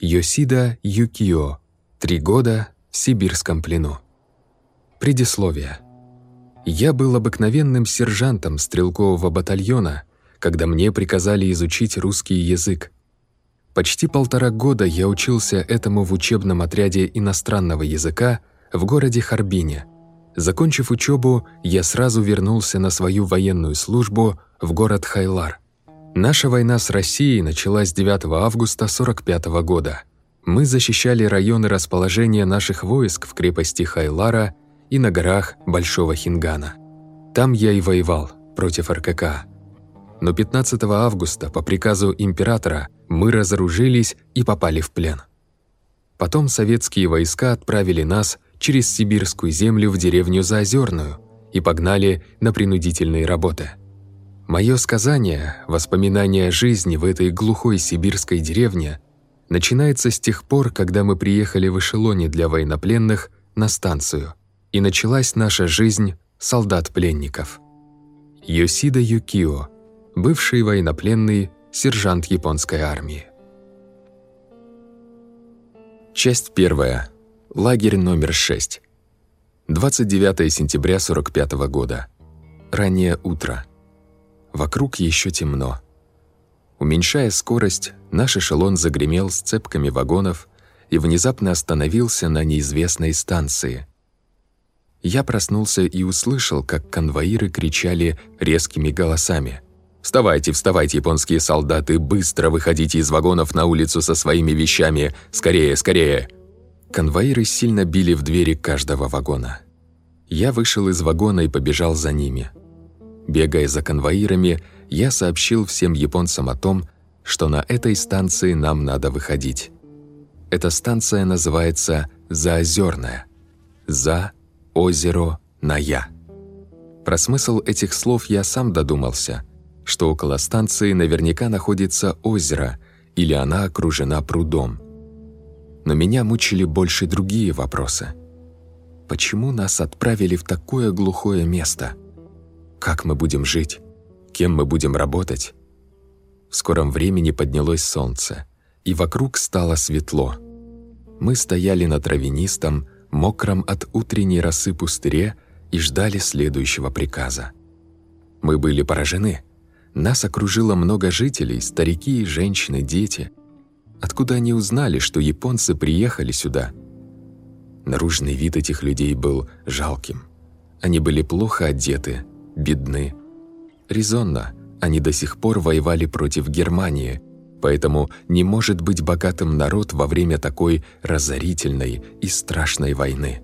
Йосида Юкио. Три года в сибирском плену. Предисловие. Я был обыкновенным сержантом стрелкового батальона, когда мне приказали изучить русский язык. Почти полтора года я учился этому в учебном отряде иностранного языка в городе Харбине. Закончив учебу, я сразу вернулся на свою военную службу в город Хайлар. Наша война с Россией началась 9 августа 45 года. Мы защищали районы расположения наших войск в крепости Хайлара и на горах Большого Хингана. Там я и воевал против РКК. Но 15 августа по приказу императора мы разоружились и попали в плен. Потом советские войска отправили нас через сибирскую землю в деревню Заозерную и погнали на принудительные работы – Мое сказание, воспоминание жизни в этой глухой сибирской деревне, начинается с тех пор, когда мы приехали в эшелоне для военнопленных на станцию, и началась наша жизнь солдат-пленников. Йосида Юкио, бывший военнопленный сержант японской армии. Часть первая. Лагерь номер 6. 29 сентября 45 года. Раннее утро. Вокруг еще темно. Уменьшая скорость, наш эшелон загремел с цепками вагонов и внезапно остановился на неизвестной станции. Я проснулся и услышал, как конвоиры кричали резкими голосами. «Вставайте, вставайте, японские солдаты, быстро выходите из вагонов на улицу со своими вещами! Скорее, скорее!» Конвоиры сильно били в двери каждого вагона. Я вышел из вагона и побежал за ними – Бегая за конвоирами, я сообщил всем японцам о том, что на этой станции нам надо выходить. Эта станция называется Заозерная. За, озеро, на я. Про смысл этих слов я сам додумался, что около станции наверняка находится озеро или она окружена прудом. Но меня мучили больше другие вопросы. Почему нас отправили в такое глухое место – как мы будем жить? Кем мы будем работать? В скором времени поднялось солнце, и вокруг стало светло. Мы стояли на травянистом, мокром от утренней росы пустыре и ждали следующего приказа. Мы были поражены. Нас окружило много жителей, старики, женщины, дети. Откуда они узнали, что японцы приехали сюда? Наружный вид этих людей был жалким. Они были плохо одеты, бедны. Резонно, они до сих пор воевали против Германии, поэтому не может быть богатым народ во время такой разорительной и страшной войны.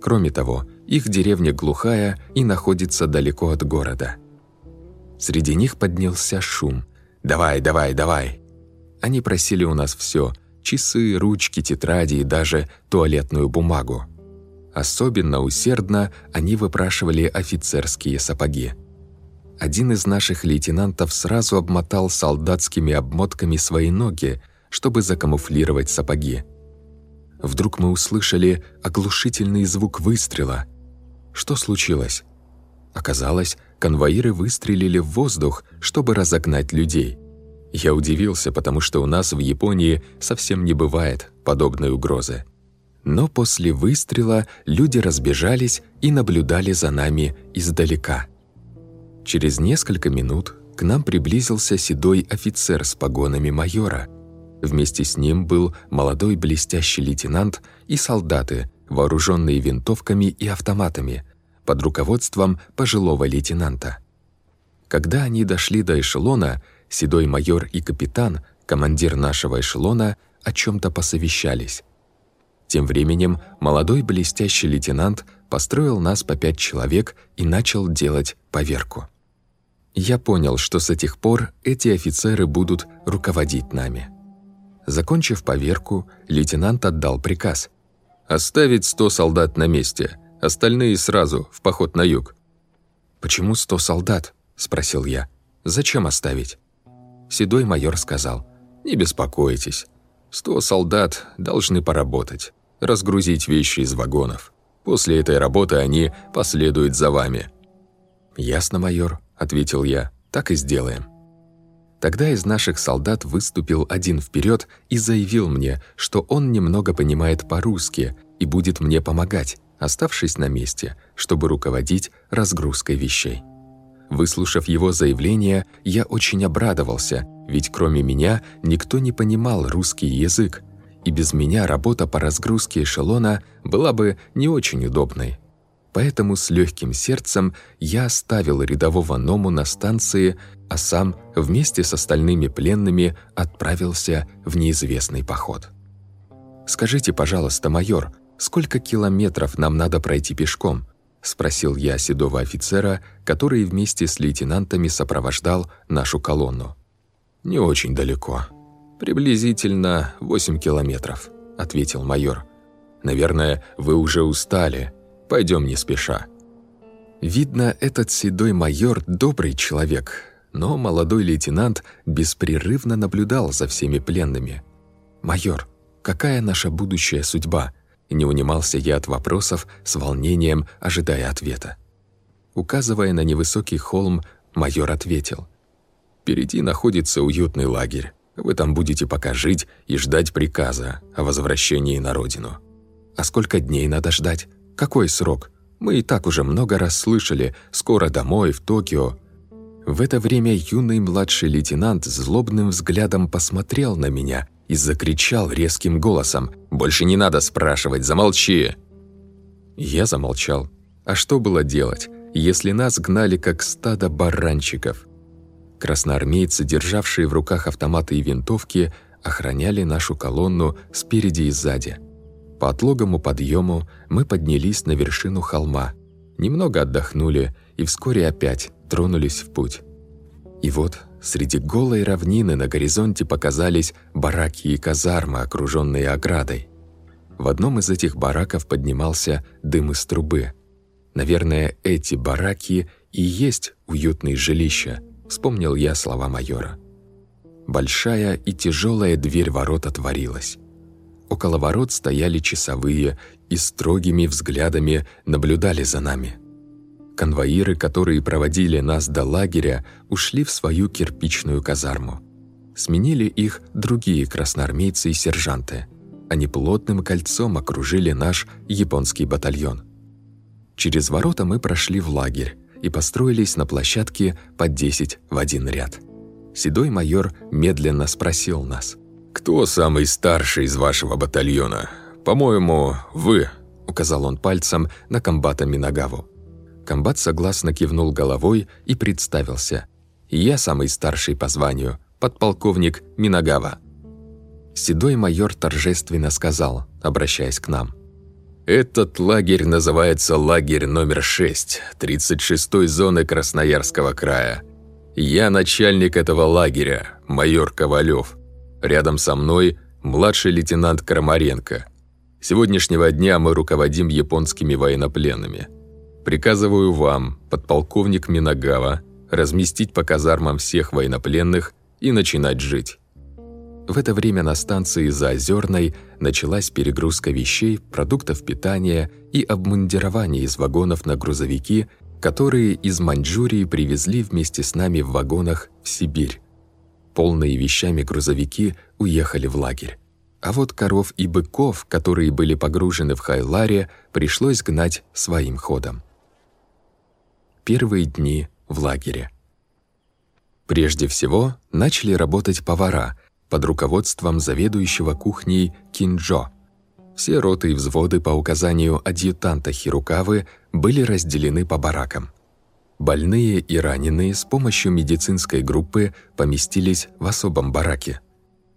Кроме того, их деревня глухая и находится далеко от города. Среди них поднялся шум. «Давай, давай, давай!» Они просили у нас все – часы, ручки, тетради и даже туалетную бумагу. Особенно усердно они выпрашивали офицерские сапоги. Один из наших лейтенантов сразу обмотал солдатскими обмотками свои ноги, чтобы закамуфлировать сапоги. Вдруг мы услышали оглушительный звук выстрела. Что случилось? Оказалось, конвоиры выстрелили в воздух, чтобы разогнать людей. Я удивился, потому что у нас в Японии совсем не бывает подобной угрозы. Но после выстрела люди разбежались и наблюдали за нами издалека. Через несколько минут к нам приблизился седой офицер с погонами майора. Вместе с ним был молодой блестящий лейтенант и солдаты, вооруженные винтовками и автоматами, под руководством пожилого лейтенанта. Когда они дошли до эшелона, седой майор и капитан, командир нашего эшелона, о чем то посовещались. Тем временем молодой блестящий лейтенант построил нас по пять человек и начал делать поверку. Я понял, что с этих пор эти офицеры будут руководить нами. Закончив поверку, лейтенант отдал приказ. «Оставить сто солдат на месте, остальные сразу в поход на юг». «Почему сто солдат?» – спросил я. «Зачем оставить?» Седой майор сказал. «Не беспокойтесь, сто солдат должны поработать разгрузить вещи из вагонов. После этой работы они последуют за вами». «Ясно, майор», — ответил я, — «так и сделаем». Тогда из наших солдат выступил один вперед и заявил мне, что он немного понимает по-русски и будет мне помогать, оставшись на месте, чтобы руководить разгрузкой вещей. Выслушав его заявление, я очень обрадовался, ведь кроме меня никто не понимал русский язык, и без меня работа по разгрузке эшелона была бы не очень удобной. Поэтому с легким сердцем я оставил рядового Ному на станции, а сам вместе с остальными пленными отправился в неизвестный поход. «Скажите, пожалуйста, майор, сколько километров нам надо пройти пешком?» — спросил я седого офицера, который вместе с лейтенантами сопровождал нашу колонну. «Не очень далеко. Приблизительно 8 километров», — ответил майор. «Наверное, вы уже устали. Пойдем не спеша». Видно, этот седой майор – добрый человек, но молодой лейтенант беспрерывно наблюдал за всеми пленными. «Майор, какая наша будущая судьба?» Не унимался я от вопросов с волнением, ожидая ответа. Указывая на невысокий холм, майор ответил. «Впереди находится уютный лагерь. Вы там будете пока жить и ждать приказа о возвращении на родину. А сколько дней надо ждать? Какой срок? Мы и так уже много раз слышали «скоро домой, в Токио». В это время юный младший лейтенант злобным взглядом посмотрел на меня и закричал резким голосом «Больше не надо спрашивать, замолчи!» Я замолчал. А что было делать, если нас гнали как стадо баранчиков? Красноармейцы, державшие в руках автоматы и винтовки, охраняли нашу колонну спереди и сзади. По отлогому подъему мы поднялись на вершину холма, немного отдохнули и вскоре опять тронулись в путь. И вот среди голой равнины на горизонте показались бараки и казармы, окруженные оградой. В одном из этих бараков поднимался дым из трубы. Наверное, эти бараки и есть уютные жилища, вспомнил я слова майора. Большая и тяжелая дверь ворот отворилась. Около ворот стояли часовые и строгими взглядами наблюдали за нами. Конвоиры, которые проводили нас до лагеря, ушли в свою кирпичную казарму. Сменили их другие красноармейцы и сержанты. Они плотным кольцом окружили наш японский батальон. Через ворота мы прошли в лагерь и построились на площадке по 10 в один ряд. Седой майор медленно спросил нас – «Кто самый старший из вашего батальона? По-моему, вы», — указал он пальцем на комбата Минагаву. Комбат согласно кивнул головой и представился. «Я самый старший по званию, подполковник Минагава». Седой майор торжественно сказал, обращаясь к нам. «Этот лагерь называется лагерь номер 6, 36-й зоны Красноярского края. Я начальник этого лагеря, майор Ковалев. Рядом со мной младший лейтенант Крамаренко. Сегодняшнего дня мы руководим японскими военнопленными. Приказываю вам, подполковник Минагава, разместить по казармам всех военнопленных и начинать жить. В это время на станции Заозерной началась перегрузка вещей, продуктов питания и обмундирования из вагонов на грузовики, которые из Маньчжурии привезли вместе с нами в вагонах в Сибирь. Полные вещами грузовики уехали в лагерь. А вот коров и быков, которые были погружены в Хайларе, пришлось гнать своим ходом. Первые дни в лагере. Прежде всего, начали работать повара под руководством заведующего кухней Кинджо. Все роты и взводы по указанию адъютанта Хирукавы были разделены по баракам. Больные и раненые с помощью медицинской группы поместились в особом бараке.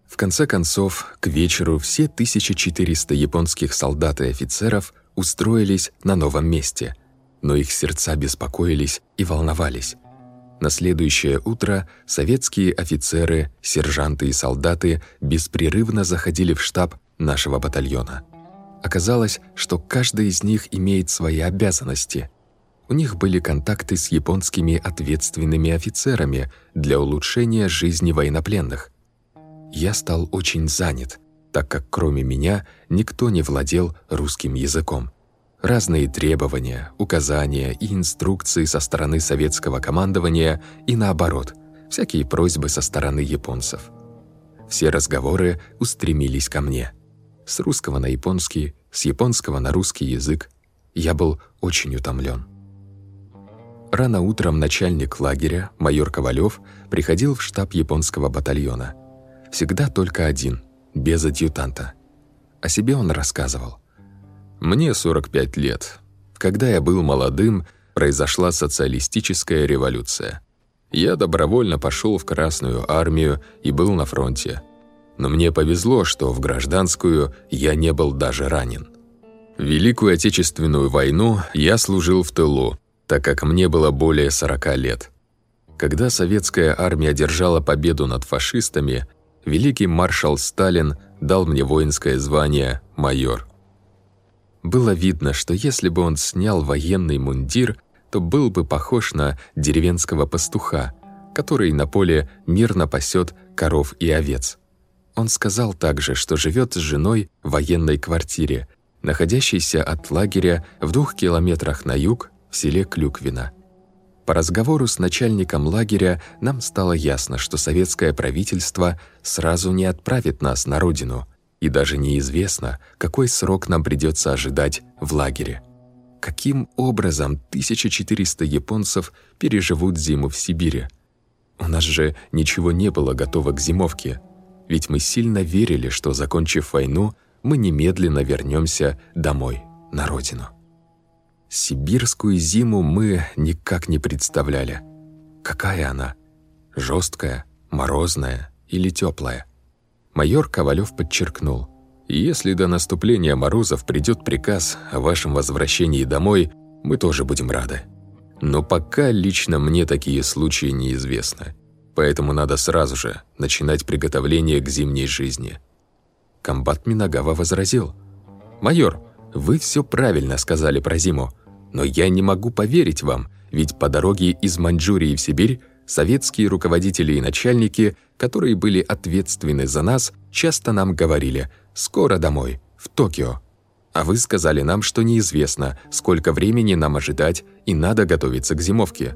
В конце концов, к вечеру все 1400 японских солдат и офицеров устроились на новом месте, но их сердца беспокоились и волновались. На следующее утро советские офицеры, сержанты и солдаты беспрерывно заходили в штаб нашего батальона. Оказалось, что каждый из них имеет свои обязанности – у них были контакты с японскими ответственными офицерами для улучшения жизни военнопленных. Я стал очень занят, так как кроме меня никто не владел русским языком. Разные требования, указания и инструкции со стороны советского командования и наоборот всякие просьбы со стороны японцев. Все разговоры устремились ко мне. С русского на японский, с японского на русский язык. Я был очень утомлен. Рано утром начальник лагеря, майор Ковалев, приходил в штаб японского батальона. Всегда только один, без адъютанта. О себе он рассказывал. «Мне 45 лет. Когда я был молодым, произошла социалистическая революция. Я добровольно пошел в Красную армию и был на фронте. Но мне повезло, что в гражданскую я не был даже ранен. В Великую Отечественную войну я служил в тылу, так как мне было более 40 лет. Когда советская армия одержала победу над фашистами, великий маршал Сталин дал мне воинское звание майор. Было видно, что если бы он снял военный мундир, то был бы похож на деревенского пастуха, который на поле мирно пасет коров и овец. Он сказал также, что живет с женой в военной квартире, находящейся от лагеря в двух километрах на юг в селе Клюквино. По разговору с начальником лагеря нам стало ясно, что советское правительство сразу не отправит нас на родину, и даже неизвестно, какой срок нам придется ожидать в лагере. Каким образом 1400 японцев переживут зиму в Сибири? У нас же ничего не было готово к зимовке, ведь мы сильно верили, что, закончив войну, мы немедленно вернемся домой, на родину. Сибирскую зиму мы никак не представляли. Какая она? Жесткая, морозная или теплая? Майор Ковалев подчеркнул. «Если до наступления морозов придет приказ о вашем возвращении домой, мы тоже будем рады. Но пока лично мне такие случаи неизвестны, поэтому надо сразу же начинать приготовление к зимней жизни». Комбат Минагава возразил. «Майор, вы все правильно сказали про зиму, но я не могу поверить вам, ведь по дороге из Маньчжурии в Сибирь советские руководители и начальники, которые были ответственны за нас, часто нам говорили «скоро домой, в Токио». А вы сказали нам, что неизвестно, сколько времени нам ожидать и надо готовиться к зимовке.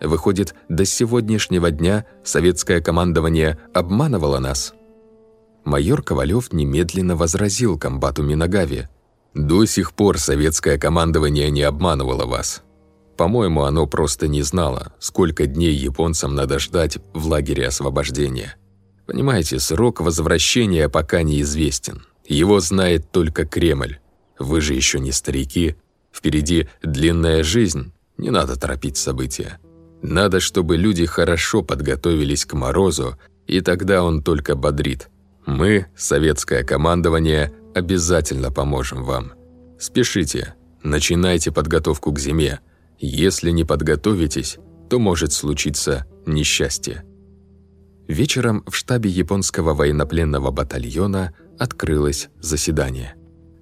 Выходит, до сегодняшнего дня советское командование обманывало нас. Майор Ковалев немедленно возразил комбату Минагаве – до сих пор советское командование не обманывало вас. По-моему, оно просто не знало, сколько дней японцам надо ждать в лагере освобождения. Понимаете, срок возвращения пока неизвестен. Его знает только Кремль. Вы же еще не старики. Впереди длинная жизнь. Не надо торопить события. Надо, чтобы люди хорошо подготовились к морозу, и тогда он только бодрит. Мы, советское командование, обязательно поможем вам. Спешите, начинайте подготовку к зиме. Если не подготовитесь, то может случиться несчастье. Вечером в штабе японского военнопленного батальона открылось заседание.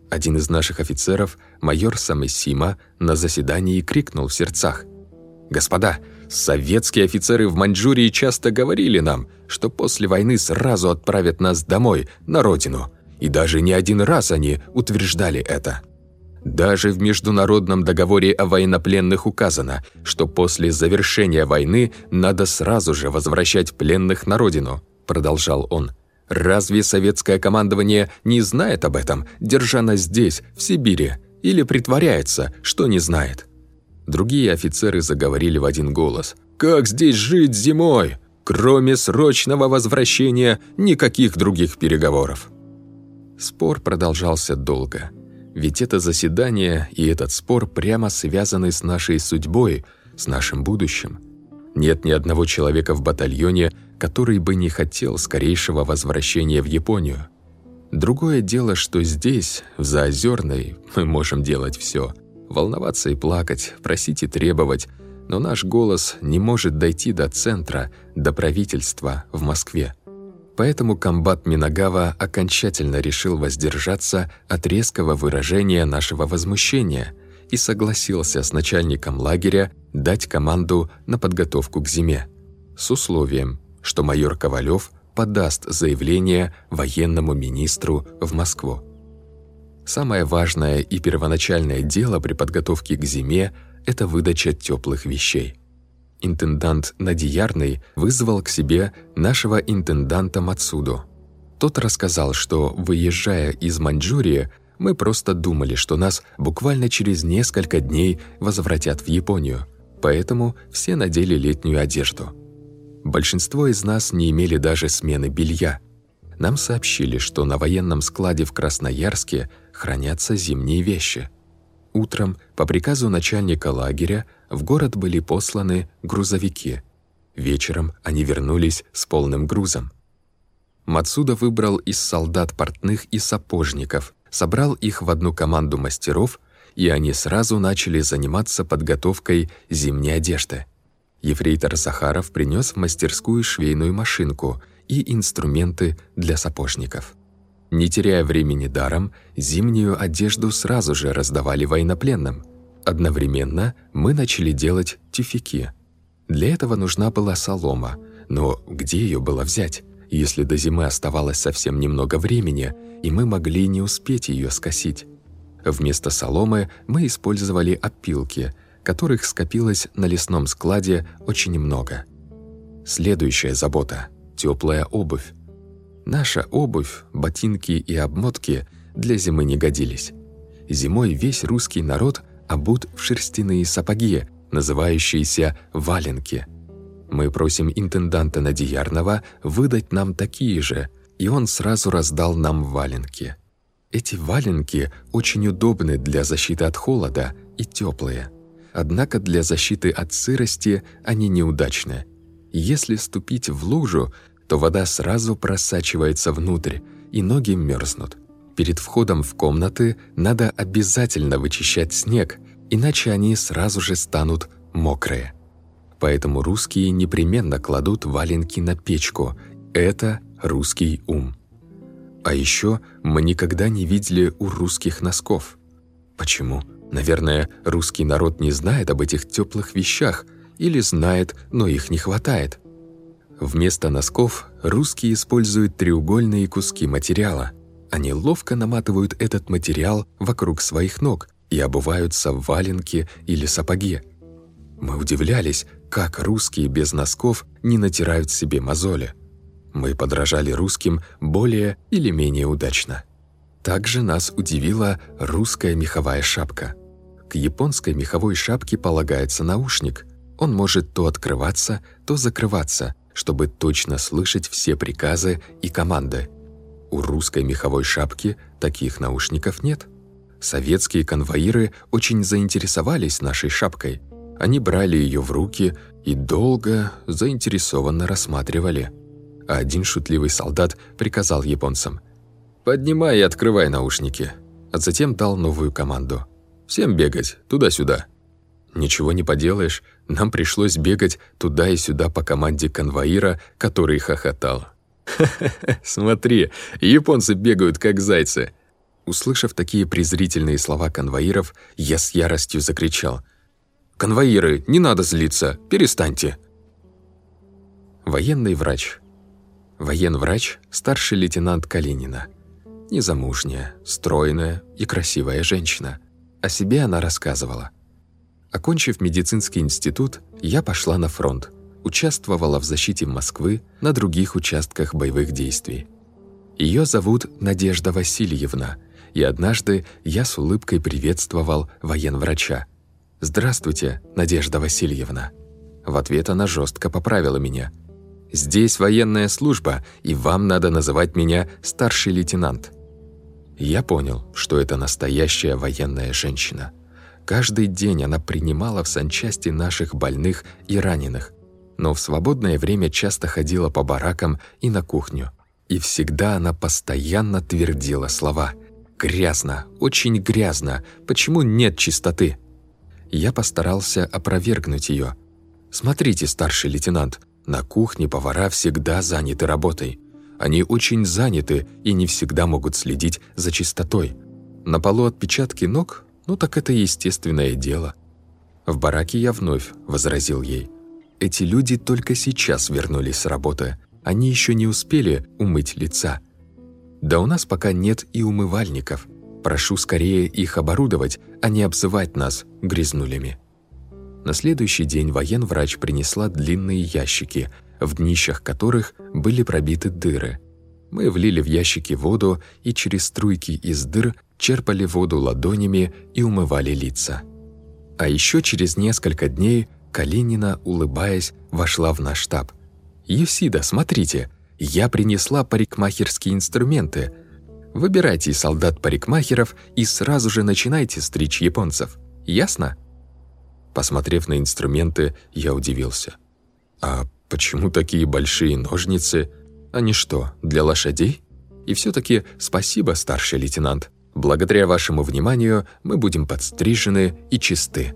Один из наших офицеров, майор Самесима, на заседании крикнул в сердцах. «Господа, советские офицеры в Маньчжурии часто говорили нам, что после войны сразу отправят нас домой, на родину. И даже не один раз они утверждали это. Даже в Международном договоре о военнопленных указано, что после завершения войны надо сразу же возвращать пленных на родину, продолжал он. Разве советское командование не знает об этом, держа нас здесь, в Сибири, или притворяется, что не знает? Другие офицеры заговорили в один голос. «Как здесь жить зимой? Кроме срочного возвращения, никаких других переговоров». Спор продолжался долго. Ведь это заседание и этот спор прямо связаны с нашей судьбой, с нашим будущим. Нет ни одного человека в батальоне, который бы не хотел скорейшего возвращения в Японию. Другое дело, что здесь, в Заозерной, мы можем делать все: Волноваться и плакать, просить и требовать, но наш голос не может дойти до центра, до правительства в Москве. Поэтому комбат Минагава окончательно решил воздержаться от резкого выражения нашего возмущения и согласился с начальником лагеря дать команду на подготовку к зиме, с условием, что майор Ковалев подаст заявление военному министру в Москву. Самое важное и первоначальное дело при подготовке к зиме – это выдача теплых вещей. Интендант Надиярный вызвал к себе нашего интенданта Мацуду. Тот рассказал, что, выезжая из Маньчжурии, мы просто думали, что нас буквально через несколько дней возвратят в Японию, поэтому все надели летнюю одежду. Большинство из нас не имели даже смены белья. Нам сообщили, что на военном складе в Красноярске хранятся зимние вещи. Утром, по приказу начальника лагеря, в город были посланы грузовики. Вечером они вернулись с полным грузом. Мацуда выбрал из солдат портных и сапожников, собрал их в одну команду мастеров, и они сразу начали заниматься подготовкой зимней одежды. Ефрейтор Захаров принес в мастерскую швейную машинку и инструменты для сапожников. Не теряя времени даром, зимнюю одежду сразу же раздавали военнопленным. Одновременно мы начали делать тюфяки. Для этого нужна была солома, но где ее было взять, если до зимы оставалось совсем немного времени, и мы могли не успеть ее скосить? Вместо соломы мы использовали опилки, которых скопилось на лесном складе очень много. Следующая забота – теплая обувь. Наша обувь, ботинки и обмотки для зимы не годились. Зимой весь русский народ обут в шерстяные сапоги, называющиеся валенки. Мы просим интенданта Надиярного выдать нам такие же, и он сразу раздал нам валенки. Эти валенки очень удобны для защиты от холода и теплые. Однако для защиты от сырости они неудачны. Если ступить в лужу, то вода сразу просачивается внутрь, и ноги мерзнут. Перед входом в комнаты надо обязательно вычищать снег, иначе они сразу же станут мокрые. Поэтому русские непременно кладут валенки на печку. Это русский ум. А еще мы никогда не видели у русских носков. Почему? Наверное, русский народ не знает об этих теплых вещах или знает, но их не хватает. Вместо носков русские используют треугольные куски материала. Они ловко наматывают этот материал вокруг своих ног и обуваются в валенки или сапоги. Мы удивлялись, как русские без носков не натирают себе мозоли. Мы подражали русским более или менее удачно. Также нас удивила русская меховая шапка. К японской меховой шапке полагается наушник. Он может то открываться, то закрываться – чтобы точно слышать все приказы и команды. У русской меховой шапки таких наушников нет. Советские конвоиры очень заинтересовались нашей шапкой. Они брали ее в руки и долго заинтересованно рассматривали. А один шутливый солдат приказал японцам «Поднимай и открывай наушники», а затем дал новую команду «Всем бегать, туда-сюда». Ничего не поделаешь, нам пришлось бегать туда и сюда по команде конвоира, который хохотал. «Ха-ха-ха, смотри, японцы бегают как зайцы!» Услышав такие презрительные слова конвоиров, я с яростью закричал. «Конвоиры, не надо злиться, перестаньте!» Военный врач. Военврач – старший лейтенант Калинина. Незамужняя, стройная и красивая женщина. О себе она рассказывала. Окончив медицинский институт, я пошла на фронт, участвовала в защите Москвы на других участках боевых действий. Ее зовут Надежда Васильевна, и однажды я с улыбкой приветствовал военврача. «Здравствуйте, Надежда Васильевна». В ответ она жестко поправила меня. «Здесь военная служба, и вам надо называть меня старший лейтенант». Я понял, что это настоящая военная женщина – Каждый день она принимала в санчасти наших больных и раненых, но в свободное время часто ходила по баракам и на кухню. И всегда она постоянно твердила слова «Грязно, очень грязно, почему нет чистоты?» Я постарался опровергнуть ее. «Смотрите, старший лейтенант, на кухне повара всегда заняты работой. Они очень заняты и не всегда могут следить за чистотой. На полу отпечатки ног «Ну так это естественное дело». В бараке я вновь возразил ей. «Эти люди только сейчас вернулись с работы. Они еще не успели умыть лица. Да у нас пока нет и умывальников. Прошу скорее их оборудовать, а не обзывать нас грязнулями». На следующий день военврач принесла длинные ящики, в днищах которых были пробиты дыры. Мы влили в ящики воду и через струйки из дыр черпали воду ладонями и умывали лица. А еще через несколько дней Калинина, улыбаясь, вошла в наш штаб. «Юсида, смотрите, я принесла парикмахерские инструменты. Выбирайте солдат-парикмахеров и сразу же начинайте стричь японцев. Ясно?» Посмотрев на инструменты, я удивился. «А почему такие большие ножницы? Они что, для лошадей?» И все таки спасибо, старший лейтенант. Благодаря вашему вниманию мы будем подстрижены и чисты.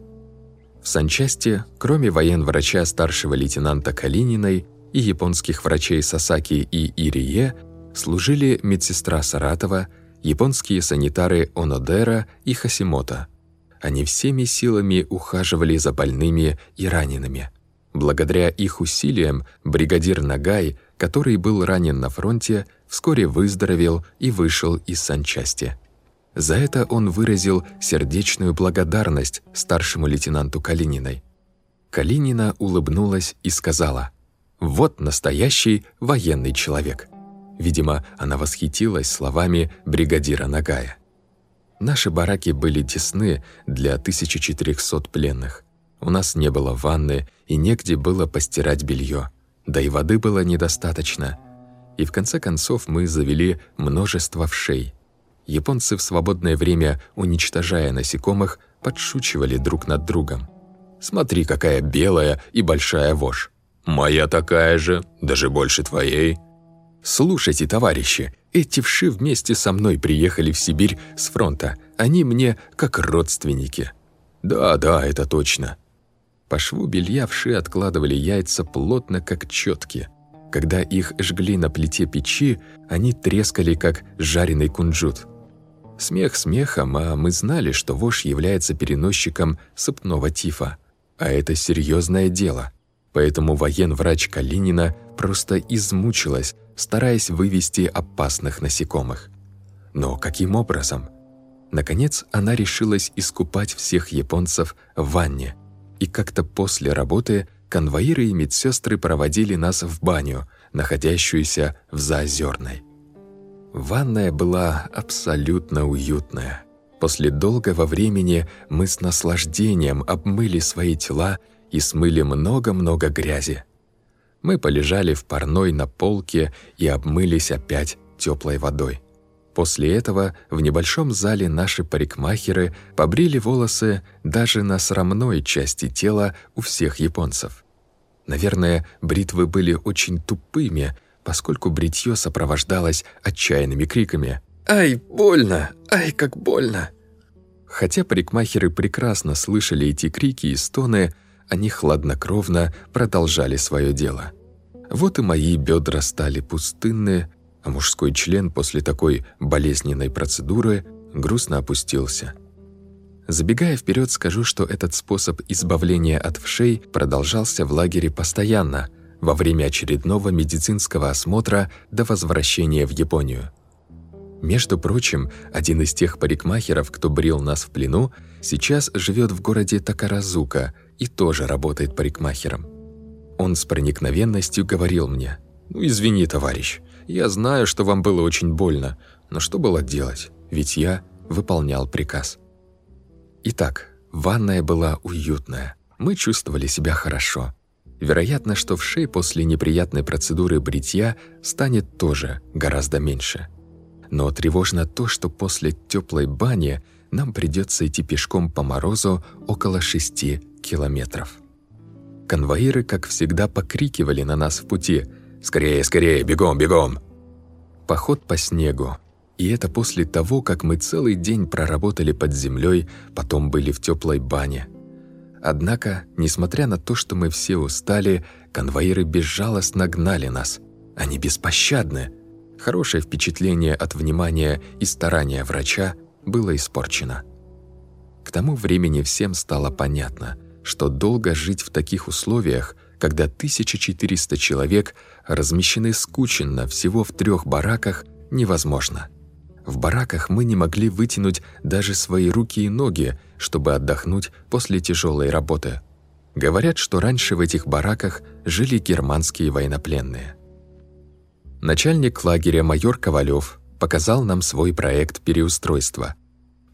В санчасти, кроме военврача старшего лейтенанта Калининой и японских врачей Сасаки и Ирие, служили медсестра Саратова, японские санитары Онодера и Хасимото. Они всеми силами ухаживали за больными и ранеными. Благодаря их усилиям бригадир Нагай, который был ранен на фронте, вскоре выздоровел и вышел из санчасти. За это он выразил сердечную благодарность старшему лейтенанту Калининой. Калинина улыбнулась и сказала, «Вот настоящий военный человек». Видимо, она восхитилась словами бригадира Нагая. Наши бараки были тесны для 1400 пленных. У нас не было ванны и негде было постирать белье, да и воды было недостаточно. И в конце концов мы завели множество вшей. Японцы в свободное время, уничтожая насекомых, подшучивали друг над другом. «Смотри, какая белая и большая вошь!» «Моя такая же, даже больше твоей!» «Слушайте, товарищи, эти вши вместе со мной приехали в Сибирь с фронта. Они мне как родственники». «Да, да, это точно». По шву белья вши откладывали яйца плотно, как четки. Когда их жгли на плите печи, они трескали, как жареный кунжут. Смех смехом, а мы знали, что вошь является переносчиком сыпного тифа. А это серьезное дело. Поэтому военврач Калинина просто измучилась, стараясь вывести опасных насекомых. Но каким образом? Наконец она решилась искупать всех японцев в ванне. И как-то после работы конвоиры и медсестры проводили нас в баню, находящуюся в Заозерной. Ванная была абсолютно уютная. После долгого времени мы с наслаждением обмыли свои тела и смыли много-много грязи. Мы полежали в парной на полке и обмылись опять теплой водой. После этого в небольшом зале наши парикмахеры побрили волосы даже на срамной части тела у всех японцев. Наверное, бритвы были очень тупыми, поскольку бритье сопровождалось отчаянными криками «Ай, больно! Ай, как больно!». Хотя парикмахеры прекрасно слышали эти крики и стоны, они хладнокровно продолжали свое дело. Вот и мои бедра стали пустынны, а мужской член после такой болезненной процедуры грустно опустился. Забегая вперед, скажу, что этот способ избавления от вшей продолжался в лагере постоянно, во время очередного медицинского осмотра до возвращения в Японию. Между прочим, один из тех парикмахеров, кто брил нас в плену, сейчас живет в городе Такаразука и тоже работает парикмахером. Он с проникновенностью говорил мне, «Ну, извини, товарищ, я знаю, что вам было очень больно, но что было делать, ведь я выполнял приказ». Итак, ванная была уютная, мы чувствовали себя хорошо. Вероятно, что в шее после неприятной процедуры бритья станет тоже гораздо меньше. Но тревожно то, что после теплой бани нам придется идти пешком по морозу около 6 километров. Конвоиры, как всегда, покрикивали на нас в пути «Скорее, скорее, бегом, бегом!» Поход по снегу. И это после того, как мы целый день проработали под землей, потом были в теплой бане. Однако, несмотря на то, что мы все устали, конвоиры безжалостно гнали нас. Они беспощадны. Хорошее впечатление от внимания и старания врача было испорчено. К тому времени всем стало понятно, что долго жить в таких условиях, когда 1400 человек размещены скученно всего в трех бараках, невозможно. В бараках мы не могли вытянуть даже свои руки и ноги, чтобы отдохнуть после тяжелой работы. Говорят, что раньше в этих бараках жили германские военнопленные. Начальник лагеря майор Ковалев показал нам свой проект переустройства.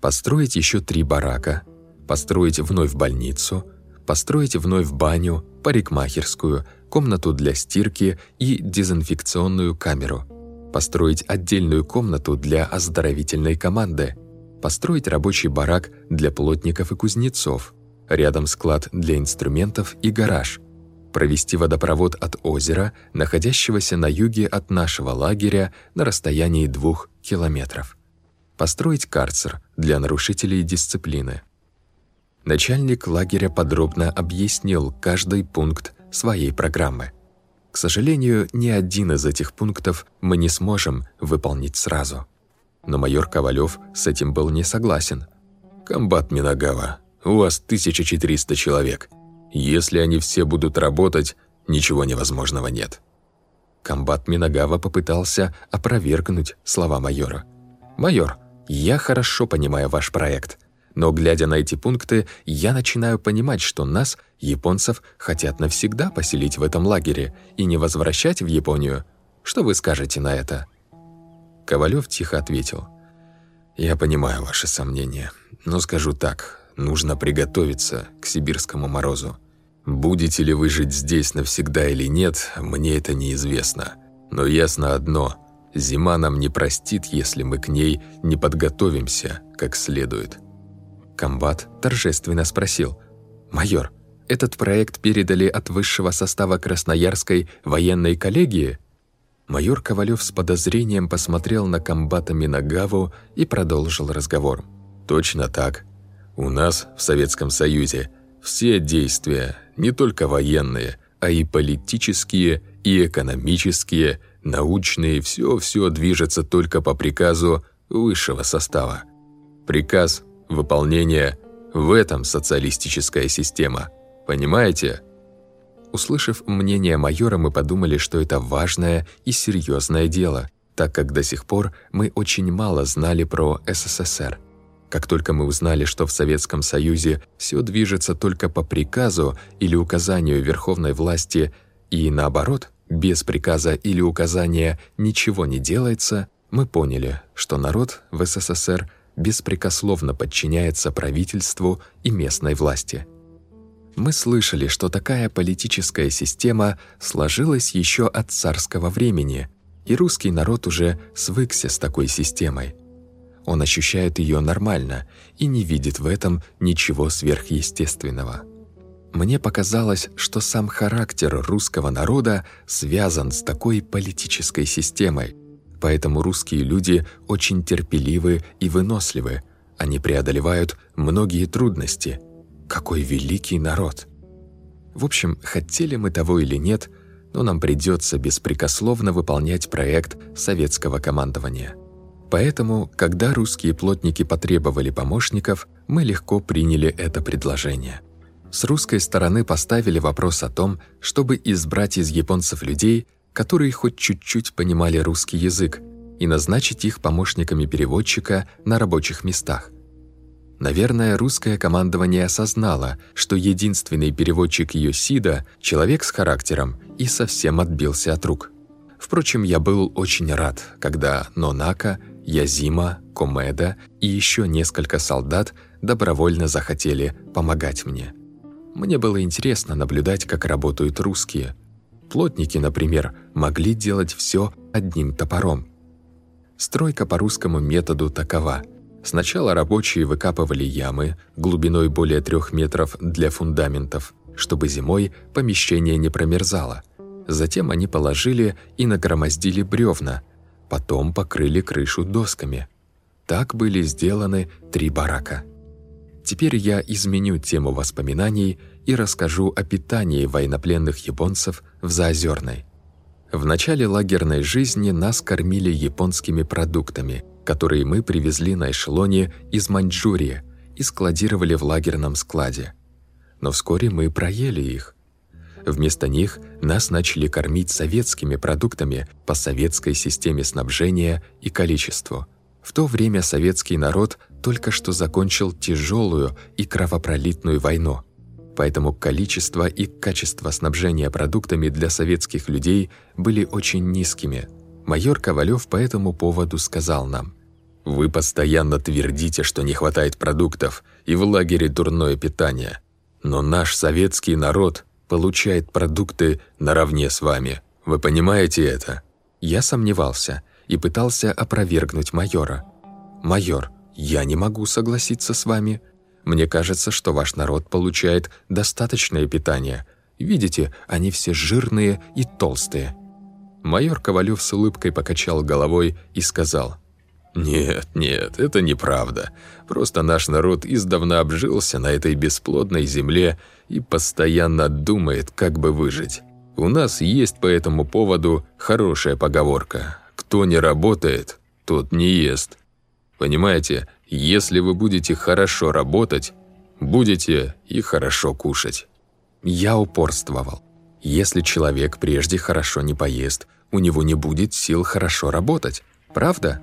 Построить еще три барака, построить вновь больницу, построить вновь баню, парикмахерскую, комнату для стирки и дезинфекционную камеру, построить отдельную комнату для оздоровительной команды, построить рабочий барак для плотников и кузнецов, рядом склад для инструментов и гараж – провести водопровод от озера, находящегося на юге от нашего лагеря на расстоянии двух километров. Построить карцер для нарушителей дисциплины. Начальник лагеря подробно объяснил каждый пункт своей программы. К сожалению, ни один из этих пунктов мы не сможем выполнить сразу. Но майор Ковалев с этим был не согласен. «Комбат Минагава, у вас 1400 человек. Если они все будут работать, ничего невозможного нет. Комбат Минагава попытался опровергнуть слова майора. «Майор, я хорошо понимаю ваш проект, но, глядя на эти пункты, я начинаю понимать, что нас, японцев, хотят навсегда поселить в этом лагере и не возвращать в Японию. Что вы скажете на это?» Ковалев тихо ответил. «Я понимаю ваши сомнения, но скажу так, нужно приготовиться к сибирскому морозу. Будете ли вы жить здесь навсегда или нет, мне это неизвестно. Но ясно одно – зима нам не простит, если мы к ней не подготовимся как следует. Комбат торжественно спросил. «Майор, этот проект передали от высшего состава Красноярской военной коллегии?» Майор Ковалев с подозрением посмотрел на комбата Минагаву и продолжил разговор. «Точно так. У нас, в Советском Союзе, все действия, не только военные, а и политические, и экономические, научные, все-все движется только по приказу высшего состава. Приказ, выполнение – в этом социалистическая система. Понимаете? Услышав мнение майора, мы подумали, что это важное и серьезное дело, так как до сих пор мы очень мало знали про СССР. Как только мы узнали, что в Советском Союзе все движется только по приказу или указанию верховной власти и наоборот, без приказа или указания ничего не делается, мы поняли, что народ в СССР беспрекословно подчиняется правительству и местной власти. Мы слышали, что такая политическая система сложилась еще от царского времени, и русский народ уже свыкся с такой системой – он ощущает ее нормально и не видит в этом ничего сверхъестественного. Мне показалось, что сам характер русского народа связан с такой политической системой, поэтому русские люди очень терпеливы и выносливы, они преодолевают многие трудности. Какой великий народ! В общем, хотели мы того или нет, но нам придется беспрекословно выполнять проект советского командования – Поэтому, когда русские плотники потребовали помощников, мы легко приняли это предложение. С русской стороны поставили вопрос о том, чтобы избрать из японцев людей, которые хоть чуть-чуть понимали русский язык, и назначить их помощниками переводчика на рабочих местах. Наверное, русское командование осознало, что единственный переводчик Йосида – человек с характером и совсем отбился от рук. Впрочем, я был очень рад, когда Нонака – Язима, Комеда и еще несколько солдат добровольно захотели помогать мне. Мне было интересно наблюдать, как работают русские. Плотники, например, могли делать все одним топором. Стройка по русскому методу такова. Сначала рабочие выкапывали ямы глубиной более трех метров для фундаментов, чтобы зимой помещение не промерзало. Затем они положили и нагромоздили бревна – потом покрыли крышу досками. Так были сделаны три барака. Теперь я изменю тему воспоминаний и расскажу о питании военнопленных японцев в Заозерной. В начале лагерной жизни нас кормили японскими продуктами, которые мы привезли на эшелоне из Маньчжурии и складировали в лагерном складе. Но вскоре мы проели их. Вместо них нас начали кормить советскими продуктами по советской системе снабжения и количеству. В то время советский народ только что закончил тяжелую и кровопролитную войну. Поэтому количество и качество снабжения продуктами для советских людей были очень низкими. Майор Ковалев по этому поводу сказал нам, «Вы постоянно твердите, что не хватает продуктов, и в лагере дурное питание. Но наш советский народ получает продукты наравне с вами. Вы понимаете это?» Я сомневался и пытался опровергнуть майора. «Майор, я не могу согласиться с вами. Мне кажется, что ваш народ получает достаточное питание. Видите, они все жирные и толстые». Майор Ковалев с улыбкой покачал головой и сказал, «Нет, нет, это неправда. Просто наш народ издавна обжился на этой бесплодной земле и постоянно думает, как бы выжить. У нас есть по этому поводу хорошая поговорка. Кто не работает, тот не ест. Понимаете, если вы будете хорошо работать, будете и хорошо кушать. Я упорствовал. Если человек прежде хорошо не поест, у него не будет сил хорошо работать. Правда?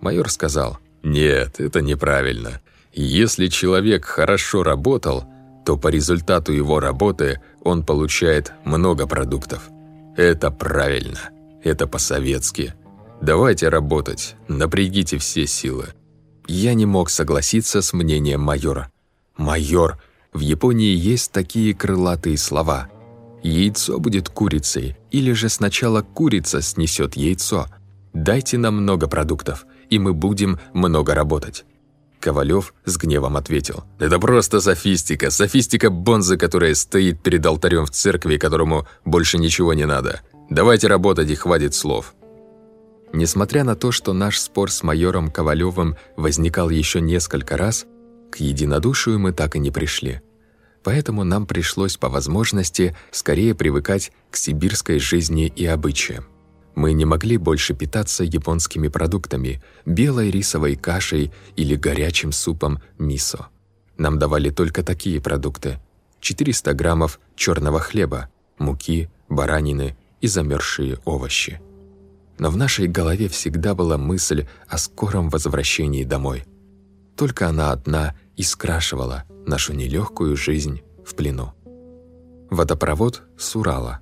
Майор сказал, «Нет, это неправильно. Если человек хорошо работал, то по результату его работы он получает много продуктов. Это правильно. Это по-советски. Давайте работать, напрягите все силы. Я не мог согласиться с мнением майора. «Майор, в Японии есть такие крылатые слова. Яйцо будет курицей, или же сначала курица снесет яйцо. Дайте нам много продуктов, и мы будем много работать». Ковалев с гневом ответил. «Это просто софистика, софистика Бонзы, которая стоит перед алтарем в церкви, которому больше ничего не надо. Давайте работать и хватит слов». Несмотря на то, что наш спор с майором Ковалевым возникал еще несколько раз, к единодушию мы так и не пришли. Поэтому нам пришлось по возможности скорее привыкать к сибирской жизни и обычаям. Мы не могли больше питаться японскими продуктами, белой рисовой кашей или горячим супом мисо. Нам давали только такие продукты. 400 граммов черного хлеба, муки, баранины и замерзшие овощи но в нашей голове всегда была мысль о скором возвращении домой. Только она одна и скрашивала нашу нелегкую жизнь в плену. Водопровод с Урала.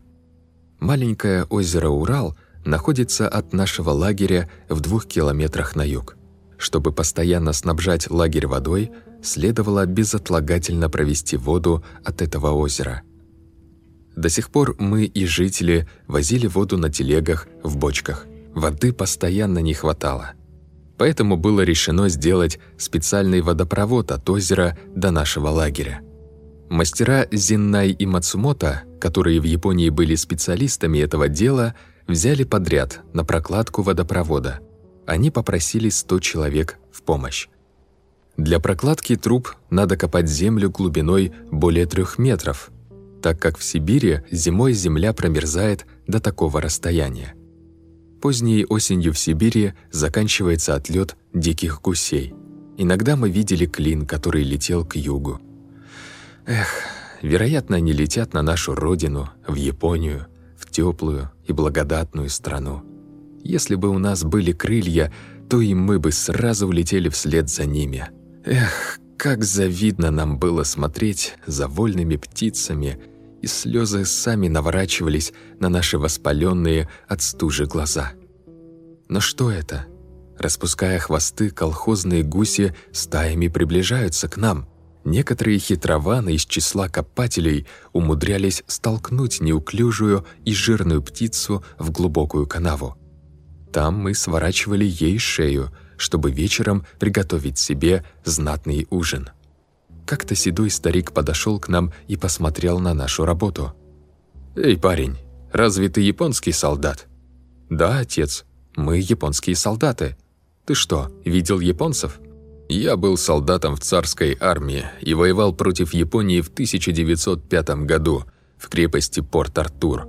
Маленькое озеро Урал находится от нашего лагеря в двух километрах на юг. Чтобы постоянно снабжать лагерь водой, следовало безотлагательно провести воду от этого озера – до сих пор мы и жители возили воду на телегах, в бочках. Воды постоянно не хватало. Поэтому было решено сделать специальный водопровод от озера до нашего лагеря. Мастера Зиннай и Мацумото, которые в Японии были специалистами этого дела, взяли подряд на прокладку водопровода. Они попросили 100 человек в помощь. Для прокладки труб надо копать землю глубиной более трех метров – так как в Сибири зимой земля промерзает до такого расстояния. Поздней осенью в Сибири заканчивается отлет диких гусей. Иногда мы видели клин, который летел к югу. Эх, вероятно, они летят на нашу родину, в Японию, в теплую и благодатную страну. Если бы у нас были крылья, то и мы бы сразу улетели вслед за ними. Эх, как завидно нам было смотреть за вольными птицами и слезы сами наворачивались на наши воспаленные от стужи глаза. Но что это? Распуская хвосты, колхозные гуси стаями приближаются к нам. Некоторые хитрованы из числа копателей умудрялись столкнуть неуклюжую и жирную птицу в глубокую канаву. Там мы сворачивали ей шею, чтобы вечером приготовить себе знатный ужин. Как-то седой старик подошел к нам и посмотрел на нашу работу. «Эй, парень, разве ты японский солдат?» «Да, отец, мы японские солдаты. Ты что, видел японцев?» «Я был солдатом в царской армии и воевал против Японии в 1905 году в крепости Порт-Артур.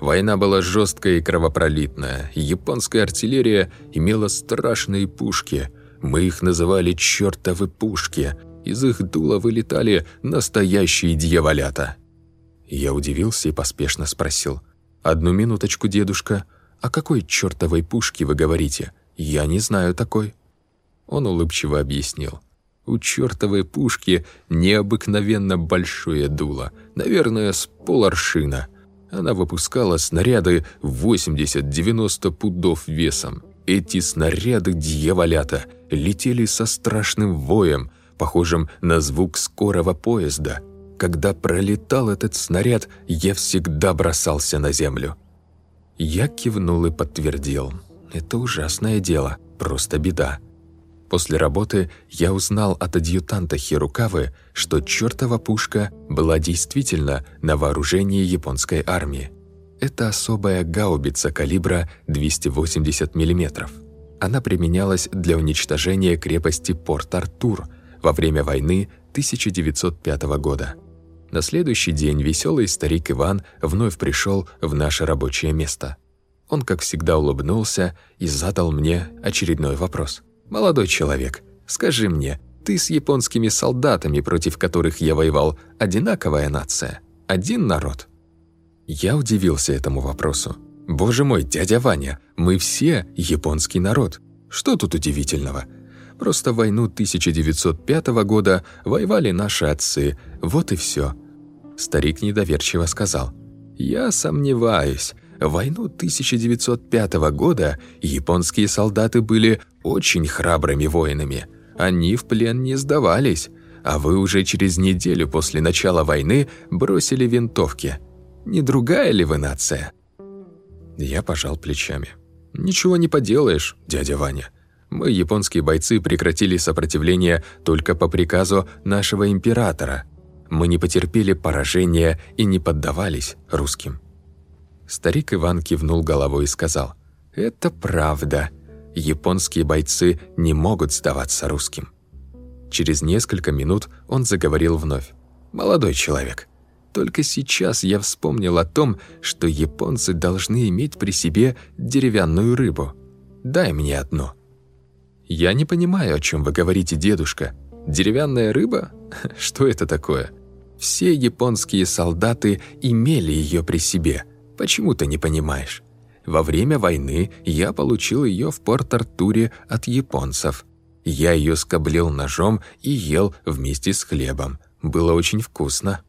Война была жесткая и кровопролитная. Японская артиллерия имела страшные пушки. Мы их называли «чертовы пушки», из их дула вылетали настоящие дьяволята. Я удивился и поспешно спросил. «Одну минуточку, дедушка. О какой чертовой пушке вы говорите? Я не знаю такой». Он улыбчиво объяснил. У чертовой пушки необыкновенно большое дуло, наверное, с поларшина. Она выпускала снаряды 80-90 пудов весом. Эти снаряды дьяволята летели со страшным воем, похожим на звук скорого поезда. Когда пролетал этот снаряд, я всегда бросался на землю. Я кивнул и подтвердил. Это ужасное дело, просто беда. После работы я узнал от адъютанта Хирукавы, что чертова пушка была действительно на вооружении японской армии. Это особая гаубица калибра 280 мм. Она применялась для уничтожения крепости Порт-Артур во время войны 1905 года. На следующий день веселый старик Иван вновь пришел в наше рабочее место. Он, как всегда, улыбнулся и задал мне очередной вопрос – «Молодой человек, скажи мне, ты с японскими солдатами, против которых я воевал, одинаковая нация? Один народ?» Я удивился этому вопросу. «Боже мой, дядя Ваня, мы все японский народ. Что тут удивительного? Просто войну 1905 года воевали наши отцы, вот и все. Старик недоверчиво сказал. «Я сомневаюсь. Войну 1905 года японские солдаты были очень храбрыми воинами. Они в плен не сдавались, а вы уже через неделю после начала войны бросили винтовки. Не другая ли вы нация?» Я пожал плечами. «Ничего не поделаешь, дядя Ваня. Мы, японские бойцы, прекратили сопротивление только по приказу нашего императора. Мы не потерпели поражения и не поддавались русским. Старик Иван кивнул головой и сказал, «Это правда. Японские бойцы не могут сдаваться русским». Через несколько минут он заговорил вновь. «Молодой человек, только сейчас я вспомнил о том, что японцы должны иметь при себе деревянную рыбу. Дай мне одну». «Я не понимаю, о чем вы говорите, дедушка. Деревянная рыба? Что это такое?» Все японские солдаты имели ее при себе – Почему ты не понимаешь? Во время войны я получил ее в Порт-Артуре от японцев. Я ее скоблил ножом и ел вместе с хлебом. Было очень вкусно.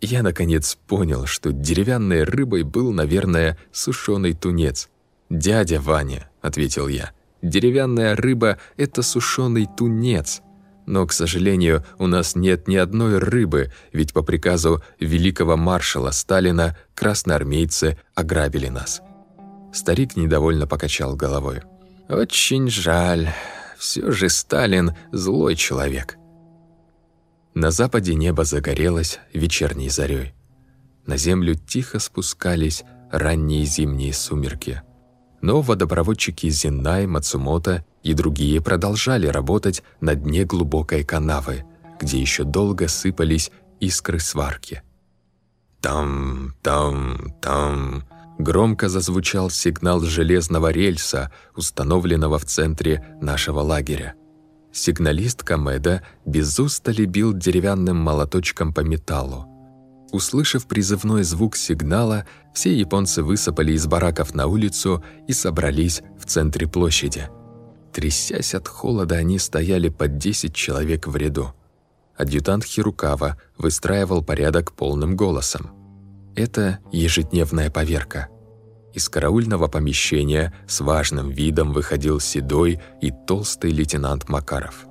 Я, наконец, понял, что деревянной рыбой был, наверное, сушеный тунец. «Дядя Ваня», — ответил я, — «деревянная рыба — это сушеный тунец. Но, к сожалению, у нас нет ни одной рыбы, ведь по приказу великого маршала Сталина красноармейцы ограбили нас». Старик недовольно покачал головой. «Очень жаль. Все же Сталин злой человек». На западе небо загорелось вечерней зарей. На землю тихо спускались ранние зимние сумерки. Но водопроводчики Зинай, Мацумото и другие продолжали работать на дне глубокой канавы, где еще долго сыпались искры сварки. «Там, там, там...» Громко зазвучал сигнал железного рельса, установленного в центре нашего лагеря. Сигналист Камеда без устали бил деревянным молоточком по металлу. Услышав призывной звук сигнала, все японцы высыпали из бараков на улицу и собрались в центре площади – Трясясь от холода, они стояли под 10 человек в ряду. Адъютант Хирукава выстраивал порядок полным голосом. Это ежедневная поверка. Из караульного помещения с важным видом выходил седой и толстый лейтенант Макаров.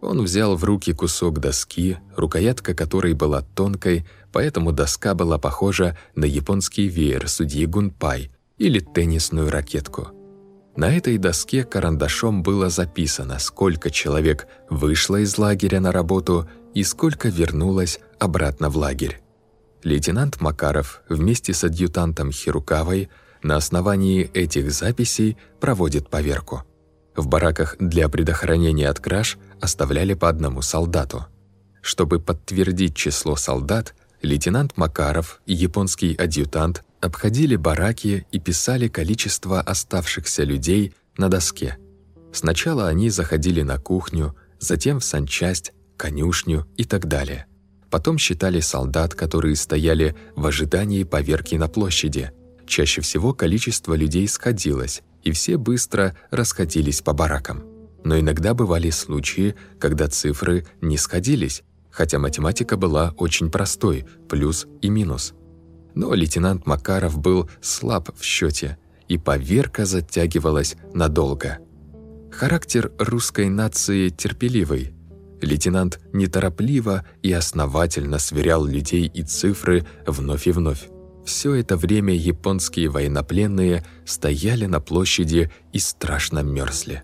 Он взял в руки кусок доски, рукоятка которой была тонкой, поэтому доска была похожа на японский веер судьи Гунпай или теннисную ракетку – на этой доске карандашом было записано, сколько человек вышло из лагеря на работу и сколько вернулось обратно в лагерь. Лейтенант Макаров вместе с адъютантом Хирукавой на основании этих записей проводит поверку. В бараках для предохранения от краж оставляли по одному солдату. Чтобы подтвердить число солдат, лейтенант Макаров и японский адъютант обходили бараки и писали количество оставшихся людей на доске. Сначала они заходили на кухню, затем в санчасть, конюшню и так далее. Потом считали солдат, которые стояли в ожидании поверки на площади. Чаще всего количество людей сходилось, и все быстро расходились по баракам. Но иногда бывали случаи, когда цифры не сходились, хотя математика была очень простой, плюс и минус. Но лейтенант Макаров был слаб в счете, и поверка затягивалась надолго. Характер русской нации терпеливый. Лейтенант неторопливо и основательно сверял людей и цифры вновь и вновь. Все это время японские военнопленные стояли на площади и страшно мерзли.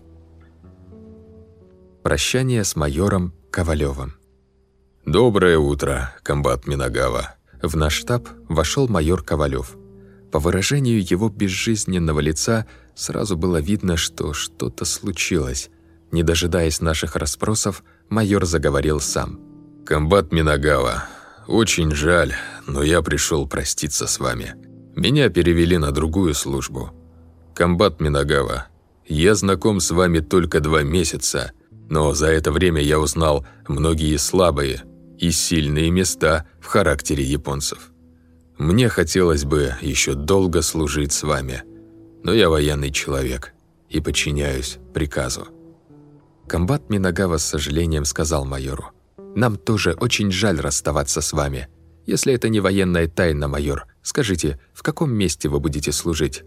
Прощание с майором Ковалевым. «Доброе утро, комбат Минагава». В наш штаб вошел майор Ковалев. По выражению его безжизненного лица сразу было видно, что что-то случилось. Не дожидаясь наших расспросов, майор заговорил сам. «Комбат Минагава, очень жаль, но я пришел проститься с вами. Меня перевели на другую службу. Комбат Минагава, я знаком с вами только два месяца – но за это время я узнал многие слабые и сильные места в характере японцев. Мне хотелось бы еще долго служить с вами, но я военный человек и подчиняюсь приказу». Комбат Минагава с сожалением сказал майору, «Нам тоже очень жаль расставаться с вами. Если это не военная тайна, майор, скажите, в каком месте вы будете служить?»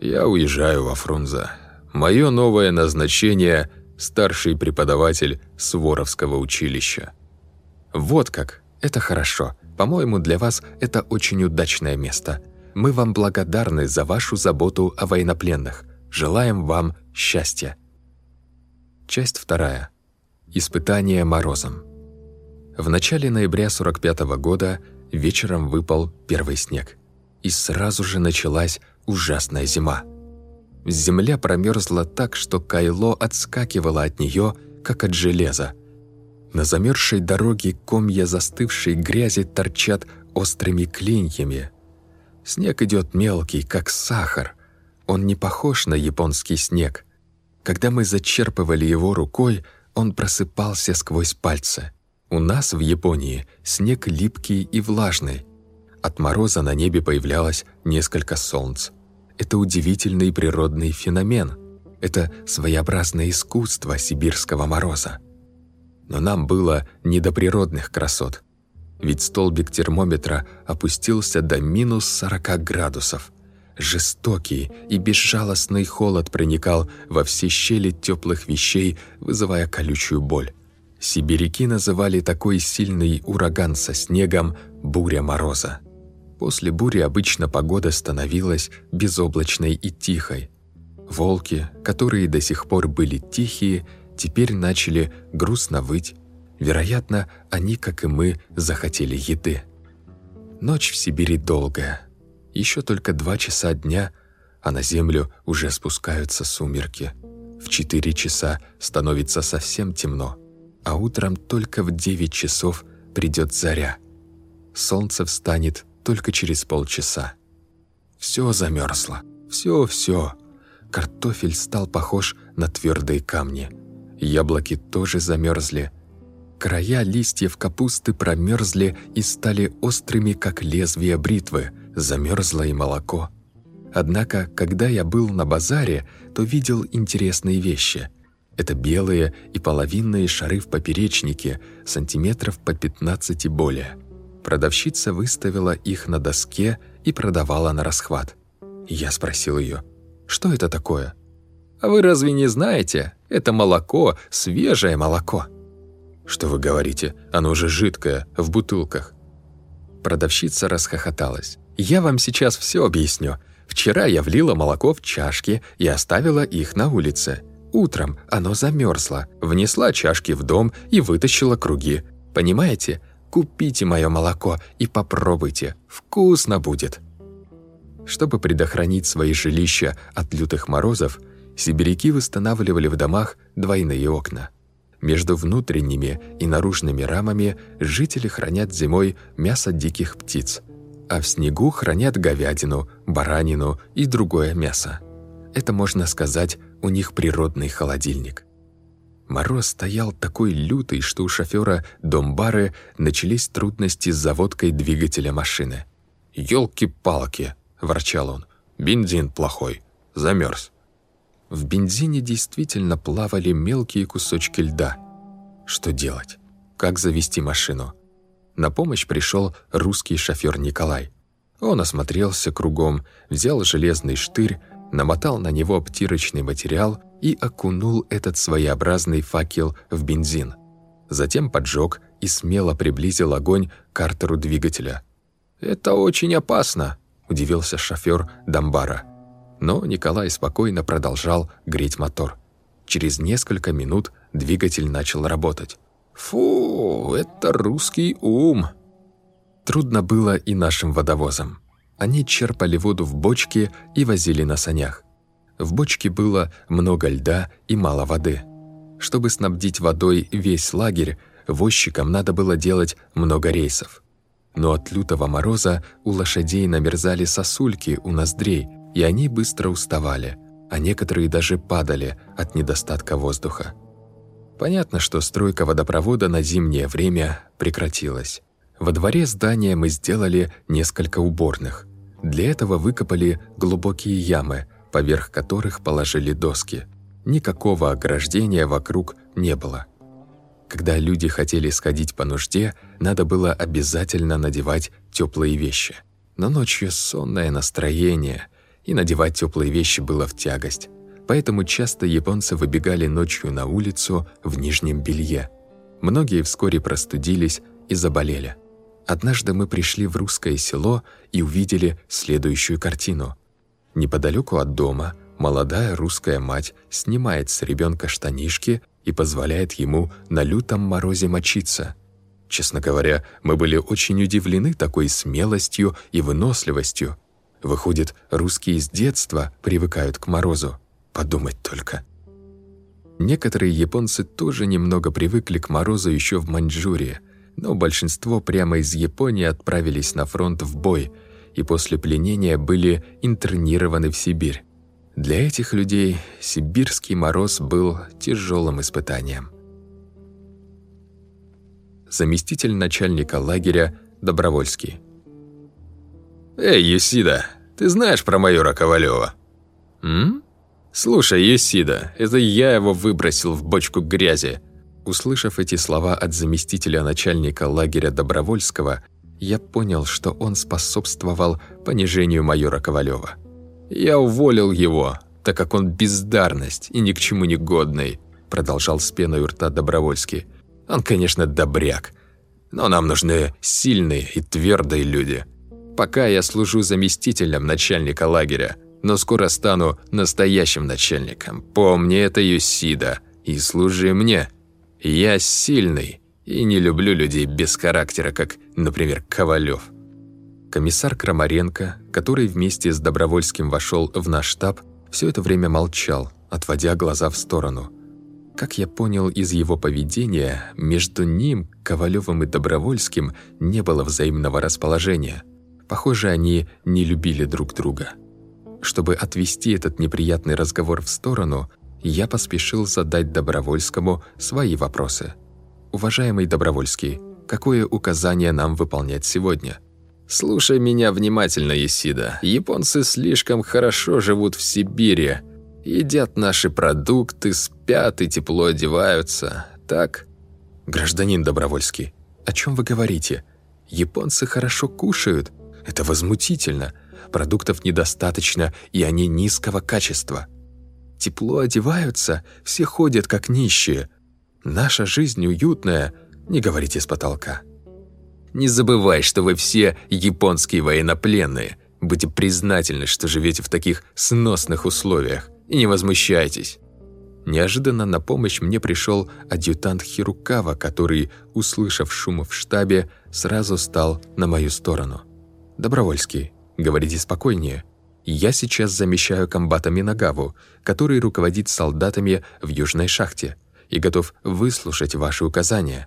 «Я уезжаю во Фрунзе. Мое новое назначение – старший преподаватель Суворовского училища. «Вот как! Это хорошо. По-моему, для вас это очень удачное место. Мы вам благодарны за вашу заботу о военнопленных. Желаем вам счастья». Часть вторая. Испытание морозом. В начале ноября 45 -го года вечером выпал первый снег. И сразу же началась ужасная зима. Земля промерзла так, что Кайло отскакивало от нее, как от железа. На замерзшей дороге комья застывшей грязи торчат острыми клиньями. Снег идет мелкий, как сахар. Он не похож на японский снег. Когда мы зачерпывали его рукой, он просыпался сквозь пальцы. У нас в Японии снег липкий и влажный. От мороза на небе появлялось несколько солнц. Это удивительный природный феномен. Это своеобразное искусство сибирского мороза. Но нам было не до природных красот. Ведь столбик термометра опустился до минус 40 градусов. Жестокий и безжалостный холод проникал во все щели теплых вещей, вызывая колючую боль. Сибиряки называли такой сильный ураган со снегом «буря мороза». После бури обычно погода становилась безоблачной и тихой. Волки, которые до сих пор были тихие, теперь начали грустно выть. Вероятно, они, как и мы, захотели еды. Ночь в Сибири долгая. Еще только два часа дня, а на землю уже спускаются сумерки. В четыре часа становится совсем темно, а утром только в девять часов придет заря. Солнце встанет только через полчаса. Все замерзло. Все-все. Картофель стал похож на твердые камни. Яблоки тоже замерзли. Края листьев капусты промерзли и стали острыми, как лезвие бритвы. Замерзло и молоко. Однако, когда я был на базаре, то видел интересные вещи. Это белые и половинные шары в поперечнике, сантиметров по 15 и более – Продавщица выставила их на доске и продавала на расхват. Я спросил ее, что это такое? «А вы разве не знаете? Это молоко, свежее молоко». «Что вы говорите? Оно же жидкое, в бутылках». Продавщица расхохоталась. «Я вам сейчас все объясню. Вчера я влила молоко в чашки и оставила их на улице. Утром оно замерзло, внесла чашки в дом и вытащила круги. Понимаете, Купите мое молоко и попробуйте, вкусно будет». Чтобы предохранить свои жилища от лютых морозов, сибиряки восстанавливали в домах двойные окна. Между внутренними и наружными рамами жители хранят зимой мясо диких птиц, а в снегу хранят говядину, баранину и другое мясо. Это, можно сказать, у них природный холодильник. Мороз стоял такой лютый, что у шофера Домбары начались трудности с заводкой двигателя машины. «Елки-палки!» — ворчал он. «Бензин плохой. Замерз». В бензине действительно плавали мелкие кусочки льда. Что делать? Как завести машину? На помощь пришел русский шофер Николай. Он осмотрелся кругом, взял железный штырь, намотал на него обтирочный материал и окунул этот своеобразный факел в бензин. Затем поджег и смело приблизил огонь к картеру двигателя. «Это очень опасно», – удивился шофер Дамбара. Но Николай спокойно продолжал греть мотор. Через несколько минут двигатель начал работать. «Фу, это русский ум!» Трудно было и нашим водовозам. Они черпали воду в бочке и возили на санях. В бочке было много льда и мало воды. Чтобы снабдить водой весь лагерь, возчикам надо было делать много рейсов. Но от лютого мороза у лошадей намерзали сосульки у ноздрей, и они быстро уставали, а некоторые даже падали от недостатка воздуха. Понятно, что стройка водопровода на зимнее время прекратилась. Во дворе здания мы сделали несколько уборных. Для этого выкопали глубокие ямы, поверх которых положили доски. Никакого ограждения вокруг не было. Когда люди хотели сходить по нужде, надо было обязательно надевать теплые вещи. Но ночью сонное настроение, и надевать теплые вещи было в тягость. Поэтому часто японцы выбегали ночью на улицу в нижнем белье. Многие вскоре простудились и заболели. Однажды мы пришли в русское село и увидели следующую картину. Неподалеку от дома молодая русская мать снимает с ребенка штанишки и позволяет ему на лютом морозе мочиться. Честно говоря, мы были очень удивлены такой смелостью и выносливостью. Выходит, русские с детства привыкают к морозу. Подумать только. Некоторые японцы тоже немного привыкли к морозу еще в Маньчжурии, но большинство прямо из Японии отправились на фронт в бой и после пленения были интернированы в Сибирь. Для этих людей сибирский мороз был тяжелым испытанием. Заместитель начальника лагеря Добровольский. «Эй, Юсида, ты знаешь про майора Ковалева? «М?» «Слушай, Юсида, это я его выбросил в бочку грязи». Услышав эти слова от заместителя начальника лагеря Добровольского, я понял, что он способствовал понижению майора Ковалева. «Я уволил его, так как он бездарность и ни к чему не годный», продолжал с пеной у рта Добровольский. «Он, конечно, добряк, но нам нужны сильные и твердые люди. Пока я служу заместителем начальника лагеря, но скоро стану настоящим начальником. Помни это, Юсида, и служи мне. Я сильный и не люблю людей без характера, как, например, Ковалев. Комиссар Крамаренко, который вместе с Добровольским вошел в наш штаб, все это время молчал, отводя глаза в сторону. Как я понял из его поведения, между ним, Ковалевым и Добровольским не было взаимного расположения. Похоже, они не любили друг друга. Чтобы отвести этот неприятный разговор в сторону, я поспешил задать Добровольскому свои вопросы. «Уважаемый Добровольский, какое указание нам выполнять сегодня?» «Слушай меня внимательно, Исида. Японцы слишком хорошо живут в Сибири. Едят наши продукты, спят и тепло одеваются. Так?» «Гражданин Добровольский, о чем вы говорите? Японцы хорошо кушают. Это возмутительно продуктов недостаточно, и они низкого качества. Тепло одеваются, все ходят как нищие. Наша жизнь уютная, не говорите с потолка. Не забывай, что вы все японские военнопленные. Будьте признательны, что живете в таких сносных условиях, и не возмущайтесь. Неожиданно на помощь мне пришел адъютант Хирукава, который, услышав шум в штабе, сразу стал на мою сторону. «Добровольский, Говорите спокойнее. Я сейчас замещаю комбата Минагаву, который руководит солдатами в южной шахте и готов выслушать ваши указания».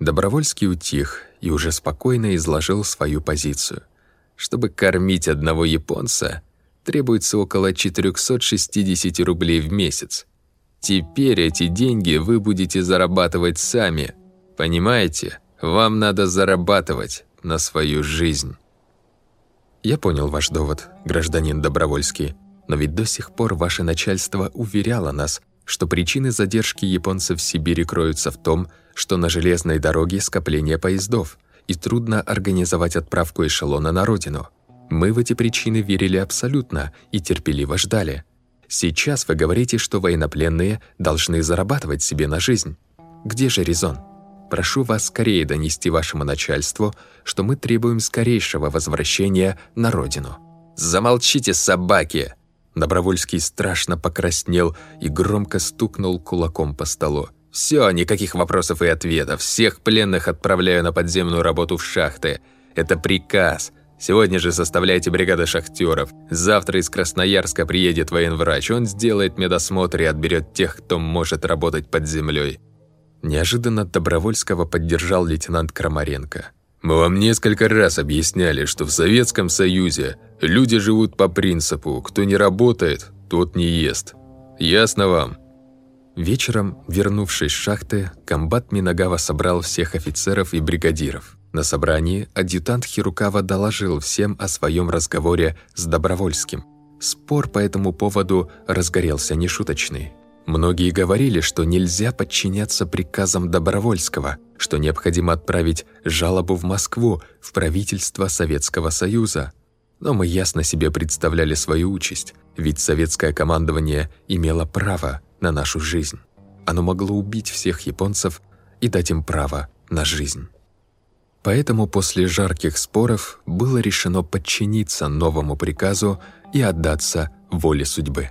Добровольский утих и уже спокойно изложил свою позицию. Чтобы кормить одного японца, требуется около 460 рублей в месяц. Теперь эти деньги вы будете зарабатывать сами. Понимаете? Вам надо зарабатывать на свою жизнь. Я понял ваш довод, гражданин Добровольский. Но ведь до сих пор ваше начальство уверяло нас, что причины задержки японцев в Сибири кроются в том, что на железной дороге скопление поездов, и трудно организовать отправку эшелона на родину. Мы в эти причины верили абсолютно и терпеливо ждали. Сейчас вы говорите, что военнопленные должны зарабатывать себе на жизнь. Где же резон? Прошу вас скорее донести вашему начальству, что мы требуем скорейшего возвращения на родину. Замолчите, собаки! Добровольский страшно покраснел и громко стукнул кулаком по столу. «Все, никаких вопросов и ответов. Всех пленных отправляю на подземную работу в шахты. Это приказ. Сегодня же составляйте бригады шахтеров. Завтра из Красноярска приедет военврач. Он сделает медосмотр и отберет тех, кто может работать под землей. Неожиданно Добровольского поддержал лейтенант Крамаренко. «Мы вам несколько раз объясняли, что в Советском Союзе люди живут по принципу «кто не работает, тот не ест». Ясно вам?» Вечером, вернувшись с шахты, комбат Минагава собрал всех офицеров и бригадиров. На собрании адъютант Хирукава доложил всем о своем разговоре с Добровольским. Спор по этому поводу разгорелся нешуточный. Многие говорили, что нельзя подчиняться приказам Добровольского, что необходимо отправить жалобу в Москву, в правительство Советского Союза. Но мы ясно себе представляли свою участь, ведь советское командование имело право на нашу жизнь. Оно могло убить всех японцев и дать им право на жизнь. Поэтому после жарких споров было решено подчиниться новому приказу и отдаться воле судьбы.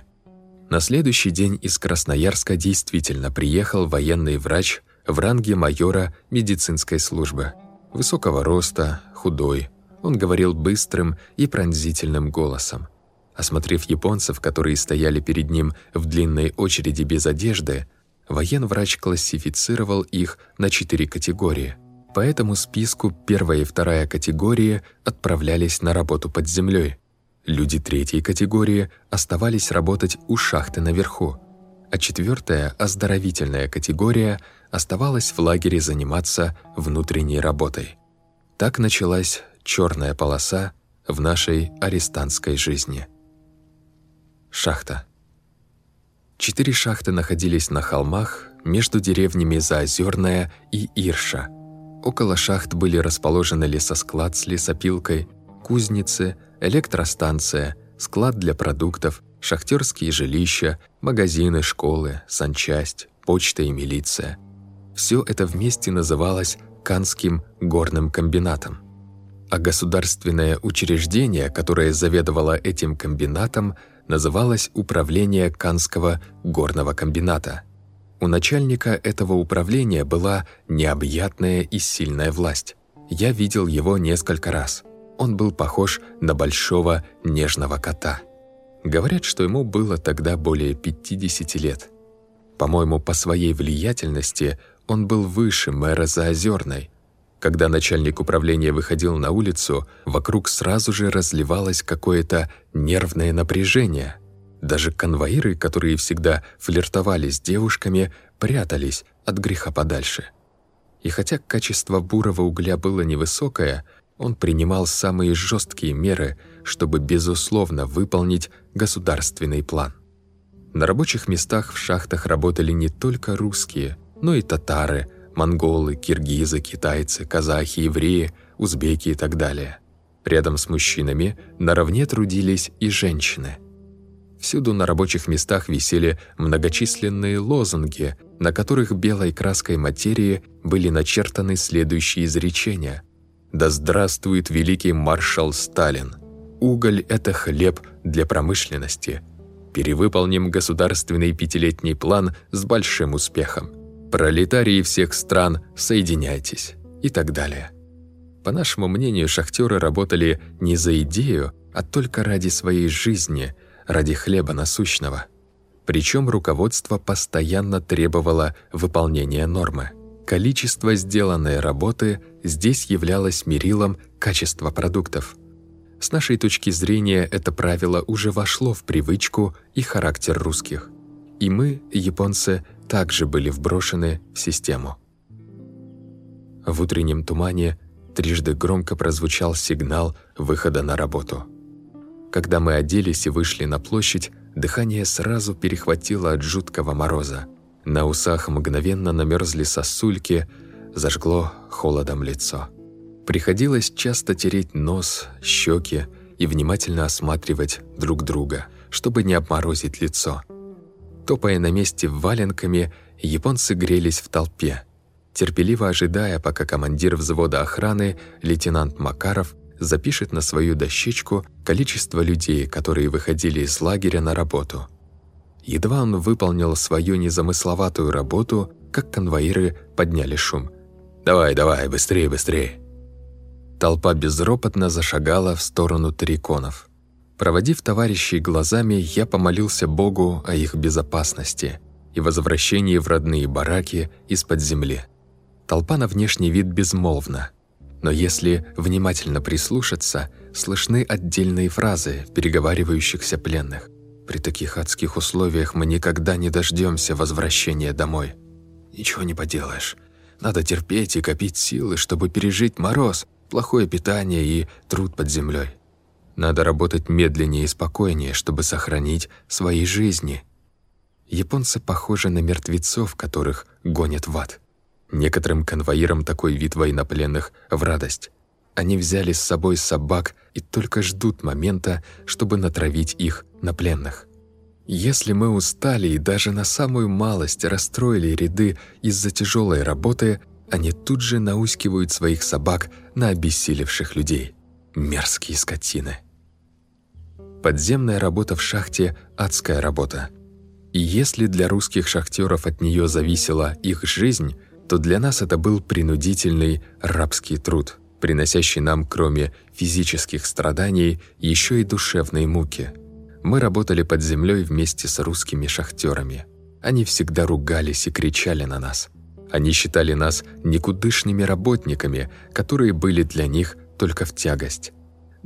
На следующий день из Красноярска действительно приехал военный врач в ранге майора медицинской службы. Высокого роста, худой. Он говорил быстрым и пронзительным голосом. Осмотрев японцев, которые стояли перед ним в длинной очереди без одежды, военврач классифицировал их на четыре категории – по этому списку первая и вторая категории отправлялись на работу под землей. Люди третьей категории оставались работать у шахты наверху, а четвертая, оздоровительная категория, оставалась в лагере заниматься внутренней работой. Так началась черная полоса в нашей арестантской жизни. Шахта. Четыре шахты находились на холмах между деревнями Заозерная и Ирша – Около шахт были расположены лесосклад с лесопилкой, кузницы, электростанция, склад для продуктов, шахтерские жилища, магазины, школы, санчасть, почта и милиция. Все это вместе называлось Канским горным комбинатом. А государственное учреждение, которое заведовало этим комбинатом, называлось Управление Канского горного комбината – у начальника этого управления была необъятная и сильная власть. Я видел его несколько раз. Он был похож на большого нежного кота. Говорят, что ему было тогда более 50 лет. По-моему, по своей влиятельности он был выше мэра Заозерной. Когда начальник управления выходил на улицу, вокруг сразу же разливалось какое-то нервное напряжение – даже конвоиры, которые всегда флиртовали с девушками, прятались от греха подальше. И хотя качество бурого угля было невысокое, он принимал самые жесткие меры, чтобы безусловно выполнить государственный план. На рабочих местах в шахтах работали не только русские, но и татары, монголы, киргизы, китайцы, казахи, евреи, узбеки и так далее. Рядом с мужчинами наравне трудились и женщины – Всюду на рабочих местах висели многочисленные лозунги, на которых белой краской материи были начертаны следующие изречения. «Да здравствует великий маршал Сталин! Уголь – это хлеб для промышленности. Перевыполним государственный пятилетний план с большим успехом. Пролетарии всех стран, соединяйтесь!» и так далее. По нашему мнению, шахтеры работали не за идею, а только ради своей жизни – ради хлеба насущного. Причем руководство постоянно требовало выполнения нормы. Количество сделанной работы здесь являлось мерилом качества продуктов. С нашей точки зрения это правило уже вошло в привычку и характер русских. И мы, японцы, также были вброшены в систему. В утреннем тумане трижды громко прозвучал сигнал выхода на работу – Когда мы оделись и вышли на площадь, дыхание сразу перехватило от жуткого мороза. На усах мгновенно намерзли сосульки, зажгло холодом лицо. Приходилось часто тереть нос, щеки и внимательно осматривать друг друга, чтобы не обморозить лицо. Топая на месте валенками, японцы грелись в толпе, терпеливо ожидая, пока командир взвода охраны, лейтенант Макаров, запишет на свою дощечку количество людей, которые выходили из лагеря на работу. Едва он выполнил свою незамысловатую работу, как конвоиры подняли шум. «Давай, давай, быстрее, быстрее!» Толпа безропотно зашагала в сторону тариконов. Проводив товарищей глазами, я помолился Богу о их безопасности и возвращении в родные бараки из-под земли. Толпа на внешний вид безмолвна, но если внимательно прислушаться, слышны отдельные фразы переговаривающихся пленных. При таких адских условиях мы никогда не дождемся возвращения домой. Ничего не поделаешь. Надо терпеть и копить силы, чтобы пережить мороз, плохое питание и труд под землей. Надо работать медленнее и спокойнее, чтобы сохранить свои жизни. Японцы похожи на мертвецов, которых гонят в ад. Некоторым конвоирам такой вид военнопленных в радость. Они взяли с собой собак и только ждут момента, чтобы натравить их на пленных. Если мы устали и даже на самую малость расстроили ряды из-за тяжелой работы, они тут же наускивают своих собак на обессилевших людей. Мерзкие скотины. Подземная работа в шахте – адская работа. И если для русских шахтеров от нее зависела их жизнь, то для нас это был принудительный рабский труд, приносящий нам, кроме физических страданий, еще и душевные муки. Мы работали под землей вместе с русскими шахтерами. Они всегда ругались и кричали на нас – они считали нас никудышными работниками, которые были для них только в тягость.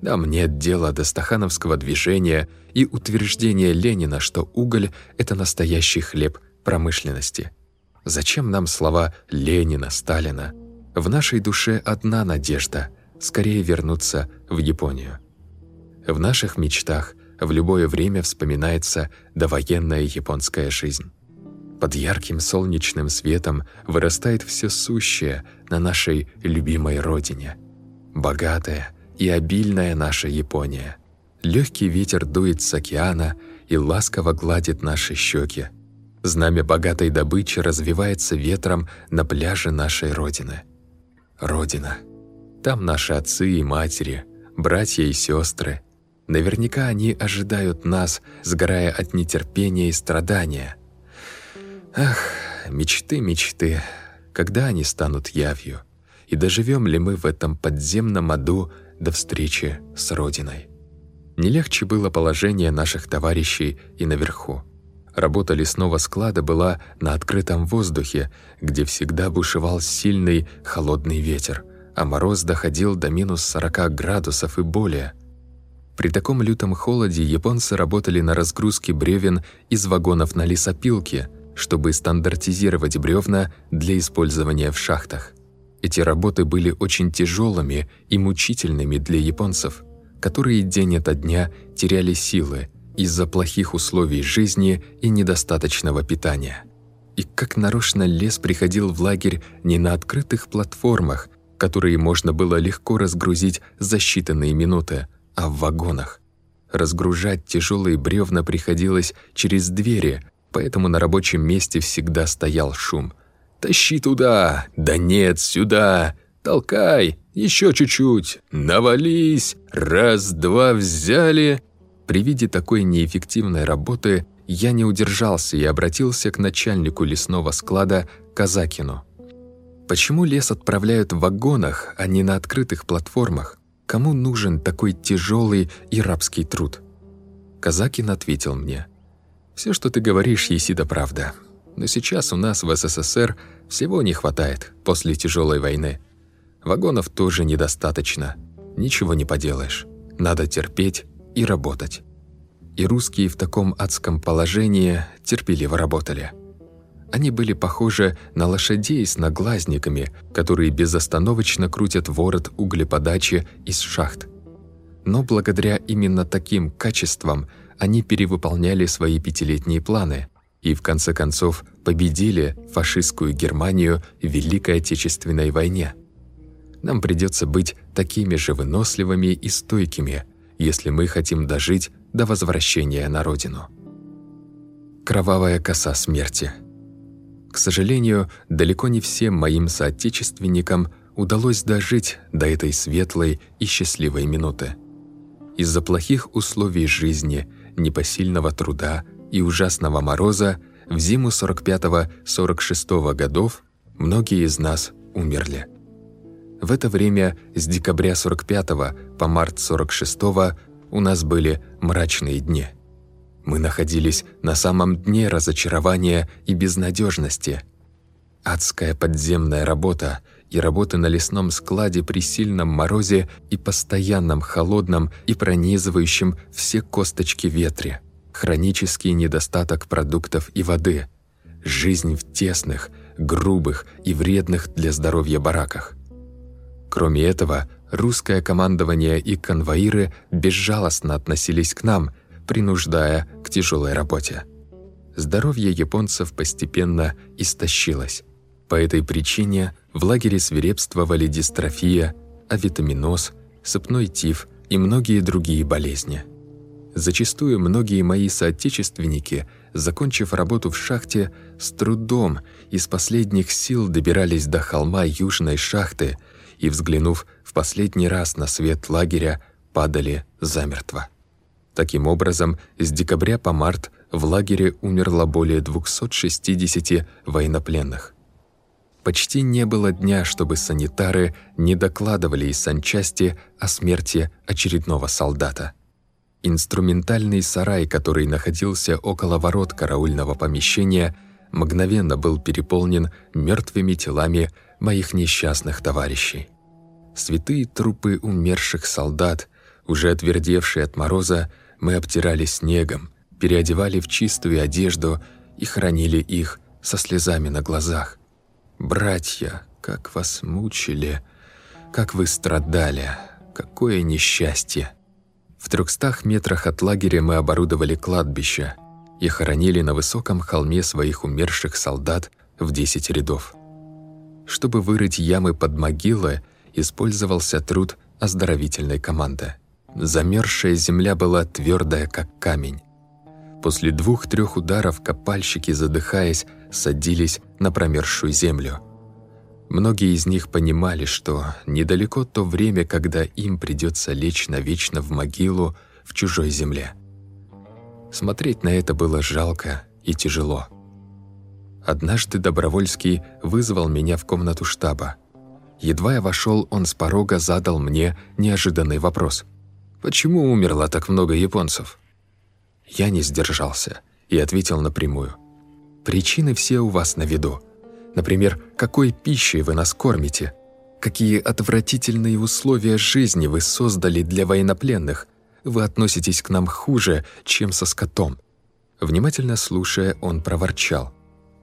Нам нет дела до стахановского движения и утверждения Ленина, что уголь – это настоящий хлеб промышленности. Зачем нам слова Ленина, Сталина? В нашей душе одна надежда – скорее вернуться в Японию. В наших мечтах в любое время вспоминается довоенная японская жизнь. Под ярким солнечным светом вырастает все сущее на нашей любимой родине. Богатая и обильная наша Япония. Легкий ветер дует с океана и ласково гладит наши щеки. Знамя богатой добычи развивается ветром на пляже нашей Родины. Родина. Там наши отцы и матери, братья и сестры. Наверняка они ожидают нас, сгорая от нетерпения и страдания – Ах, мечты, мечты, когда они станут явью? И доживем ли мы в этом подземном аду до встречи с Родиной? Не легче было положение наших товарищей и наверху. Работа лесного склада была на открытом воздухе, где всегда бушевал сильный холодный ветер, а мороз доходил до минус 40 градусов и более. При таком лютом холоде японцы работали на разгрузке бревен из вагонов на лесопилке – чтобы стандартизировать бревна для использования в шахтах. Эти работы были очень тяжелыми и мучительными для японцев, которые день ото дня теряли силы из-за плохих условий жизни и недостаточного питания. И как нарочно лес приходил в лагерь не на открытых платформах, которые можно было легко разгрузить за считанные минуты, а в вагонах. Разгружать тяжелые бревна приходилось через двери, поэтому на рабочем месте всегда стоял шум. «Тащи туда! Да нет, сюда! Толкай! Еще чуть-чуть! Навались! Раз-два взяли!» При виде такой неэффективной работы я не удержался и обратился к начальнику лесного склада Казакину. «Почему лес отправляют в вагонах, а не на открытых платформах? Кому нужен такой тяжелый и рабский труд?» Казакин ответил мне – все, что ты говоришь, Есида, правда. Но сейчас у нас в СССР всего не хватает после тяжелой войны. Вагонов тоже недостаточно. Ничего не поделаешь. Надо терпеть и работать. И русские в таком адском положении терпеливо работали. Они были похожи на лошадей с наглазниками, которые безостановочно крутят ворот углеподачи из шахт. Но благодаря именно таким качествам они перевыполняли свои пятилетние планы и в конце концов победили фашистскую Германию в Великой Отечественной войне. Нам придется быть такими же выносливыми и стойкими, если мы хотим дожить до возвращения на родину. Кровавая коса смерти. К сожалению, далеко не всем моим соотечественникам удалось дожить до этой светлой и счастливой минуты. Из-за плохих условий жизни, непосильного труда и ужасного мороза в зиму 45-46 годов многие из нас умерли. В это время с декабря 45 по март 46 у нас были мрачные дни. Мы находились на самом дне разочарования и безнадежности. Адская подземная работа и работы на лесном складе при сильном морозе и постоянном холодном и пронизывающем все косточки ветре, хронический недостаток продуктов и воды, жизнь в тесных, грубых и вредных для здоровья бараках. Кроме этого, русское командование и конвоиры безжалостно относились к нам, принуждая к тяжелой работе. Здоровье японцев постепенно истощилось. По этой причине в лагере свирепствовали дистрофия, авитаминоз, сыпной тиф и многие другие болезни. Зачастую многие мои соотечественники, закончив работу в шахте, с трудом из последних сил добирались до холма южной шахты и, взглянув в последний раз на свет лагеря, падали замертво. Таким образом, с декабря по март в лагере умерло более 260 военнопленных. Почти не было дня, чтобы санитары не докладывали из санчасти о смерти очередного солдата. Инструментальный сарай, который находился около ворот караульного помещения, мгновенно был переполнен мертвыми телами моих несчастных товарищей. Святые трупы умерших солдат, уже отвердевшие от мороза, мы обтирали снегом, переодевали в чистую одежду и хранили их со слезами на глазах. Братья, как вас мучили, как вы страдали, какое несчастье. В трехстах метрах от лагеря мы оборудовали кладбище и хоронили на высоком холме своих умерших солдат в десять рядов. Чтобы вырыть ямы под могилы, использовался труд оздоровительной команды. Замерзшая земля была твердая, как камень. После двух-трех ударов копальщики, задыхаясь, садились на промерзшую землю. Многие из них понимали, что недалеко то время, когда им придется лечь навечно в могилу в чужой земле. Смотреть на это было жалко и тяжело. Однажды Добровольский вызвал меня в комнату штаба. Едва я вошел, он с порога задал мне неожиданный вопрос. «Почему умерло так много японцев?» Я не сдержался и ответил напрямую. Причины все у вас на виду. Например, какой пищей вы нас кормите? Какие отвратительные условия жизни вы создали для военнопленных? Вы относитесь к нам хуже, чем со скотом». Внимательно слушая, он проворчал.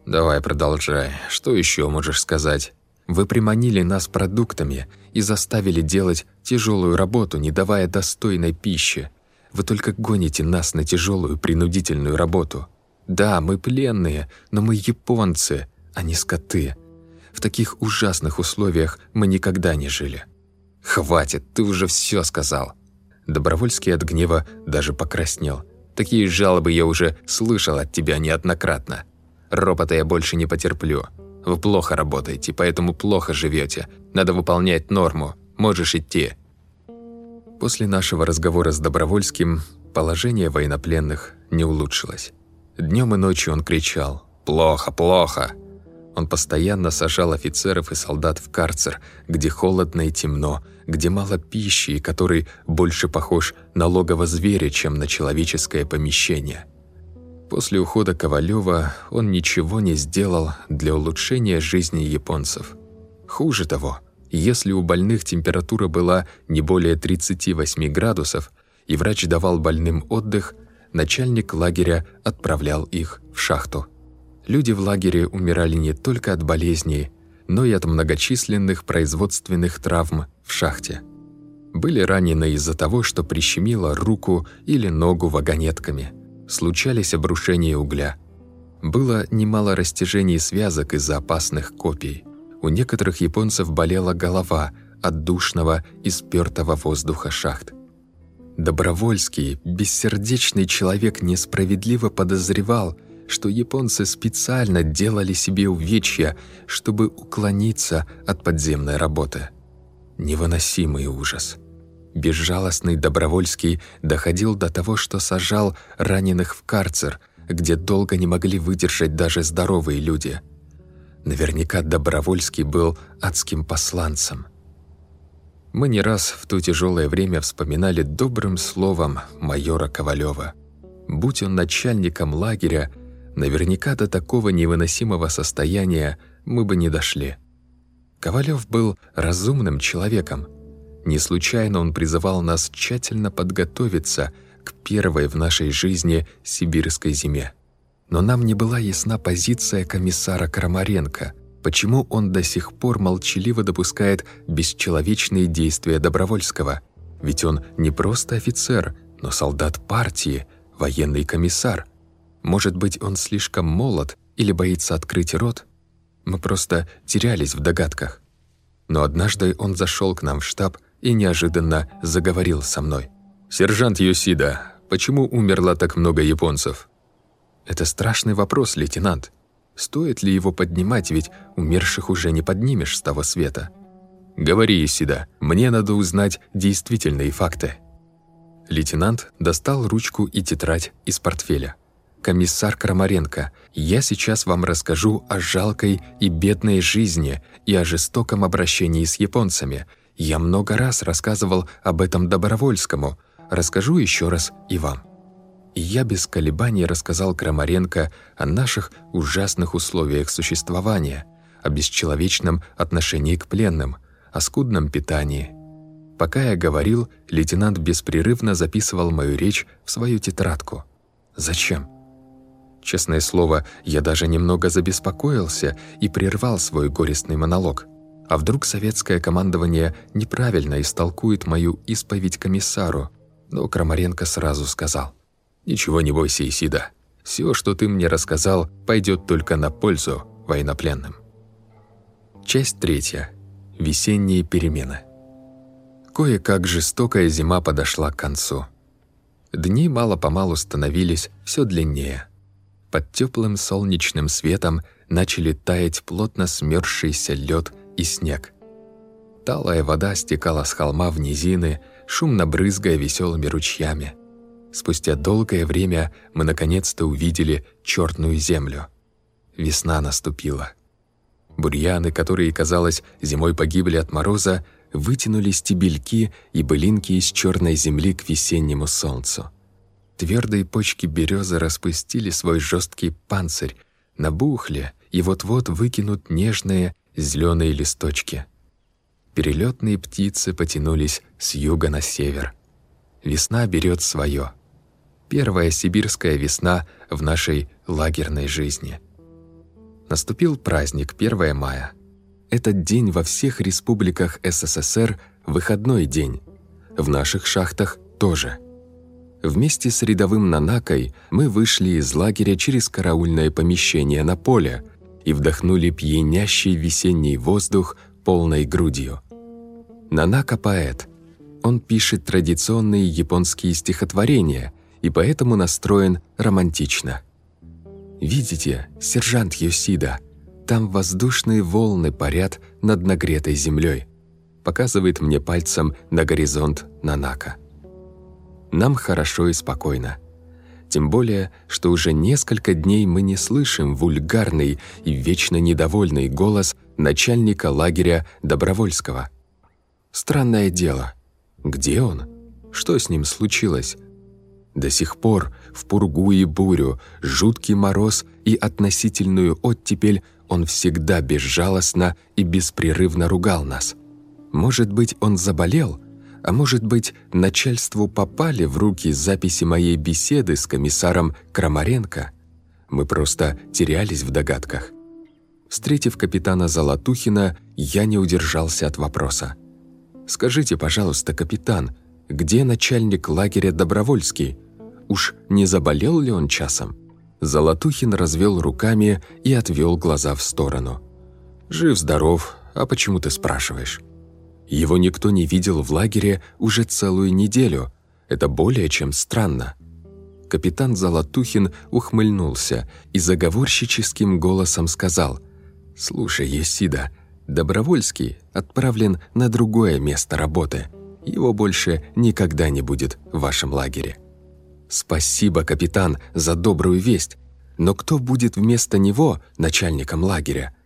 «Давай продолжай. Что еще можешь сказать? Вы приманили нас продуктами и заставили делать тяжелую работу, не давая достойной пищи. Вы только гоните нас на тяжелую принудительную работу. Да, мы пленные, но мы японцы, а не скоты. В таких ужасных условиях мы никогда не жили. Хватит, ты уже все сказал. Добровольский от гнева даже покраснел. Такие жалобы я уже слышал от тебя неоднократно. Ропота я больше не потерплю. Вы плохо работаете, поэтому плохо живете. Надо выполнять норму. Можешь идти. После нашего разговора с Добровольским положение военнопленных не улучшилось. Днем и ночью он кричал «Плохо, плохо!». Он постоянно сажал офицеров и солдат в карцер, где холодно и темно, где мало пищи и который больше похож на логово зверя, чем на человеческое помещение. После ухода Ковалева он ничего не сделал для улучшения жизни японцев. Хуже того, если у больных температура была не более 38 градусов, и врач давал больным отдых – начальник лагеря отправлял их в шахту. Люди в лагере умирали не только от болезней, но и от многочисленных производственных травм в шахте. Были ранены из-за того, что прищемило руку или ногу вагонетками. Случались обрушения угля. Было немало растяжений связок из-за опасных копий. У некоторых японцев болела голова от душного и спёртого воздуха шахт. Добровольский, бессердечный человек несправедливо подозревал, что японцы специально делали себе увечья, чтобы уклониться от подземной работы. Невыносимый ужас. Безжалостный Добровольский доходил до того, что сажал раненых в карцер, где долго не могли выдержать даже здоровые люди. Наверняка Добровольский был адским посланцем – мы не раз в то тяжелое время вспоминали добрым словом майора Ковалева. Будь он начальником лагеря, наверняка до такого невыносимого состояния мы бы не дошли. Ковалев был разумным человеком. Не случайно он призывал нас тщательно подготовиться к первой в нашей жизни сибирской зиме. Но нам не была ясна позиция комиссара Крамаренко – Почему он до сих пор молчаливо допускает бесчеловечные действия Добровольского? Ведь он не просто офицер, но солдат партии, военный комиссар. Может быть, он слишком молод или боится открыть рот? Мы просто терялись в догадках. Но однажды он зашел к нам в штаб и неожиданно заговорил со мной. «Сержант Йосида, почему умерло так много японцев?» «Это страшный вопрос, лейтенант. Стоит ли его поднимать, ведь умерших уже не поднимешь с того света? Говори, Исида, мне надо узнать действительные факты. Лейтенант достал ручку и тетрадь из портфеля. «Комиссар Крамаренко, я сейчас вам расскажу о жалкой и бедной жизни и о жестоком обращении с японцами. Я много раз рассказывал об этом Добровольскому. Расскажу еще раз и вам» и я без колебаний рассказал Крамаренко о наших ужасных условиях существования, о бесчеловечном отношении к пленным, о скудном питании. Пока я говорил, лейтенант беспрерывно записывал мою речь в свою тетрадку. Зачем? Честное слово, я даже немного забеспокоился и прервал свой горестный монолог. А вдруг советское командование неправильно истолкует мою исповедь комиссару? Но Крамаренко сразу сказал. «Ничего не бойся, Исида. Все, что ты мне рассказал, пойдет только на пользу военнопленным». Часть третья. Весенние перемены. Кое-как жестокая зима подошла к концу. Дни мало-помалу становились все длиннее. Под теплым солнечным светом начали таять плотно смерзшийся лед и снег. Талая вода стекала с холма в низины, шумно брызгая веселыми ручьями. Спустя долгое время мы наконец-то увидели черную землю. Весна наступила. Бурьяны, которые, казалось, зимой погибли от мороза, вытянули стебельки и былинки из черной земли к весеннему солнцу. Твердые почки березы распустили свой жесткий панцирь, набухли и вот-вот выкинут нежные зеленые листочки. Перелетные птицы потянулись с юга на север. Весна берет свое первая сибирская весна в нашей лагерной жизни. Наступил праздник 1 мая. Этот день во всех республиках СССР выходной день. В наших шахтах тоже. Вместе с рядовым Нанакой мы вышли из лагеря через караульное помещение на поле и вдохнули пьянящий весенний воздух полной грудью. Нанака – поэт. Он пишет традиционные японские стихотворения, и поэтому настроен романтично. Видите, сержант Йосида, там воздушные волны парят над нагретой землей. Показывает мне пальцем на горизонт Нанака. Нам хорошо и спокойно. Тем более, что уже несколько дней мы не слышим вульгарный и вечно недовольный голос начальника лагеря Добровольского. Странное дело. Где он? Что с ним случилось? До сих пор в пургу и бурю, жуткий мороз и относительную оттепель он всегда безжалостно и беспрерывно ругал нас. Может быть, он заболел, а может быть, начальству попали в руки записи моей беседы с комиссаром Крамаренко. Мы просто терялись в догадках. Встретив капитана Золотухина, я не удержался от вопроса. Скажите, пожалуйста, капитан, где начальник лагеря Добровольский? Уж не заболел ли он часом?» Золотухин развел руками и отвел глаза в сторону. «Жив-здоров, а почему ты спрашиваешь?» Его никто не видел в лагере уже целую неделю. Это более чем странно. Капитан Золотухин ухмыльнулся и заговорщическим голосом сказал «Слушай, Есида, Добровольский отправлен на другое место работы. Его больше никогда не будет в вашем лагере». «Спасибо, капитан, за добрую весть. Но кто будет вместо него начальником лагеря?»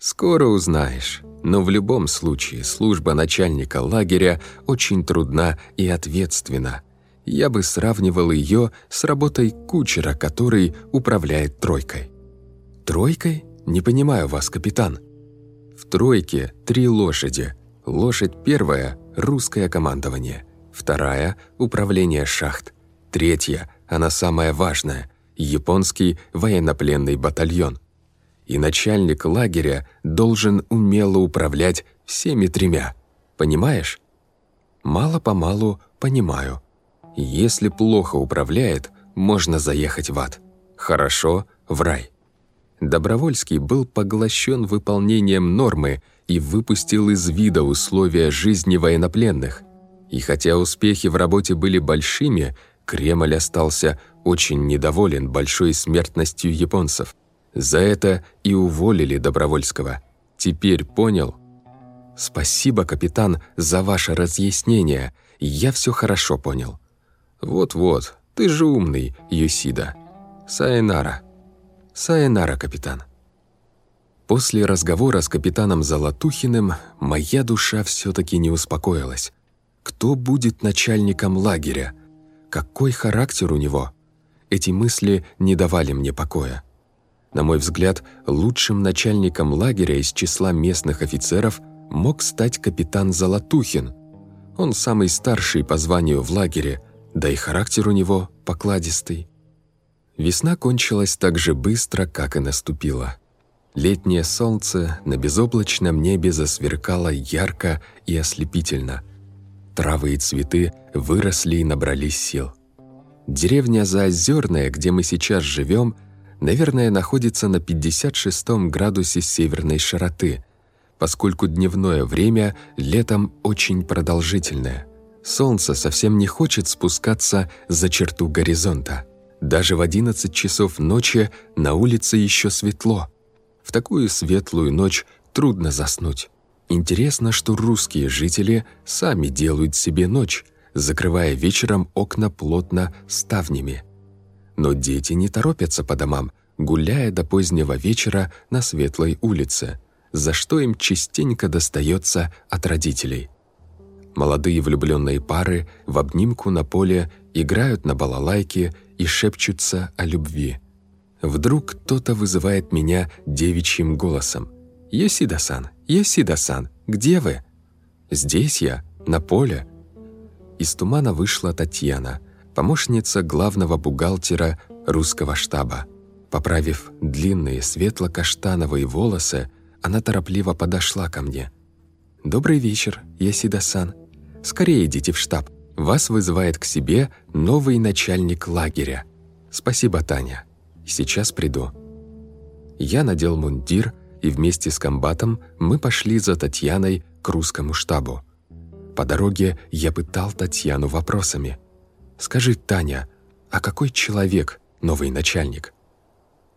«Скоро узнаешь. Но в любом случае служба начальника лагеря очень трудна и ответственна. Я бы сравнивал ее с работой кучера, который управляет тройкой». «Тройкой? Не понимаю вас, капитан». В тройке три лошади. Лошадь первая – русское командование. Вторая – управление шахт. Третья, она самая важная, японский военнопленный батальон. И начальник лагеря должен умело управлять всеми тремя. Понимаешь? Мало-помалу понимаю. Если плохо управляет, можно заехать в ад. Хорошо – в рай. Добровольский был поглощен выполнением нормы и выпустил из вида условия жизни военнопленных. И хотя успехи в работе были большими – Кремль остался очень недоволен большой смертностью японцев. За это и уволили Добровольского. Теперь понял? Спасибо, капитан, за ваше разъяснение. Я все хорошо понял. Вот-вот, ты же умный, Юсида. Сайенара. Сайенара, капитан. После разговора с капитаном Золотухиным моя душа все-таки не успокоилась. Кто будет начальником лагеря? Какой характер у него? Эти мысли не давали мне покоя. На мой взгляд, лучшим начальником лагеря из числа местных офицеров мог стать капитан Золотухин. Он самый старший по званию в лагере, да и характер у него покладистый. Весна кончилась так же быстро, как и наступила. Летнее солнце на безоблачном небе засверкало ярко и ослепительно – Травы и цветы выросли и набрались сил. Деревня Заозерная, где мы сейчас живем, наверное, находится на 56 градусе северной широты, поскольку дневное время летом очень продолжительное. Солнце совсем не хочет спускаться за черту горизонта. Даже в 11 часов ночи на улице еще светло. В такую светлую ночь трудно заснуть. Интересно, что русские жители сами делают себе ночь, закрывая вечером окна плотно ставнями. Но дети не торопятся по домам, гуляя до позднего вечера на светлой улице, за что им частенько достается от родителей. Молодые влюбленные пары в обнимку на поле играют на балалайке и шепчутся о любви. Вдруг кто-то вызывает меня девичьим голосом. «Йосида-сан, Йосида-сан, где вы?» «Здесь я, на поле». Из тумана вышла Татьяна, помощница главного бухгалтера русского штаба. Поправив длинные светло-каштановые волосы, она торопливо подошла ко мне. «Добрый вечер, Ясида-сан. Скорее идите в штаб. Вас вызывает к себе новый начальник лагеря. Спасибо, Таня. Сейчас приду». Я надел мундир, и вместе с комбатом мы пошли за Татьяной к русскому штабу. По дороге я пытал Татьяну вопросами. «Скажи, Таня, а какой человек новый начальник?»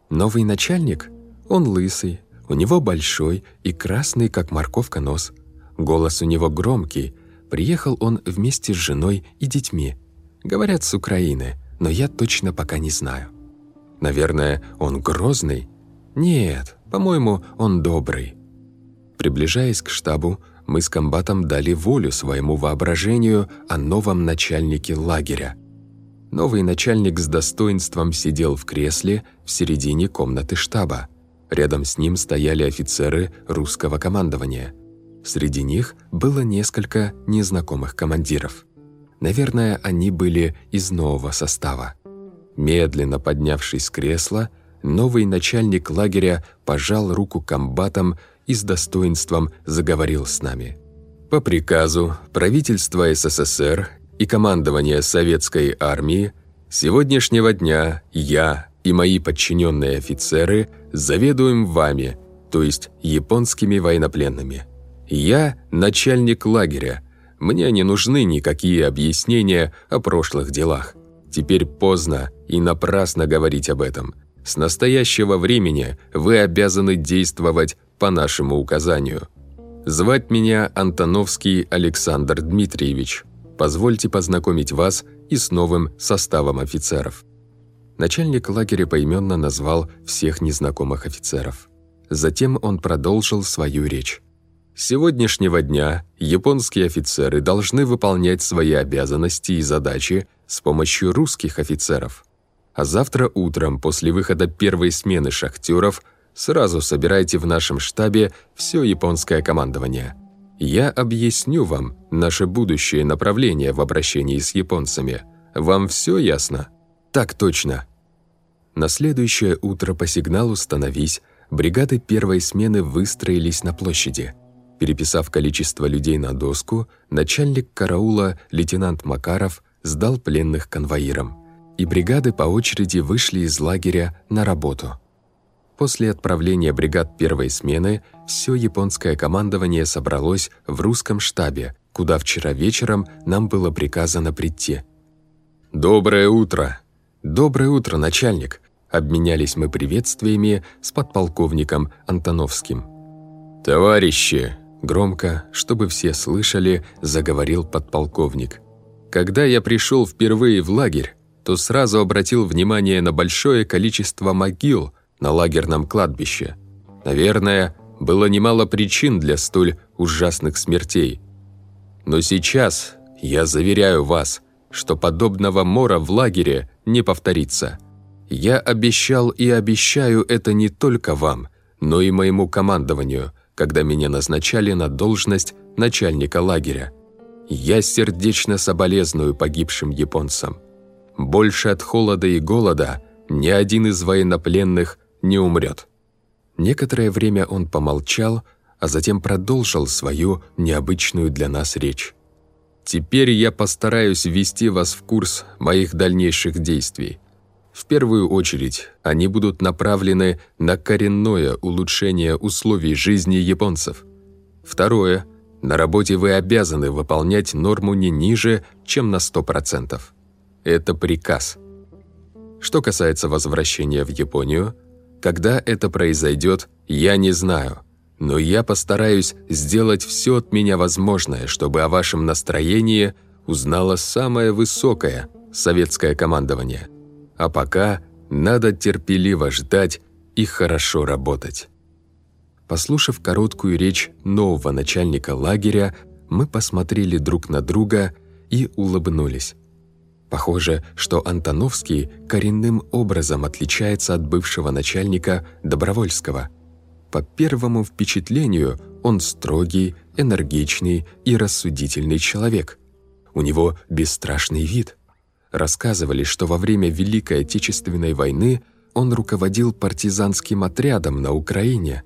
«Новый начальник? Он лысый, у него большой и красный, как морковка, нос. Голос у него громкий. Приехал он вместе с женой и детьми. Говорят, с Украины, но я точно пока не знаю. Наверное, он грозный? Нет, по-моему, он добрый». Приближаясь к штабу, мы с комбатом дали волю своему воображению о новом начальнике лагеря. Новый начальник с достоинством сидел в кресле в середине комнаты штаба. Рядом с ним стояли офицеры русского командования. Среди них было несколько незнакомых командиров. Наверное, они были из нового состава. Медленно поднявшись с кресла, новый начальник лагеря пожал руку комбатам и с достоинством заговорил с нами. По приказу правительства СССР и командования Советской армии сегодняшнего дня я и мои подчиненные офицеры заведуем вами, то есть японскими военнопленными. Я начальник лагеря. Мне не нужны никакие объяснения о прошлых делах. Теперь поздно и напрасно говорить об этом. С настоящего времени вы обязаны действовать по нашему указанию. Звать меня Антоновский Александр Дмитриевич. Позвольте познакомить вас и с новым составом офицеров. Начальник лагеря поименно назвал всех незнакомых офицеров. Затем он продолжил свою речь. С сегодняшнего дня японские офицеры должны выполнять свои обязанности и задачи с помощью русских офицеров. А завтра утром, после выхода первой смены шахтеров, Сразу собирайте в нашем штабе все японское командование. Я объясню вам наше будущее направление в обращении с японцами. Вам все ясно? Так точно. На следующее утро по сигналу «Становись» бригады первой смены выстроились на площади. Переписав количество людей на доску, начальник караула лейтенант Макаров сдал пленных конвоирам. И бригады по очереди вышли из лагеря на работу – После отправления бригад первой смены все японское командование собралось в русском штабе, куда вчера вечером нам было приказано прийти. «Доброе утро!» «Доброе утро, начальник!» Обменялись мы приветствиями с подполковником Антоновским. «Товарищи!» Громко, чтобы все слышали, заговорил подполковник. «Когда я пришел впервые в лагерь, то сразу обратил внимание на большое количество могил – на лагерном кладбище. Наверное, было немало причин для столь ужасных смертей. Но сейчас я заверяю вас, что подобного мора в лагере не повторится. Я обещал и обещаю это не только вам, но и моему командованию, когда меня назначали на должность начальника лагеря. Я сердечно соболезную погибшим японцам. Больше от холода и голода ни один из военнопленных не умрет». Некоторое время он помолчал, а затем продолжил свою необычную для нас речь. «Теперь я постараюсь ввести вас в курс моих дальнейших действий. В первую очередь они будут направлены на коренное улучшение условий жизни японцев. Второе – на работе вы обязаны выполнять норму не ниже, чем на 100%. Это приказ. Что касается возвращения в Японию – когда это произойдет, я не знаю. Но я постараюсь сделать все от меня возможное, чтобы о вашем настроении узнало самое высокое советское командование. А пока надо терпеливо ждать и хорошо работать. Послушав короткую речь нового начальника лагеря, мы посмотрели друг на друга и улыбнулись. Похоже, что Антоновский коренным образом отличается от бывшего начальника Добровольского. По первому впечатлению он строгий, энергичный и рассудительный человек. У него бесстрашный вид. Рассказывали, что во время Великой Отечественной войны он руководил партизанским отрядом на Украине.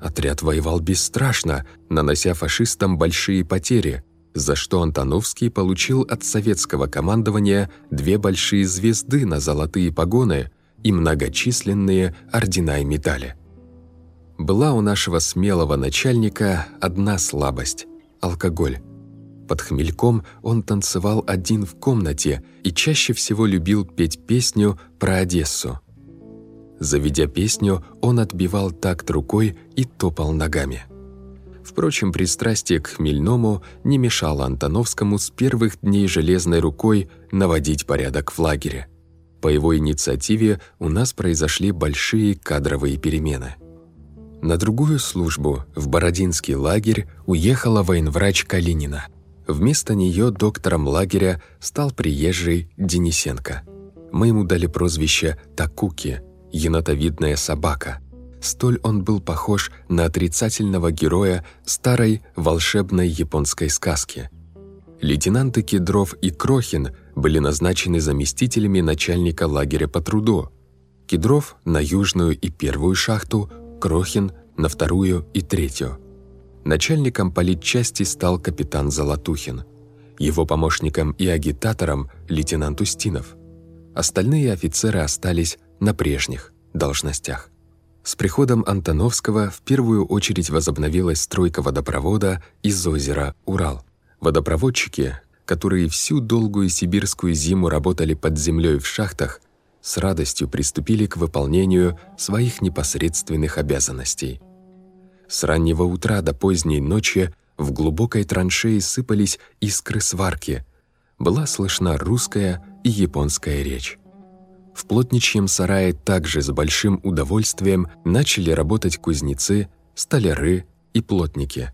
Отряд воевал бесстрашно, нанося фашистам большие потери – за что Антоновский получил от советского командования две большие звезды на золотые погоны и многочисленные ордена и медали. Была у нашего смелого начальника одна слабость – алкоголь. Под хмельком он танцевал один в комнате и чаще всего любил петь песню про Одессу. Заведя песню, он отбивал такт рукой и топал ногами – Впрочем, пристрастие к хмельному не мешало Антоновскому с первых дней железной рукой наводить порядок в лагере. По его инициативе у нас произошли большие кадровые перемены. На другую службу, в Бородинский лагерь, уехала военврач Калинина. Вместо нее доктором лагеря стал приезжий Денисенко. Мы ему дали прозвище «Такуки» – енотовидная собака – Столь он был похож на отрицательного героя старой волшебной японской сказки. Лейтенанты Кедров и Крохин были назначены заместителями начальника лагеря по труду. Кедров – на южную и первую шахту, Крохин – на вторую и третью. Начальником политчасти стал капитан Золотухин. Его помощником и агитатором – лейтенант Устинов. Остальные офицеры остались на прежних должностях. С приходом Антоновского в первую очередь возобновилась стройка водопровода из озера Урал. Водопроводчики, которые всю долгую сибирскую зиму работали под землей в шахтах, с радостью приступили к выполнению своих непосредственных обязанностей. С раннего утра до поздней ночи в глубокой траншеи сыпались искры сварки. Была слышна русская и японская речь. В плотничьем сарае также с большим удовольствием начали работать кузнецы, столяры и плотники.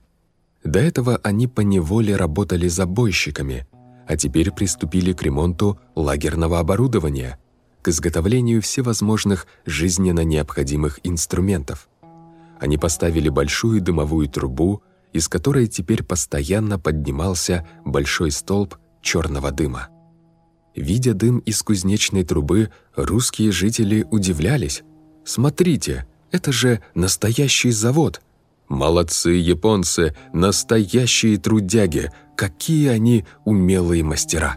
До этого они поневоле работали забойщиками, а теперь приступили к ремонту лагерного оборудования, к изготовлению всевозможных жизненно необходимых инструментов. Они поставили большую дымовую трубу, из которой теперь постоянно поднимался большой столб черного дыма. Видя дым из кузнечной трубы, русские жители удивлялись. «Смотрите, это же настоящий завод!» «Молодцы японцы, настоящие трудяги! Какие они умелые мастера!»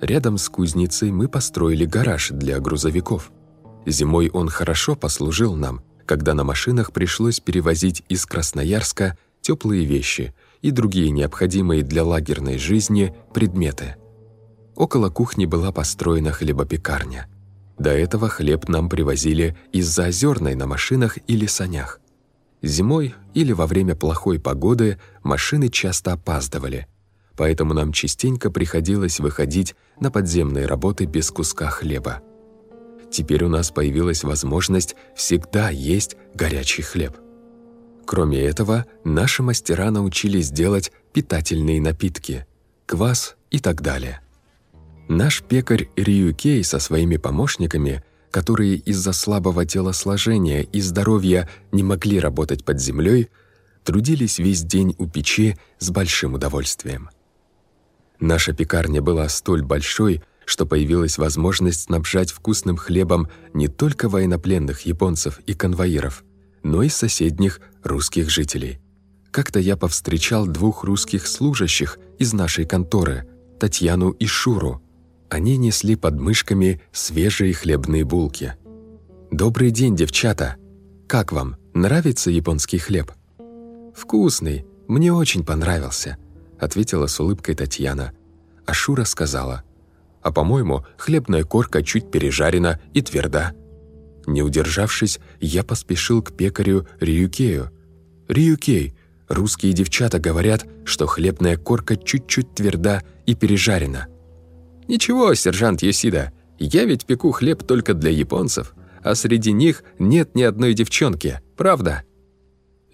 Рядом с кузницей мы построили гараж для грузовиков. Зимой он хорошо послужил нам, когда на машинах пришлось перевозить из Красноярска теплые вещи и другие необходимые для лагерной жизни предметы – Около кухни была построена хлебопекарня. До этого хлеб нам привозили из-за озерной на машинах или санях. Зимой или во время плохой погоды машины часто опаздывали, поэтому нам частенько приходилось выходить на подземные работы без куска хлеба. Теперь у нас появилась возможность всегда есть горячий хлеб. Кроме этого, наши мастера научились делать питательные напитки, квас и так далее. Наш пекарь Риюкей со своими помощниками, которые из-за слабого телосложения и здоровья не могли работать под землей, трудились весь день у печи с большим удовольствием. Наша пекарня была столь большой, что появилась возможность снабжать вкусным хлебом не только военнопленных японцев и конвоиров, но и соседних русских жителей. Как-то я повстречал двух русских служащих из нашей конторы, Татьяну и Шуру, они несли под мышками свежие хлебные булки. «Добрый день, девчата! Как вам, нравится японский хлеб?» «Вкусный, мне очень понравился», — ответила с улыбкой Татьяна. А Шура сказала, «А по-моему, хлебная корка чуть пережарена и тверда». Не удержавшись, я поспешил к пекарю Риюкею. «Риюкей, русские девчата говорят, что хлебная корка чуть-чуть тверда и пережарена». «Ничего, сержант Юсида, я ведь пеку хлеб только для японцев, а среди них нет ни одной девчонки, правда?»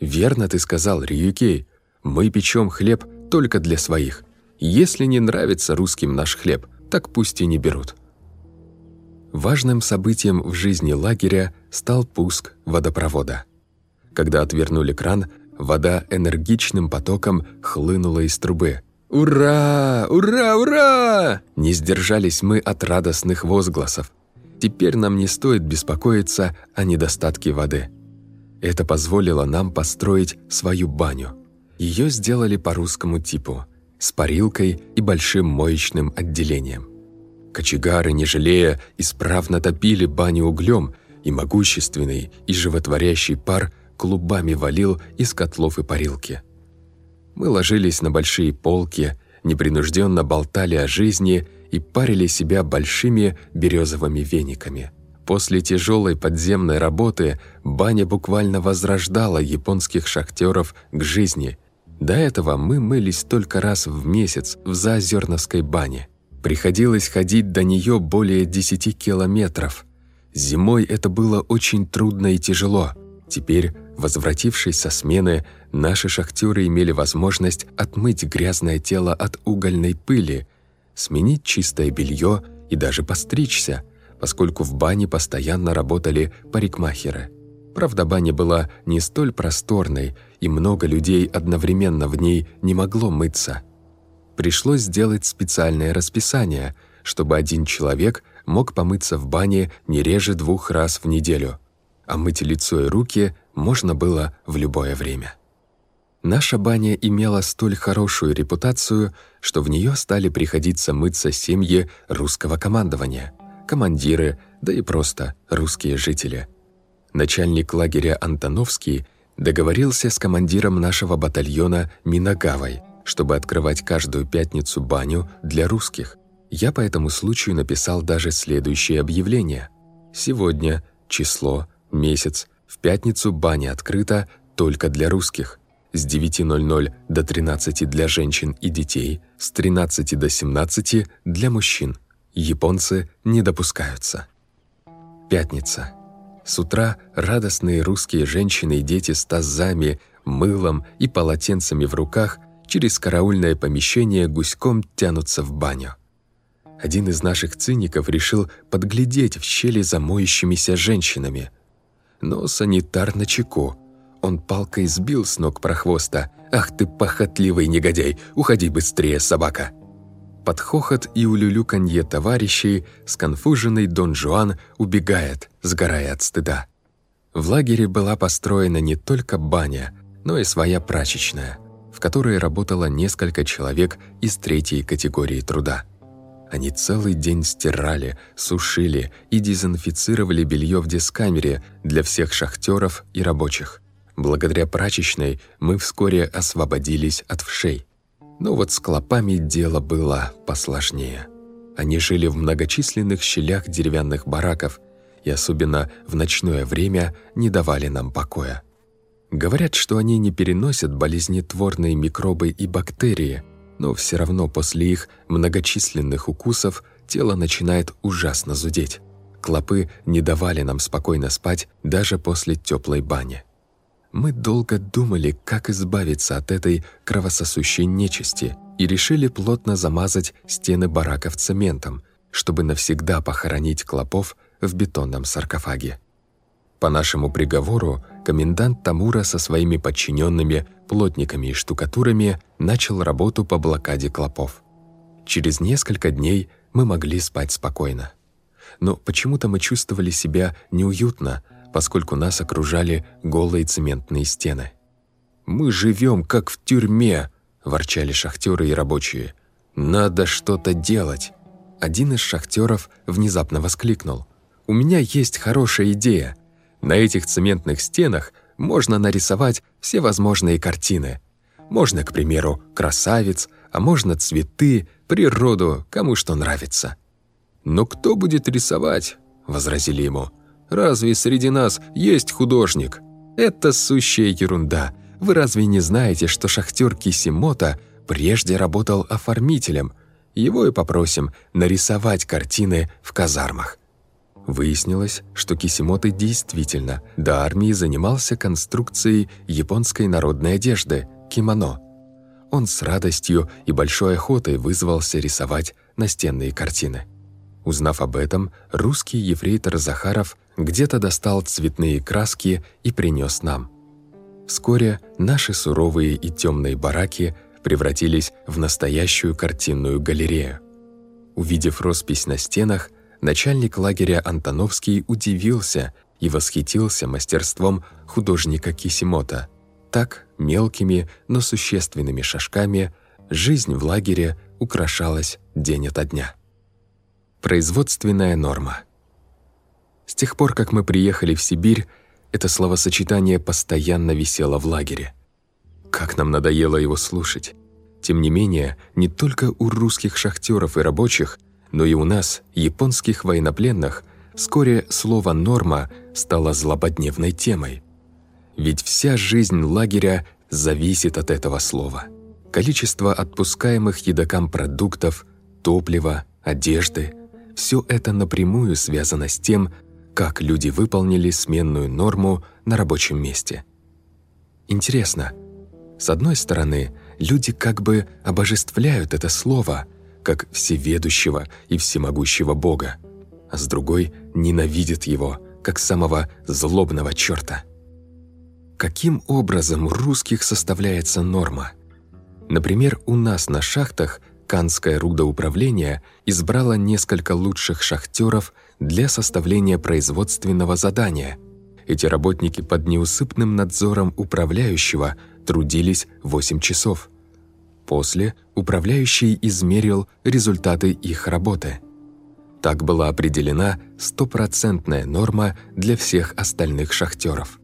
«Верно ты сказал, Рююкей. Мы печем хлеб только для своих. Если не нравится русским наш хлеб, так пусть и не берут». Важным событием в жизни лагеря стал пуск водопровода. Когда отвернули кран, вода энергичным потоком хлынула из трубы – «Ура! Ура! Ура!» Не сдержались мы от радостных возгласов. Теперь нам не стоит беспокоиться о недостатке воды. Это позволило нам построить свою баню. Ее сделали по русскому типу, с парилкой и большим моечным отделением. Кочегары, не жалея, исправно топили баню углем, и могущественный и животворящий пар клубами валил из котлов и парилки. Мы ложились на большие полки, непринужденно болтали о жизни и парили себя большими березовыми вениками. После тяжелой подземной работы баня буквально возрождала японских шахтеров к жизни. До этого мы мылись только раз в месяц в Заозерновской бане. Приходилось ходить до нее более 10 километров. Зимой это было очень трудно и тяжело. Теперь, возвратившись со смены, Наши шахтеры имели возможность отмыть грязное тело от угольной пыли, сменить чистое белье и даже постричься, поскольку в бане постоянно работали парикмахеры. Правда, баня была не столь просторной, и много людей одновременно в ней не могло мыться. Пришлось сделать специальное расписание, чтобы один человек мог помыться в бане не реже двух раз в неделю, а мыть лицо и руки можно было в любое время. Наша баня имела столь хорошую репутацию, что в нее стали приходиться мыться семьи русского командования, командиры, да и просто русские жители. Начальник лагеря Антоновский договорился с командиром нашего батальона Минагавой, чтобы открывать каждую пятницу баню для русских. Я по этому случаю написал даже следующее объявление. Сегодня, число, месяц, в пятницу баня открыта только для русских с 9.00 до 13 для женщин и детей, с 13 до 17 для мужчин. Японцы не допускаются. Пятница. С утра радостные русские женщины и дети с тазами, мылом и полотенцами в руках через караульное помещение гуськом тянутся в баню. Один из наших циников решил подглядеть в щели за моющимися женщинами. Но санитар на чеку – он палкой сбил с ног прохвоста. «Ах ты, похотливый негодяй! Уходи быстрее, собака!» Под хохот и улюлюканье товарищей сконфуженный Дон Жуан убегает, сгорая от стыда. В лагере была построена не только баня, но и своя прачечная, в которой работало несколько человек из третьей категории труда. Они целый день стирали, сушили и дезинфицировали белье в дискамере для всех шахтеров и рабочих. Благодаря прачечной мы вскоре освободились от вшей. Но вот с клопами дело было посложнее. Они жили в многочисленных щелях деревянных бараков и особенно в ночное время не давали нам покоя. Говорят, что они не переносят болезнетворные микробы и бактерии, но все равно после их многочисленных укусов тело начинает ужасно зудеть. Клопы не давали нам спокойно спать даже после теплой бани. Мы долго думали, как избавиться от этой кровососущей нечисти и решили плотно замазать стены бараков цементом, чтобы навсегда похоронить клопов в бетонном саркофаге. По нашему приговору, комендант Тамура со своими подчиненными, плотниками и штукатурами начал работу по блокаде клопов. Через несколько дней мы могли спать спокойно. Но почему-то мы чувствовали себя неуютно, поскольку нас окружали голые цементные стены. «Мы живем как в тюрьме», – ворчали шахтеры и рабочие. «Надо что-то делать». Один из шахтеров внезапно воскликнул. «У меня есть хорошая идея. На этих цементных стенах можно нарисовать все возможные картины. Можно, к примеру, красавиц, а можно цветы, природу, кому что нравится». «Но кто будет рисовать?» – возразили ему. Разве среди нас есть художник? Это сущая ерунда. Вы разве не знаете, что шахтер Кисимото прежде работал оформителем? Его и попросим нарисовать картины в казармах. Выяснилось, что Кисимото действительно до армии занимался конструкцией японской народной одежды – кимоно. Он с радостью и большой охотой вызвался рисовать настенные картины. Узнав об этом, русский ефрейтор Захаров где-то достал цветные краски и принес нам. Вскоре наши суровые и темные бараки превратились в настоящую картинную галерею. Увидев роспись на стенах, начальник лагеря Антоновский удивился и восхитился мастерством художника Кисимота. Так, мелкими, но существенными шажками, жизнь в лагере украшалась день ото дня. Производственная норма. С тех пор, как мы приехали в Сибирь, это словосочетание постоянно висело в лагере. Как нам надоело его слушать. Тем не менее, не только у русских шахтеров и рабочих, но и у нас, японских военнопленных, вскоре слово «норма» стало злободневной темой. Ведь вся жизнь лагеря зависит от этого слова. Количество отпускаемых едокам продуктов, топлива, одежды – все это напрямую связано с тем, как люди выполнили сменную норму на рабочем месте. Интересно, с одной стороны, люди как бы обожествляют это слово, как всеведущего и всемогущего Бога, а с другой ненавидят его, как самого злобного черта. Каким образом русских составляется норма? Например, у нас на шахтах – Канское рудоуправление избрало несколько лучших шахтеров для составления производственного задания. Эти работники под неусыпным надзором управляющего трудились 8 часов. После управляющий измерил результаты их работы. Так была определена стопроцентная норма для всех остальных шахтеров.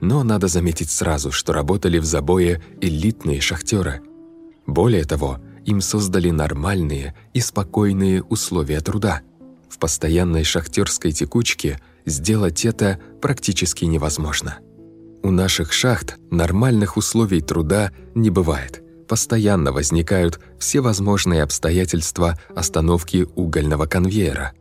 Но надо заметить сразу, что работали в забое элитные шахтеры. Более того, им создали нормальные и спокойные условия труда. В постоянной шахтерской текучке сделать это практически невозможно. У наших шахт нормальных условий труда не бывает. Постоянно возникают всевозможные обстоятельства остановки угольного конвейера.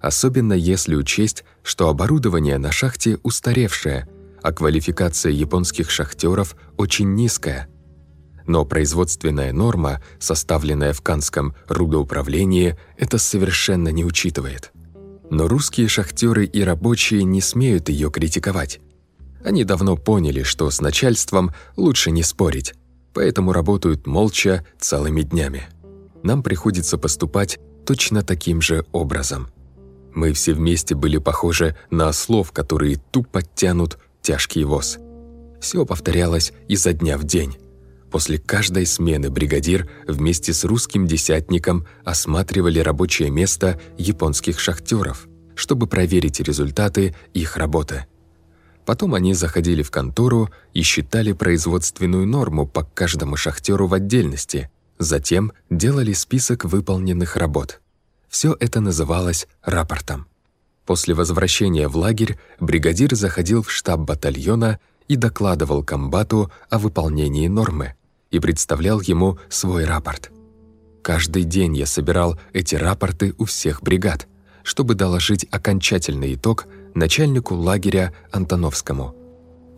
Особенно если учесть, что оборудование на шахте устаревшее, а квалификация японских шахтеров очень низкая. Но производственная норма, составленная в Канском рудоуправлении, это совершенно не учитывает. Но русские шахтеры и рабочие не смеют ее критиковать. Они давно поняли, что с начальством лучше не спорить, поэтому работают молча целыми днями. Нам приходится поступать точно таким же образом. Мы все вместе были похожи на ослов, которые тупо тянут тяжкий воз. Все повторялось изо дня в день. После каждой смены бригадир вместе с русским десятником осматривали рабочее место японских шахтеров, чтобы проверить результаты их работы – Потом они заходили в контору и считали производственную норму по каждому шахтеру в отдельности. Затем делали список выполненных работ. Все это называлось рапортом. После возвращения в лагерь бригадир заходил в штаб батальона и докладывал комбату о выполнении нормы и представлял ему свой рапорт. Каждый день я собирал эти рапорты у всех бригад, чтобы доложить окончательный итог – начальнику лагеря Антоновскому.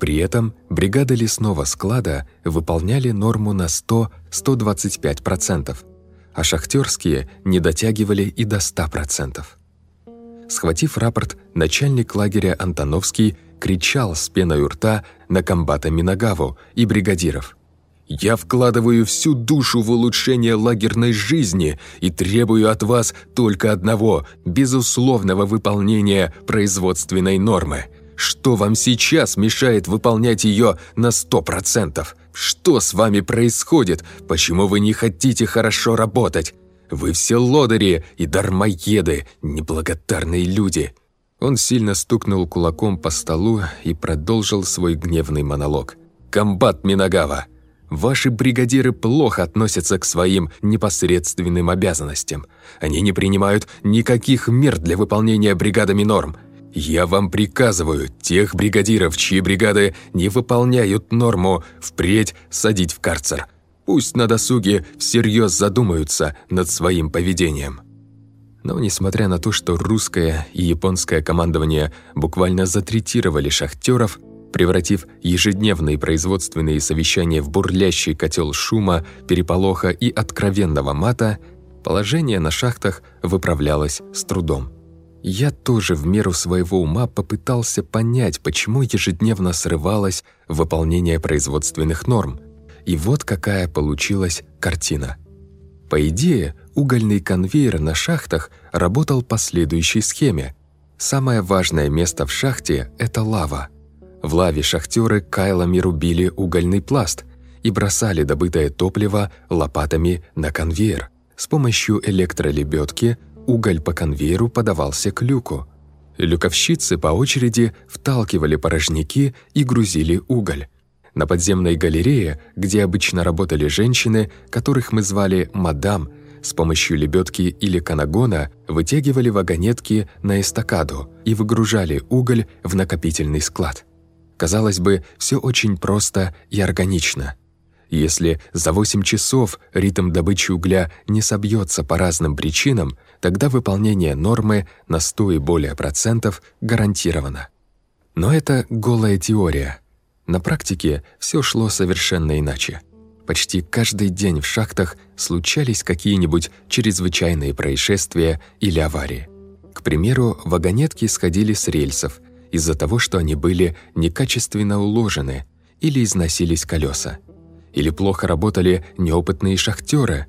При этом бригады лесного склада выполняли норму на 100-125%, а шахтерские не дотягивали и до 100%. Схватив рапорт, начальник лагеря Антоновский кричал с пеной у рта на комбата Минагаву и бригадиров – я вкладываю всю душу в улучшение лагерной жизни и требую от вас только одного – безусловного выполнения производственной нормы. Что вам сейчас мешает выполнять ее на сто процентов? Что с вами происходит? Почему вы не хотите хорошо работать? Вы все лодыри и дармоеды, неблагодарные люди». Он сильно стукнул кулаком по столу и продолжил свой гневный монолог. «Комбат Минагава, Ваши бригадиры плохо относятся к своим непосредственным обязанностям. Они не принимают никаких мер для выполнения бригадами норм. Я вам приказываю тех бригадиров, чьи бригады не выполняют норму, впредь садить в карцер. Пусть на досуге всерьез задумаются над своим поведением. Но несмотря на то, что русское и японское командование буквально затретировали шахтеров, превратив ежедневные производственные совещания в бурлящий котел шума, переполоха и откровенного мата, положение на шахтах выправлялось с трудом. Я тоже в меру своего ума попытался понять, почему ежедневно срывалось выполнение производственных норм. И вот какая получилась картина. По идее, угольный конвейер на шахтах работал по следующей схеме. Самое важное место в шахте – это лава – в лаве шахтеры кайлами рубили угольный пласт и бросали добытое топливо лопатами на конвейер. С помощью электролебедки уголь по конвейеру подавался к люку. Люковщицы по очереди вталкивали порожники и грузили уголь. На подземной галерее, где обычно работали женщины, которых мы звали «мадам», с помощью лебедки или канагона вытягивали вагонетки на эстакаду и выгружали уголь в накопительный склад. Казалось бы, все очень просто и органично. Если за 8 часов ритм добычи угля не собьется по разным причинам, тогда выполнение нормы на 100 и более процентов гарантировано. Но это голая теория. На практике все шло совершенно иначе. Почти каждый день в шахтах случались какие-нибудь чрезвычайные происшествия или аварии. К примеру, вагонетки сходили с рельсов, из-за того, что они были некачественно уложены или износились колеса. Или плохо работали неопытные шахтеры.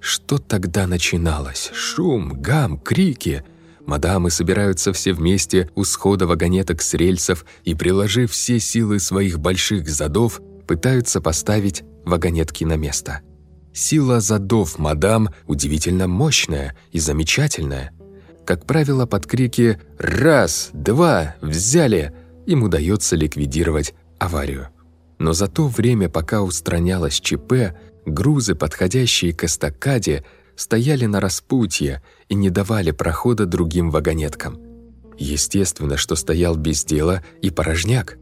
Что тогда начиналось? Шум, гам, крики. Мадамы собираются все вместе у схода вагонеток с рельсов и, приложив все силы своих больших задов, пытаются поставить вагонетки на место. Сила задов мадам удивительно мощная и замечательная. Как правило, под крики «Раз! Два! Взяли!» им удается ликвидировать аварию. Но за то время, пока устранялось ЧП, грузы, подходящие к эстакаде, стояли на распутье и не давали прохода другим вагонеткам. Естественно, что стоял без дела и порожняк.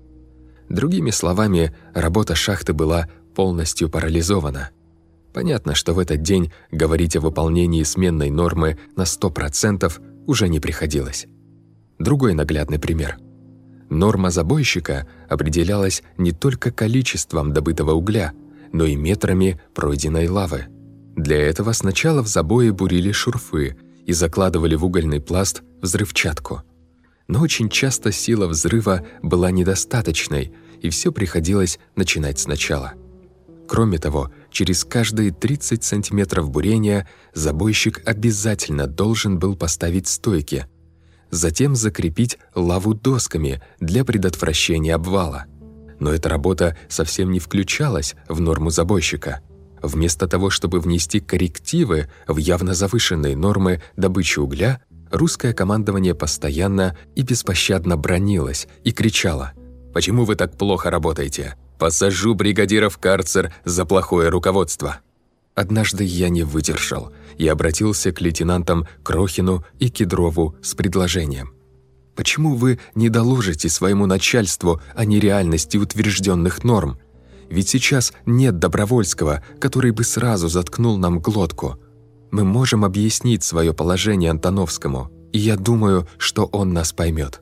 Другими словами, работа шахты была полностью парализована. Понятно, что в этот день говорить о выполнении сменной нормы на 100% уже не приходилось. Другой наглядный пример. Норма забойщика определялась не только количеством добытого угля, но и метрами пройденной лавы. Для этого сначала в забое бурили шурфы и закладывали в угольный пласт взрывчатку. Но очень часто сила взрыва была недостаточной, и все приходилось начинать сначала. Кроме того, через каждые 30 сантиметров бурения забойщик обязательно должен был поставить стойки – затем закрепить лаву досками для предотвращения обвала. Но эта работа совсем не включалась в норму забойщика. Вместо того, чтобы внести коррективы в явно завышенные нормы добычи угля, русское командование постоянно и беспощадно бронилось и кричало «Почему вы так плохо работаете? Посажу бригадира в карцер за плохое руководство!» Однажды я не выдержал и обратился к лейтенантам Крохину и Кедрову с предложением. «Почему вы не доложите своему начальству о нереальности утвержденных норм? Ведь сейчас нет Добровольского, который бы сразу заткнул нам глотку. Мы можем объяснить свое положение Антоновскому, и я думаю, что он нас поймет».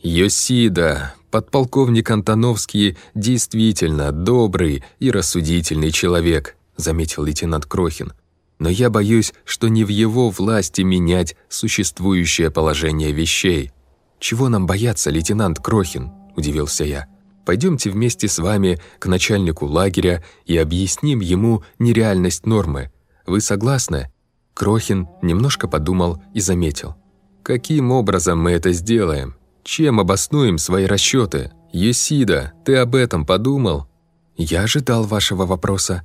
«Йосида, подполковник Антоновский действительно добрый и рассудительный человек», заметил лейтенант Крохин. «Но я боюсь, что не в его власти менять существующее положение вещей». «Чего нам бояться, лейтенант Крохин?» – удивился я. «Пойдемте вместе с вами к начальнику лагеря и объясним ему нереальность нормы. Вы согласны?» Крохин немножко подумал и заметил. «Каким образом мы это сделаем? Чем обоснуем свои расчеты? Есида, ты об этом подумал?» «Я ожидал вашего вопроса»,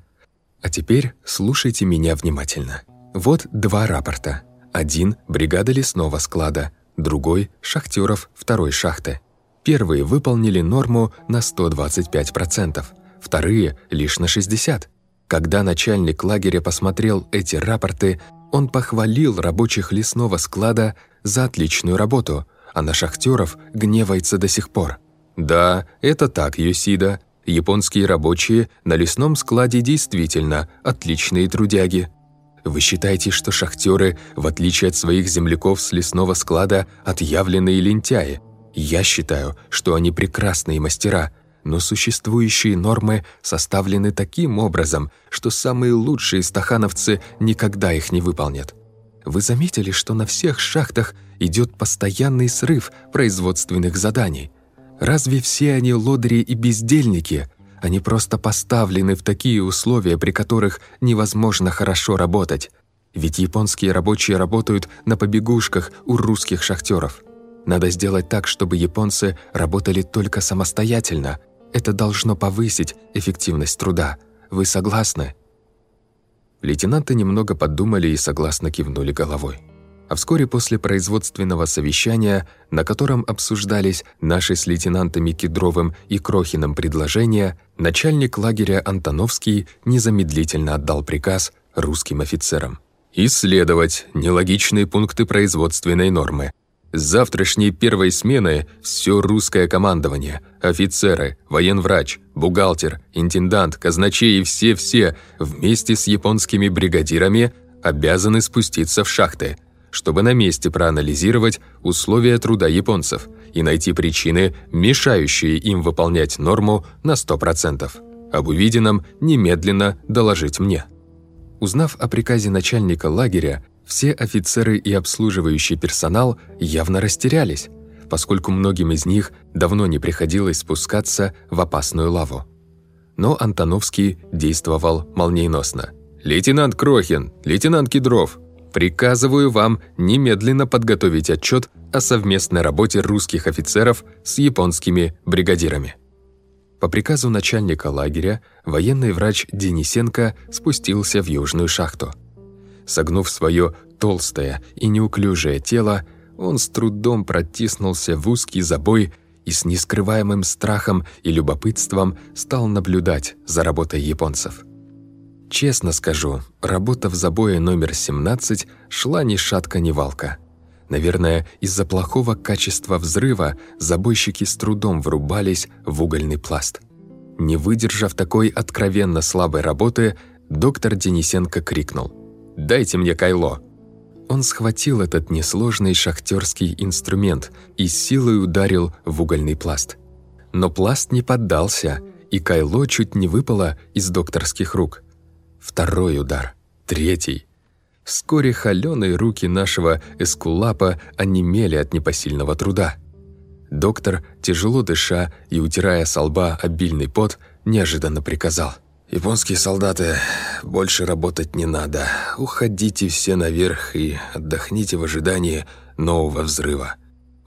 а теперь слушайте меня внимательно. Вот два рапорта. Один – бригада лесного склада, другой – шахтеров второй шахты. Первые выполнили норму на 125%, вторые – лишь на 60%. Когда начальник лагеря посмотрел эти рапорты, он похвалил рабочих лесного склада за отличную работу, а на шахтеров гневается до сих пор. «Да, это так, Юсида. Японские рабочие на лесном складе действительно отличные трудяги. Вы считаете, что шахтеры, в отличие от своих земляков с лесного склада, отъявленные лентяи? Я считаю, что они прекрасные мастера, но существующие нормы составлены таким образом, что самые лучшие стахановцы никогда их не выполнят. Вы заметили, что на всех шахтах идет постоянный срыв производственных заданий – Разве все они лодыри и бездельники? Они просто поставлены в такие условия, при которых невозможно хорошо работать. Ведь японские рабочие работают на побегушках у русских шахтеров. Надо сделать так, чтобы японцы работали только самостоятельно. Это должно повысить эффективность труда. Вы согласны?» Лейтенанты немного подумали и согласно кивнули головой а вскоре после производственного совещания, на котором обсуждались наши с лейтенантами Кедровым и Крохиным предложения, начальник лагеря Антоновский незамедлительно отдал приказ русским офицерам. «Исследовать нелогичные пункты производственной нормы. С завтрашней первой смены все русское командование, офицеры, военврач, бухгалтер, интендант, казначей и все-все вместе с японскими бригадирами обязаны спуститься в шахты – чтобы на месте проанализировать условия труда японцев и найти причины, мешающие им выполнять норму на 100%. Об увиденном немедленно доложить мне. Узнав о приказе начальника лагеря, все офицеры и обслуживающий персонал явно растерялись, поскольку многим из них давно не приходилось спускаться в опасную лаву. Но Антоновский действовал молниеносно. «Лейтенант Крохин, лейтенант Кедров, Приказываю вам немедленно подготовить отчет о совместной работе русских офицеров с японскими бригадирами. По приказу начальника лагеря военный врач Денисенко спустился в южную шахту. Согнув свое толстое и неуклюжее тело, он с трудом протиснулся в узкий забой и с нескрываемым страхом и любопытством стал наблюдать за работой японцев. Честно скажу, работа в забое номер 17 шла ни шатка, ни валка. Наверное, из-за плохого качества взрыва забойщики с трудом врубались в угольный пласт. Не выдержав такой откровенно слабой работы, доктор Денисенко крикнул «Дайте мне кайло!» Он схватил этот несложный шахтерский инструмент и силой ударил в угольный пласт. Но пласт не поддался, и кайло чуть не выпало из докторских рук. Второй удар, третий. Вскоре холёные руки нашего эскулапа онемели от непосильного труда. Доктор, тяжело дыша и утирая со лба обильный пот, неожиданно приказал. «Японские солдаты, больше работать не надо. Уходите все наверх и отдохните в ожидании нового взрыва».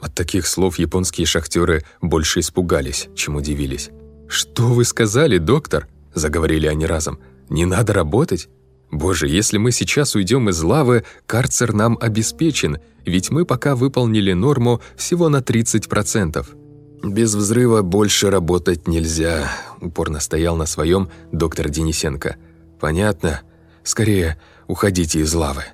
От таких слов японские шахтеры больше испугались, чем удивились. «Что вы сказали, доктор?» – заговорили они разом. «Не надо работать? Боже, если мы сейчас уйдем из лавы, карцер нам обеспечен, ведь мы пока выполнили норму всего на 30%. «Без взрыва больше работать нельзя», — упорно стоял на своем доктор Денисенко. «Понятно. Скорее, уходите из лавы».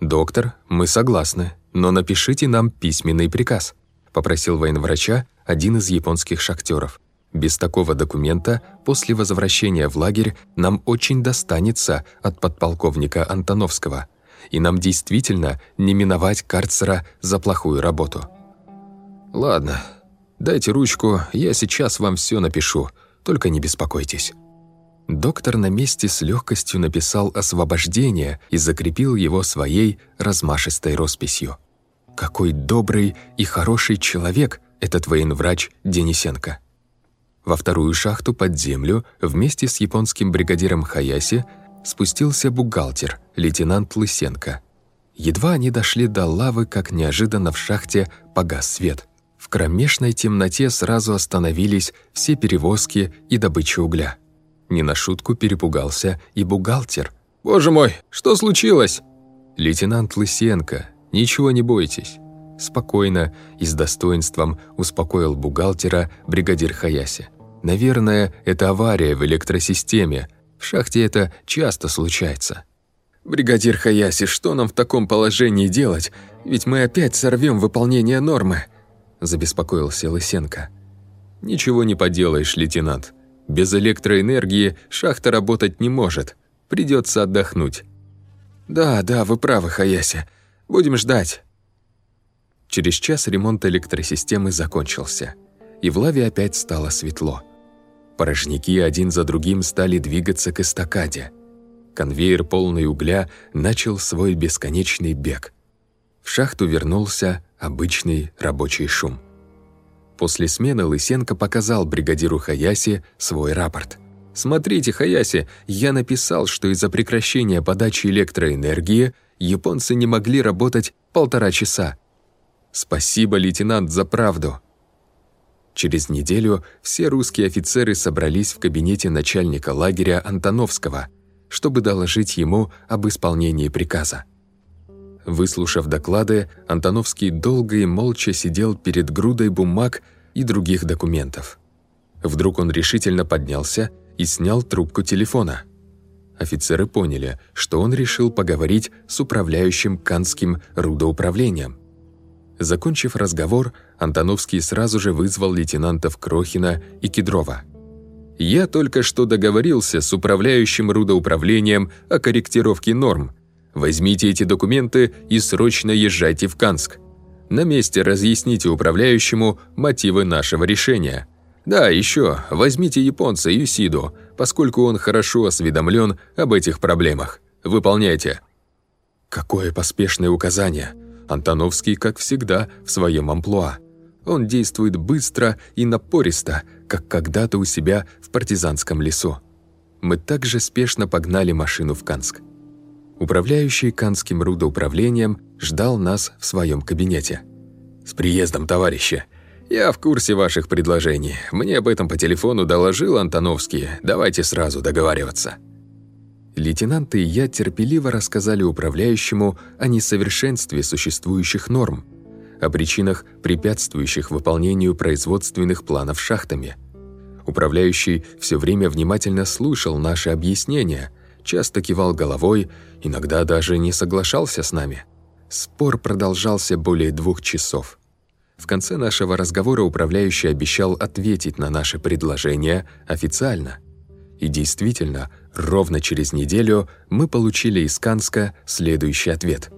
«Доктор, мы согласны, но напишите нам письменный приказ», — попросил военврача один из японских шахтеров. «Без такого документа после возвращения в лагерь нам очень достанется от подполковника Антоновского, и нам действительно не миновать карцера за плохую работу». «Ладно», «Дайте ручку, я сейчас вам все напишу, только не беспокойтесь». Доктор на месте с легкостью написал «освобождение» и закрепил его своей размашистой росписью. Какой добрый и хороший человек этот военврач Денисенко. Во вторую шахту под землю вместе с японским бригадиром Хаяси спустился бухгалтер, лейтенант Лысенко. Едва они дошли до лавы, как неожиданно в шахте погас свет – в кромешной темноте сразу остановились все перевозки и добыча угля. Не на шутку перепугался и бухгалтер. «Боже мой, что случилось?» «Лейтенант Лысенко, ничего не бойтесь». Спокойно и с достоинством успокоил бухгалтера бригадир Хаяси. «Наверное, это авария в электросистеме. В шахте это часто случается». «Бригадир Хаяси, что нам в таком положении делать? Ведь мы опять сорвем выполнение нормы», – забеспокоился Лысенко. «Ничего не поделаешь, лейтенант. Без электроэнергии шахта работать не может. Придется отдохнуть». «Да, да, вы правы, Хаяси. Будем ждать». Через час ремонт электросистемы закончился, и в лаве опять стало светло. Порожники один за другим стали двигаться к эстакаде. Конвейер, полный угля, начал свой бесконечный бег. В шахту вернулся обычный рабочий шум. После смены Лысенко показал бригадиру Хаяси свой рапорт. «Смотрите, Хаяси, я написал, что из-за прекращения подачи электроэнергии японцы не могли работать полтора часа. Спасибо, лейтенант, за правду». Через неделю все русские офицеры собрались в кабинете начальника лагеря Антоновского, чтобы доложить ему об исполнении приказа. Выслушав доклады, Антоновский долго и молча сидел перед грудой бумаг и других документов. Вдруг он решительно поднялся и снял трубку телефона. Офицеры поняли, что он решил поговорить с управляющим Канским рудоуправлением. Закончив разговор, Антоновский сразу же вызвал лейтенантов Крохина и Кедрова. «Я только что договорился с управляющим рудоуправлением о корректировке норм», Возьмите эти документы и срочно езжайте в Канск. На месте разъясните управляющему мотивы нашего решения. Да, еще возьмите японца Юсиду, поскольку он хорошо осведомлен об этих проблемах. Выполняйте». Какое поспешное указание. Антоновский, как всегда, в своем амплуа. Он действует быстро и напористо, как когда-то у себя в партизанском лесу. Мы также спешно погнали машину в Канск. Управляющий Канским рудоуправлением ждал нас в своем кабинете. «С приездом, товарищи! «Я в курсе ваших предложений. Мне об этом по телефону доложил Антоновский. Давайте сразу договариваться». Лейтенант и я терпеливо рассказали управляющему о несовершенстве существующих норм, о причинах, препятствующих выполнению производственных планов шахтами. Управляющий все время внимательно слушал наши объяснения, часто кивал головой, иногда даже не соглашался с нами. Спор продолжался более двух часов. В конце нашего разговора управляющий обещал ответить на наши предложения официально. И действительно, ровно через неделю мы получили из Канска следующий ответ.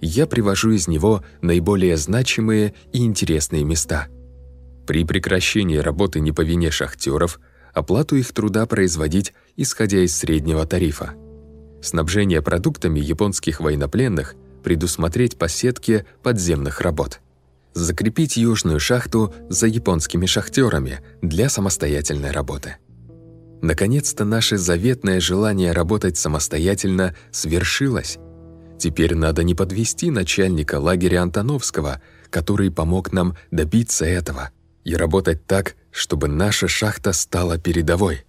Я привожу из него наиболее значимые и интересные места. При прекращении работы не по вине шахтеров, оплату их труда производить, исходя из среднего тарифа. Снабжение продуктами японских военнопленных предусмотреть по сетке подземных работ закрепить южную шахту за японскими шахтерами для самостоятельной работы. Наконец-то наше заветное желание работать самостоятельно свершилось. Теперь надо не подвести начальника лагеря Антоновского, который помог нам добиться этого, и работать так, чтобы наша шахта стала передовой.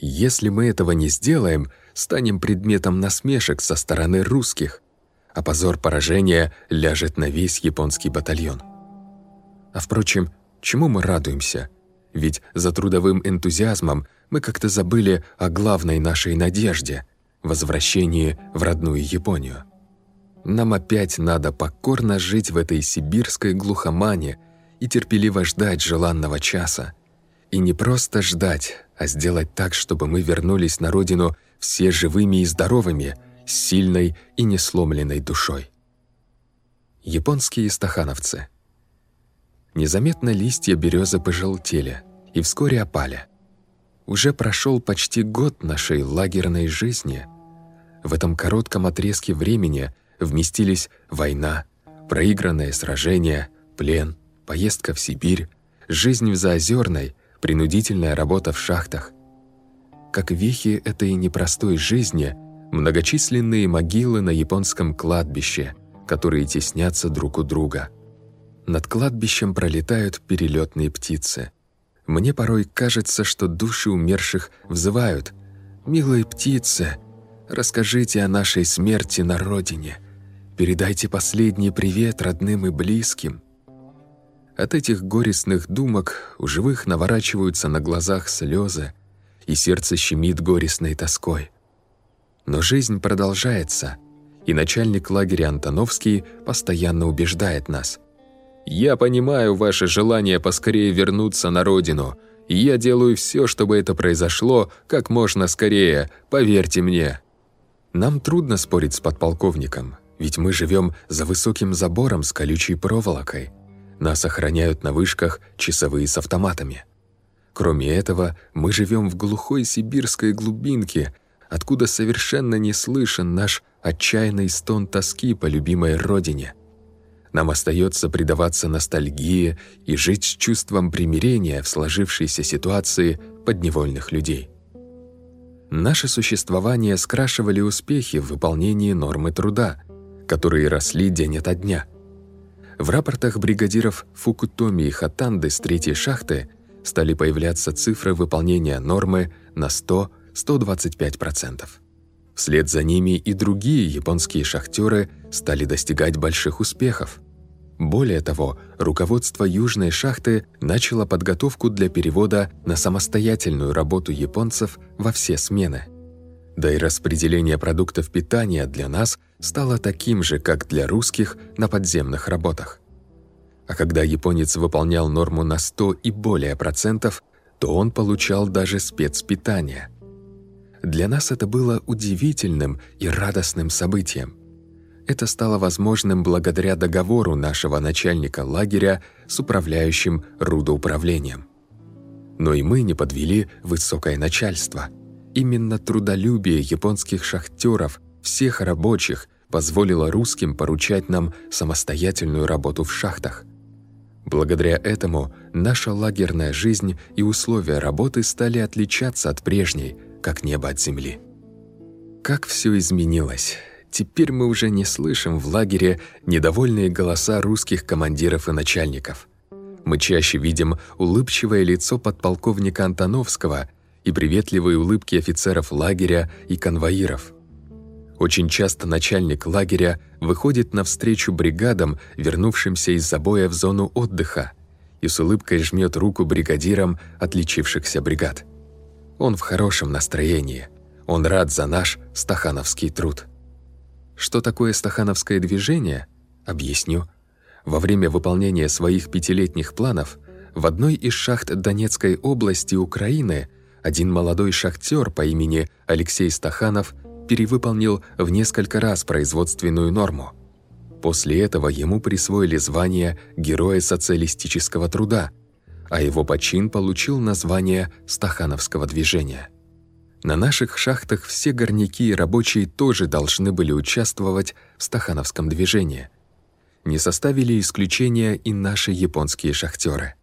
Если мы этого не сделаем, станем предметом насмешек со стороны русских, а позор поражения ляжет на весь японский батальон. А впрочем, чему мы радуемся? Ведь за трудовым энтузиазмом мы как-то забыли о главной нашей надежде — возвращении в родную Японию. Нам опять надо покорно жить в этой сибирской глухомане и терпеливо ждать желанного часа. И не просто ждать, а сделать так, чтобы мы вернулись на родину все живыми и здоровыми, с сильной и несломленной душой. Японские стахановцы — Незаметно листья березы пожелтели и вскоре опали. Уже прошел почти год нашей лагерной жизни. В этом коротком отрезке времени вместились война, проигранное сражение, плен, поездка в Сибирь, жизнь в Заозерной, принудительная работа в шахтах. Как вехи этой непростой жизни, многочисленные могилы на японском кладбище, которые теснятся друг у друга – над кладбищем пролетают перелетные птицы. Мне порой кажется, что души умерших взывают «Милые птицы, расскажите о нашей смерти на родине, передайте последний привет родным и близким». От этих горестных думок у живых наворачиваются на глазах слезы, и сердце щемит горестной тоской. Но жизнь продолжается, и начальник лагеря Антоновский постоянно убеждает нас – я понимаю ваше желание поскорее вернуться на родину, и я делаю все, чтобы это произошло как можно скорее, поверьте мне. Нам трудно спорить с подполковником, ведь мы живем за высоким забором с колючей проволокой. Нас охраняют на вышках часовые с автоматами. Кроме этого, мы живем в глухой сибирской глубинке, откуда совершенно не слышен наш отчаянный стон тоски по любимой родине – нам остается предаваться ностальгии и жить с чувством примирения в сложившейся ситуации подневольных людей. Наше существование скрашивали успехи в выполнении нормы труда, которые росли день ото дня. В рапортах бригадиров Фукутоми и Хатанды с третьей шахты стали появляться цифры выполнения нормы на 100-125%. Вслед за ними и другие японские шахтеры стали достигать больших успехов. Более того, руководство Южной шахты начало подготовку для перевода на самостоятельную работу японцев во все смены. Да и распределение продуктов питания для нас стало таким же, как для русских на подземных работах. А когда японец выполнял норму на 100 и более процентов, то он получал даже спецпитание – для нас это было удивительным и радостным событием. Это стало возможным благодаря договору нашего начальника лагеря с управляющим рудоуправлением. Но и мы не подвели высокое начальство. Именно трудолюбие японских шахтеров, всех рабочих, позволило русским поручать нам самостоятельную работу в шахтах. Благодаря этому наша лагерная жизнь и условия работы стали отличаться от прежней – как небо от земли. Как все изменилось. Теперь мы уже не слышим в лагере недовольные голоса русских командиров и начальников. Мы чаще видим улыбчивое лицо подполковника Антоновского и приветливые улыбки офицеров лагеря и конвоиров. Очень часто начальник лагеря выходит навстречу бригадам, вернувшимся из забоя в зону отдыха, и с улыбкой жмет руку бригадирам отличившихся бригад. Он в хорошем настроении. Он рад за наш стахановский труд. Что такое стахановское движение? Объясню. Во время выполнения своих пятилетних планов в одной из шахт Донецкой области Украины один молодой шахтер по имени Алексей Стаханов перевыполнил в несколько раз производственную норму. После этого ему присвоили звание Героя социалистического труда, а его почин получил название Стахановского движения. На наших шахтах все горняки и рабочие тоже должны были участвовать в стахановском движении. Не составили исключения и наши японские шахтеры.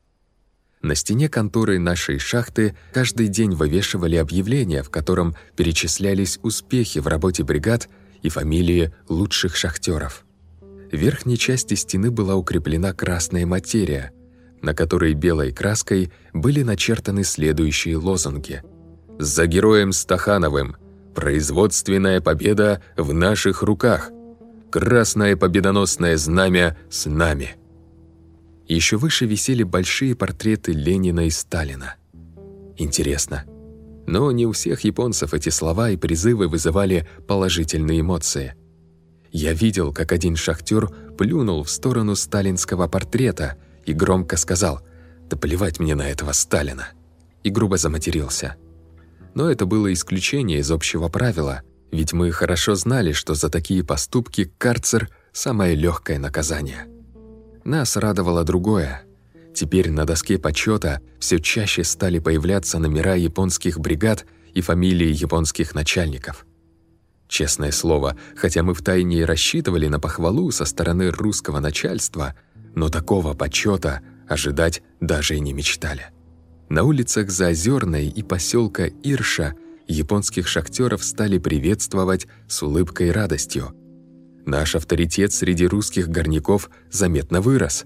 На стене конторы нашей шахты каждый день вывешивали объявления, в котором перечислялись успехи в работе бригад и фамилии лучших шахтеров. В верхней части стены была укреплена красная материя, на которой белой краской были начертаны следующие лозунги – за героем Стахановым. Производственная победа в наших руках. Красное победоносное знамя с нами. Еще выше висели большие портреты Ленина и Сталина. Интересно. Но не у всех японцев эти слова и призывы вызывали положительные эмоции. Я видел, как один шахтер плюнул в сторону сталинского портрета и громко сказал «Да плевать мне на этого Сталина!» и грубо заматерился – но это было исключение из общего правила, ведь мы хорошо знали, что за такие поступки карцер – самое легкое наказание. Нас радовало другое. Теперь на доске почета все чаще стали появляться номера японских бригад и фамилии японских начальников. Честное слово, хотя мы втайне и рассчитывали на похвалу со стороны русского начальства, но такого почета ожидать даже и не мечтали. На улицах Заозерной и поселка Ирша японских шахтеров стали приветствовать с улыбкой и радостью. Наш авторитет среди русских горняков заметно вырос.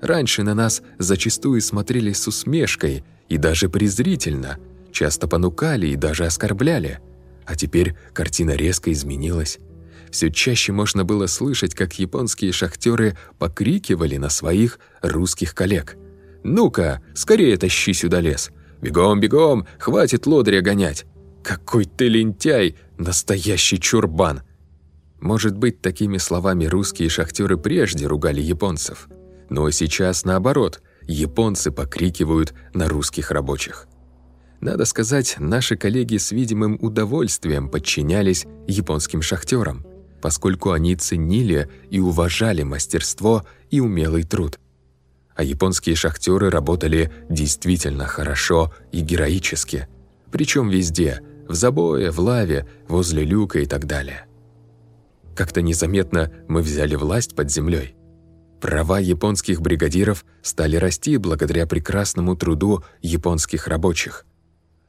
Раньше на нас зачастую смотрели с усмешкой и даже презрительно, часто понукали и даже оскорбляли. А теперь картина резко изменилась. Все чаще можно было слышать, как японские шахтеры покрикивали на своих русских коллег – «Ну-ка, скорее тащи сюда лес! Бегом, бегом, хватит лодыря гонять! Какой ты лентяй, настоящий чурбан!» Может быть, такими словами русские шахтеры прежде ругали японцев. Но сейчас наоборот, японцы покрикивают на русских рабочих. Надо сказать, наши коллеги с видимым удовольствием подчинялись японским шахтерам, поскольку они ценили и уважали мастерство и умелый труд – а японские шахтеры работали действительно хорошо и героически. Причем везде – в забое, в лаве, возле люка и так далее. Как-то незаметно мы взяли власть под землей. Права японских бригадиров стали расти благодаря прекрасному труду японских рабочих.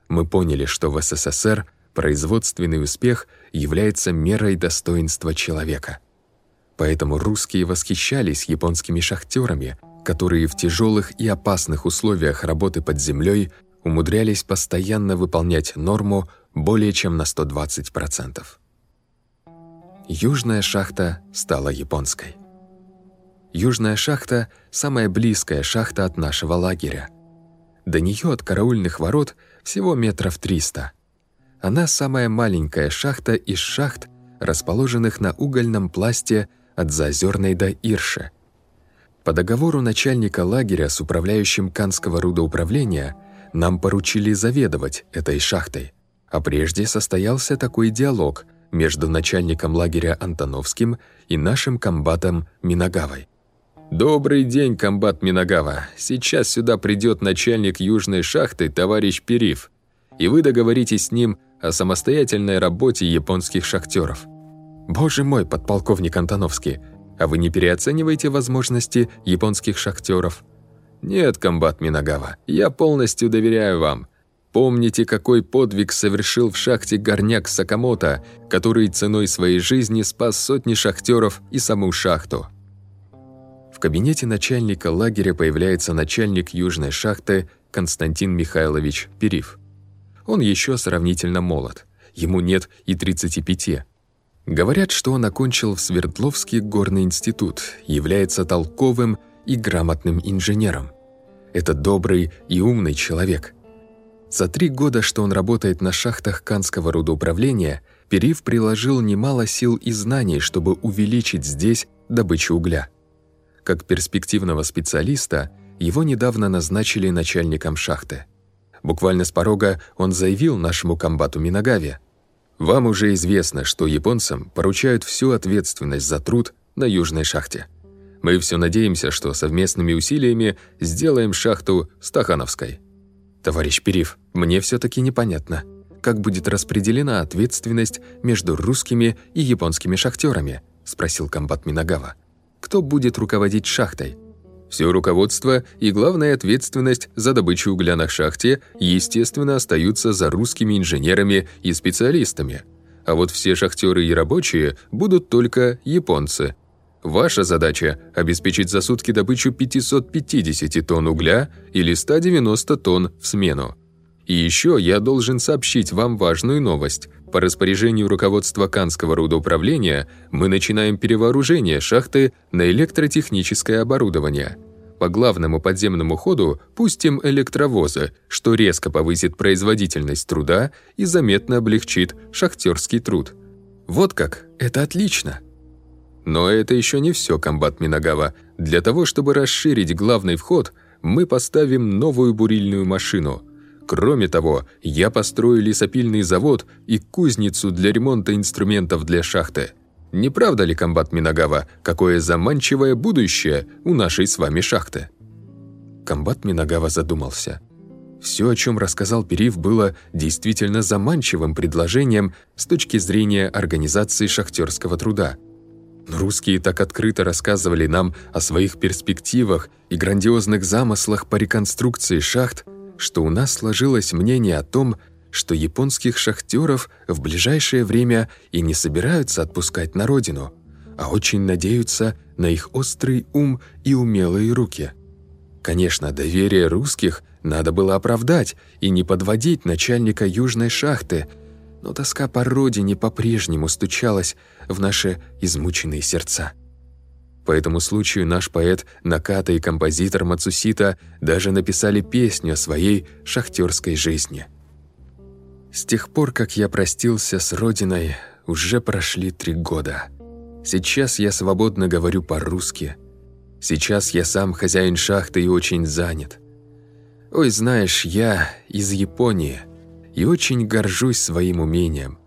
Мы поняли, что в СССР производственный успех является мерой достоинства человека. Поэтому русские восхищались японскими шахтерами – которые в тяжелых и опасных условиях работы под землей умудрялись постоянно выполнять норму более чем на 120%. Южная шахта стала японской. Южная шахта – самая близкая шахта от нашего лагеря. До нее от караульных ворот всего метров 300. Она самая маленькая шахта из шахт, расположенных на угольном пласте от Заозерной до Ирши – по договору начальника лагеря с управляющим Канского рудоуправления нам поручили заведовать этой шахтой, а прежде состоялся такой диалог между начальником лагеря Антоновским и нашим комбатом Минагавой. «Добрый день, комбат Минагава. Сейчас сюда придет начальник южной шахты, товарищ Перив, и вы договоритесь с ним о самостоятельной работе японских шахтеров». «Боже мой, подполковник Антоновский, а вы не переоцениваете возможности японских шахтеров? Нет, комбат Минагава, я полностью доверяю вам. Помните, какой подвиг совершил в шахте горняк Сакамото, который ценой своей жизни спас сотни шахтеров и саму шахту. В кабинете начальника лагеря появляется начальник южной шахты Константин Михайлович Перив. Он еще сравнительно молод, ему нет и 35. Говорят, что он окончил в Свердловский горный институт, является толковым и грамотным инженером. Это добрый и умный человек. За три года, что он работает на шахтах Канского рудоуправления, Перив приложил немало сил и знаний, чтобы увеличить здесь добычу угля. Как перспективного специалиста, его недавно назначили начальником шахты. Буквально с порога он заявил нашему комбату Минагаве, «Вам уже известно, что японцам поручают всю ответственность за труд на южной шахте. Мы все надеемся, что совместными усилиями сделаем шахту Стахановской». «Товарищ Перив, мне все таки непонятно, как будет распределена ответственность между русскими и японскими шахтерами?» – спросил комбат Минагава кто будет руководить шахтой. Все руководство и главная ответственность за добычу угля на шахте, естественно, остаются за русскими инженерами и специалистами. А вот все шахтеры и рабочие будут только японцы. Ваша задача – обеспечить за сутки добычу 550 тонн угля или 190 тонн в смену. И еще я должен сообщить вам важную новость. По распоряжению руководства Канского рудоуправления мы начинаем перевооружение шахты на электротехническое оборудование. По главному подземному ходу пустим электровозы, что резко повысит производительность труда и заметно облегчит шахтерский труд. Вот как, это отлично. Но это еще не все, комбат Минагава. Для того, чтобы расширить главный вход, мы поставим новую бурильную машину – Кроме того, я построю лесопильный завод и кузницу для ремонта инструментов для шахты. Не правда ли, комбат Минагава, какое заманчивое будущее у нашей с вами шахты?» Комбат Минагава задумался. Все, о чем рассказал Перив, было действительно заманчивым предложением с точки зрения организации шахтерского труда. Но русские так открыто рассказывали нам о своих перспективах и грандиозных замыслах по реконструкции шахт, что у нас сложилось мнение о том, что японских шахтеров в ближайшее время и не собираются отпускать на родину, а очень надеются на их острый ум и умелые руки. Конечно, доверие русских надо было оправдать и не подводить начальника южной шахты, но тоска по родине по-прежнему стучалась в наши измученные сердца. По этому случаю наш поэт Наката и композитор Мацусита даже написали песню о своей шахтерской жизни. С тех пор, как я простился с родиной, уже прошли три года. Сейчас я свободно говорю по-русски. Сейчас я сам хозяин шахты и очень занят. Ой, знаешь, я из Японии и очень горжусь своим умением.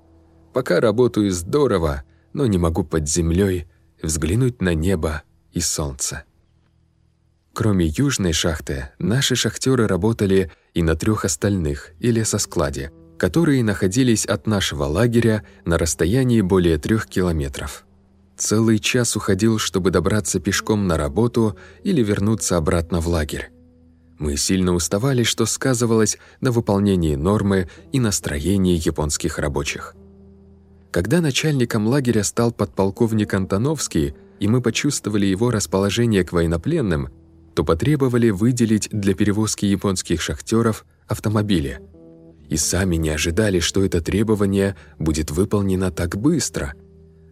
Пока работаю здорово, но не могу под землей взглянуть на небо и солнце. Кроме южной шахты, наши шахтеры работали и на трех остальных, или со складе, которые находились от нашего лагеря на расстоянии более трех километров. Целый час уходил, чтобы добраться пешком на работу или вернуться обратно в лагерь. Мы сильно уставали, что сказывалось на выполнении нормы и настроении японских рабочих. Когда начальником лагеря стал подполковник Антоновский, и мы почувствовали его расположение к военнопленным, то потребовали выделить для перевозки японских шахтеров автомобили. И сами не ожидали, что это требование будет выполнено так быстро.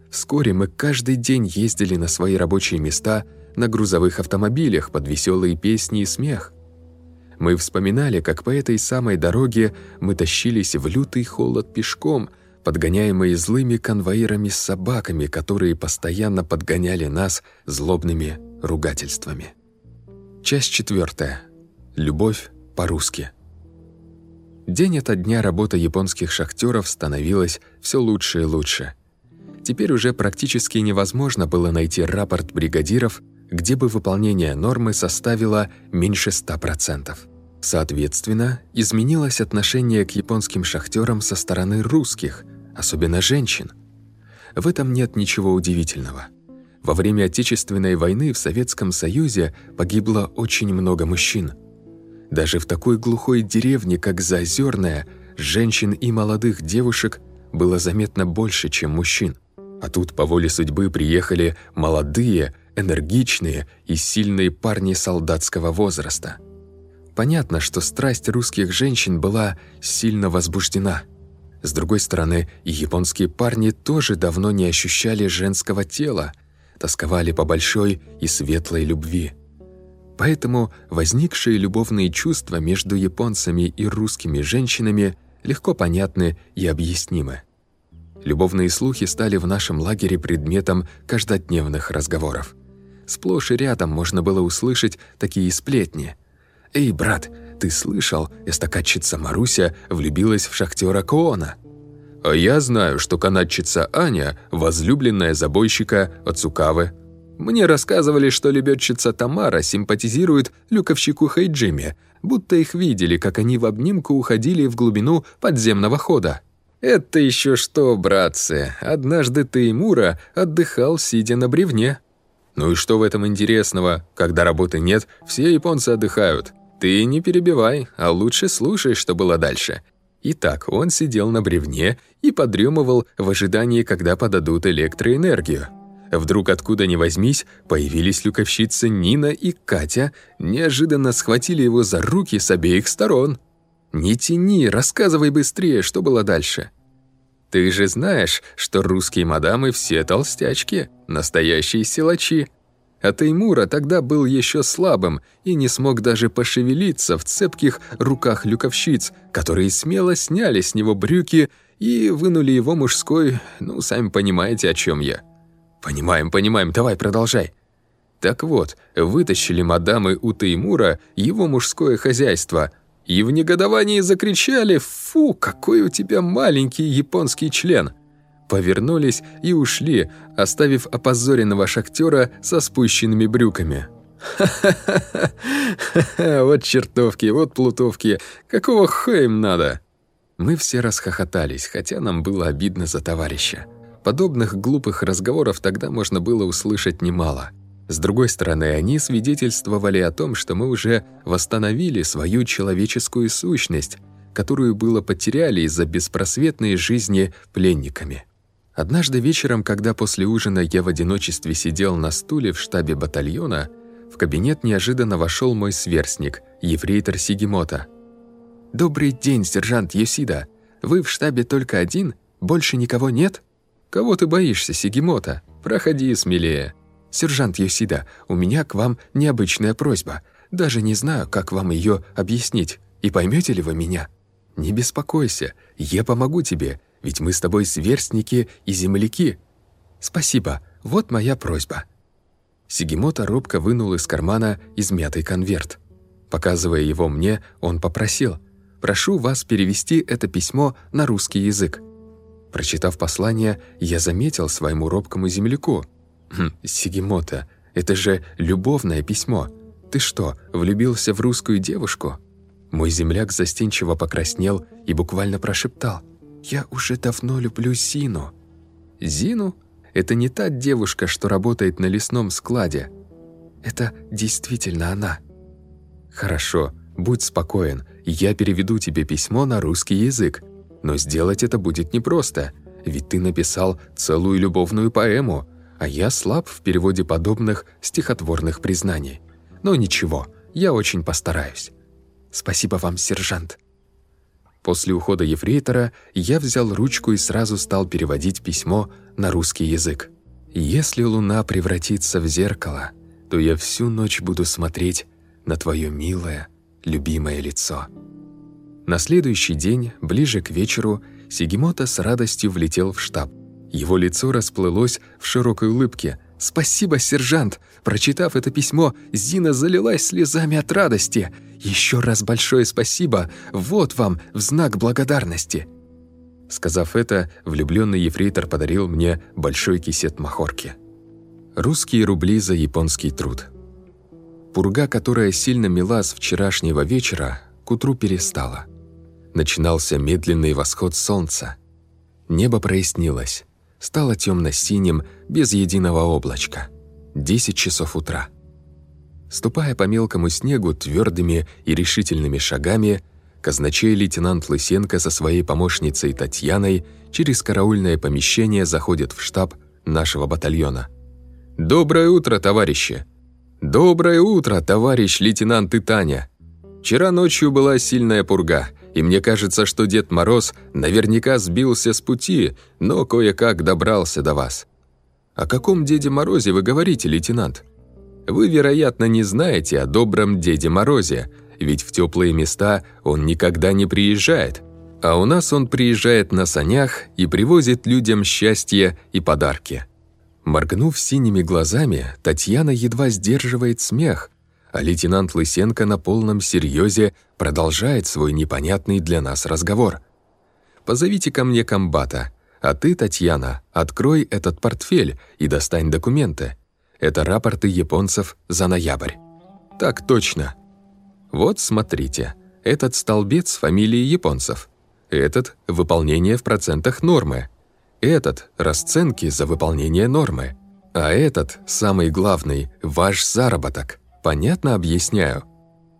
Вскоре мы каждый день ездили на свои рабочие места на грузовых автомобилях под веселые песни и смех. Мы вспоминали, как по этой самой дороге мы тащились в лютый холод пешком – подгоняемые злыми конвоирами с собаками, которые постоянно подгоняли нас злобными ругательствами. Часть четвертая. Любовь по-русски. День ото дня работа японских шахтеров становилась все лучше и лучше. Теперь уже практически невозможно было найти рапорт бригадиров, где бы выполнение нормы составило меньше 100%. Соответственно, изменилось отношение к японским шахтерам со стороны русских, особенно женщин. В этом нет ничего удивительного. Во время Отечественной войны в Советском Союзе погибло очень много мужчин. Даже в такой глухой деревне, как Заозерная, женщин и молодых девушек было заметно больше, чем мужчин. А тут по воле судьбы приехали молодые, энергичные и сильные парни солдатского возраста. Понятно, что страсть русских женщин была сильно возбуждена. С другой стороны, и японские парни тоже давно не ощущали женского тела, тосковали по большой и светлой любви. Поэтому возникшие любовные чувства между японцами и русскими женщинами легко понятны и объяснимы. Любовные слухи стали в нашем лагере предметом каждодневных разговоров. Сплошь и рядом можно было услышать такие сплетни. «Эй, брат, ты слышал, эстакадчица Маруся влюбилась в шахтера Коона?» «А я знаю, что канатчица Аня – возлюбленная забойщика Ацукавы», мне рассказывали, что лебедчица Тамара симпатизирует люковщику Хайджиме, будто их видели, как они в обнимку уходили в глубину подземного хода. «Это еще что, братцы, однажды Теймура отдыхал, сидя на бревне». «Ну и что в этом интересного? Когда работы нет, все японцы отдыхают. Ты не перебивай, а лучше слушай, что было дальше». Итак, он сидел на бревне и подремывал в ожидании, когда подадут электроэнергию. Вдруг откуда ни возьмись, появились люковщицы Нина и Катя, неожиданно схватили его за руки с обеих сторон. «Не тяни, рассказывай быстрее, что было дальше». «Ты же знаешь, что русские мадамы все толстячки, настоящие силачи. А Теймура тогда был еще слабым и не смог даже пошевелиться в цепких руках люковщиц, которые смело сняли с него брюки и вынули его мужской, ну, сами понимаете, о чем я». «Понимаем, понимаем, давай, продолжай». Так вот, вытащили мадамы у Теймура его мужское хозяйство и в негодовании закричали «Фу, какой у тебя маленький японский член!» Повернулись и ушли, оставив опозоренного шахтера со спущенными брюками. «Ха-ха-ха! Вот чертовки, вот плутовки! Какого хуя надо?» Мы все расхохотались, хотя нам было обидно за товарища. Подобных глупых разговоров тогда можно было услышать немало. С другой стороны, они свидетельствовали о том, что мы уже восстановили свою человеческую сущность, которую было потеряли из-за беспросветной жизни пленниками. Однажды вечером, когда после ужина я в одиночестве сидел на стуле в штабе батальона, в кабинет неожиданно вошел мой сверстник, ефрейтор Сигимота. «Добрый день, сержант Юсида. Вы в штабе только один? Больше никого нет?» «Кого ты боишься, Сигимота? Проходи смелее». «Сержант Йосида, у меня к вам необычная просьба. Даже не знаю, как вам ее объяснить. И поймете ли вы меня?» «Не беспокойся, я помогу тебе, ведь мы с тобой сверстники и земляки». «Спасибо, вот моя просьба». Сигимота робко вынул из кармана измятый конверт. Показывая его мне, он попросил «Прошу вас перевести это письмо на русский язык». Прочитав послание, я заметил своему робкому земляку. «Хм, это же любовное письмо. Ты что, влюбился в русскую девушку?» Мой земляк застенчиво покраснел и буквально прошептал. «Я уже давно люблю Зину». «Зину? Это не та девушка, что работает на лесном складе. Это действительно она». «Хорошо, будь спокоен, я переведу тебе письмо на русский язык. Но сделать это будет непросто, ведь ты написал целую любовную поэму, а я слаб в переводе подобных стихотворных признаний. Но ничего, я очень постараюсь. Спасибо вам, сержант. После ухода ефрейтора я взял ручку и сразу стал переводить письмо на русский язык. «Если луна превратится в зеркало, то я всю ночь буду смотреть на твое милое, любимое лицо». На следующий день, ближе к вечеру, Сигимота с радостью влетел в штаб. Его лицо расплылось в широкой улыбке. «Спасибо, сержант!» Прочитав это письмо, Зина залилась слезами от радости. «Еще раз большое спасибо! Вот вам в знак благодарности!» Сказав это, влюбленный ефрейтор подарил мне большой кисет махорки. Русские рубли за японский труд. Пурга, которая сильно мела с вчерашнего вечера, к утру перестала начинался медленный восход солнца. Небо прояснилось, стало темно-синим, без единого облачка. Десять часов утра. Ступая по мелкому снегу твердыми и решительными шагами, казначей лейтенант Лысенко со своей помощницей Татьяной через караульное помещение заходит в штаб нашего батальона. «Доброе утро, товарищи!» «Доброе утро, товарищ лейтенант и Таня!» Вчера ночью была сильная пурга, и мне кажется, что Дед Мороз наверняка сбился с пути, но кое-как добрался до вас. О каком Деде Морозе вы говорите, лейтенант? Вы, вероятно, не знаете о добром Деде Морозе, ведь в теплые места он никогда не приезжает. А у нас он приезжает на санях и привозит людям счастье и подарки. Моргнув синими глазами, Татьяна едва сдерживает смех, а лейтенант Лысенко на полном серьезе продолжает свой непонятный для нас разговор. «Позовите ко мне комбата, а ты, Татьяна, открой этот портфель и достань документы. Это рапорты японцев за ноябрь». «Так точно». «Вот, смотрите, этот столбец фамилии японцев, этот — выполнение в процентах нормы, этот — расценки за выполнение нормы, а этот, самый главный, ваш заработок». Понятно объясняю?»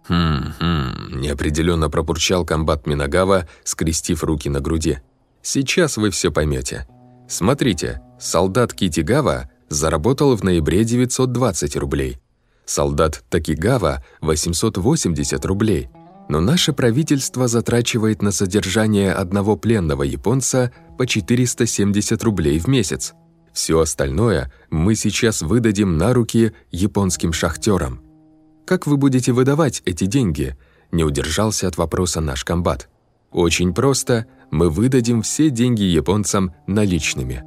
«Хм-хм», — неопределенно пробурчал комбат Минагава, скрестив руки на груди. «Сейчас вы все поймете. Смотрите, солдат Китигава заработал в ноябре 920 рублей, солдат Такигава — 880 рублей, но наше правительство затрачивает на содержание одного пленного японца по 470 рублей в месяц. Все остальное мы сейчас выдадим на руки японским шахтерам. Как вы будете выдавать эти деньги?» Не удержался от вопроса наш комбат. «Очень просто. Мы выдадим все деньги японцам наличными».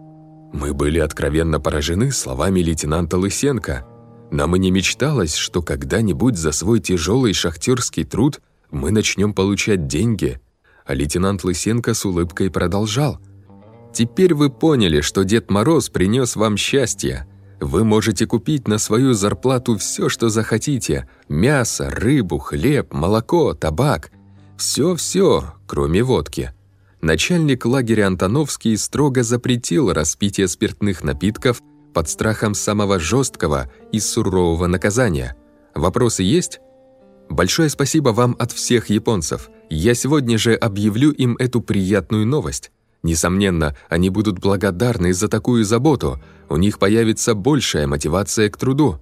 Мы были откровенно поражены словами лейтенанта Лысенко. Нам и не мечталось, что когда-нибудь за свой тяжелый шахтерский труд мы начнем получать деньги. А лейтенант Лысенко с улыбкой продолжал. «Теперь вы поняли, что Дед Мороз принес вам счастье. Вы можете купить на свою зарплату все, что захотите. Мясо, рыбу, хлеб, молоко, табак. Все-все, кроме водки. Начальник лагеря Антоновский строго запретил распитие спиртных напитков под страхом самого жесткого и сурового наказания. Вопросы есть? Большое спасибо вам от всех японцев. Я сегодня же объявлю им эту приятную новость. Несомненно, они будут благодарны за такую заботу, у них появится большая мотивация к труду.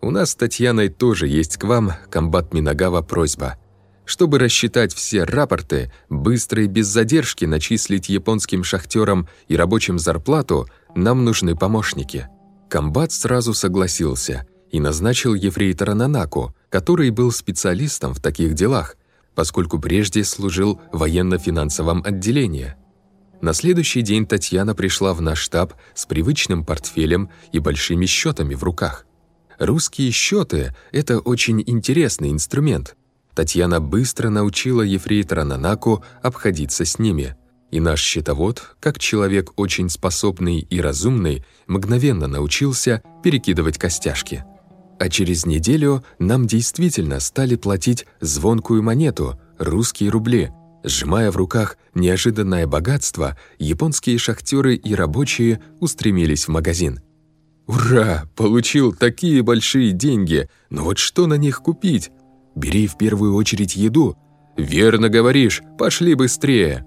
У нас с Татьяной тоже есть к вам, комбат Минагава, просьба. Чтобы рассчитать все рапорты, быстро и без задержки начислить японским шахтерам и рабочим зарплату, нам нужны помощники. Комбат сразу согласился и назначил ефрейтора Нанаку, который был специалистом в таких делах, поскольку прежде служил военно-финансовом отделении – на следующий день Татьяна пришла в наш штаб с привычным портфелем и большими счетами в руках. Русские счеты – это очень интересный инструмент. Татьяна быстро научила ефрейтора Нанаку обходиться с ними. И наш счетовод, как человек очень способный и разумный, мгновенно научился перекидывать костяшки. А через неделю нам действительно стали платить звонкую монету – русские рубли – Сжимая в руках неожиданное богатство, японские шахтеры и рабочие устремились в магазин. «Ура! Получил такие большие деньги! Но вот что на них купить? Бери в первую очередь еду. Верно говоришь, пошли быстрее!»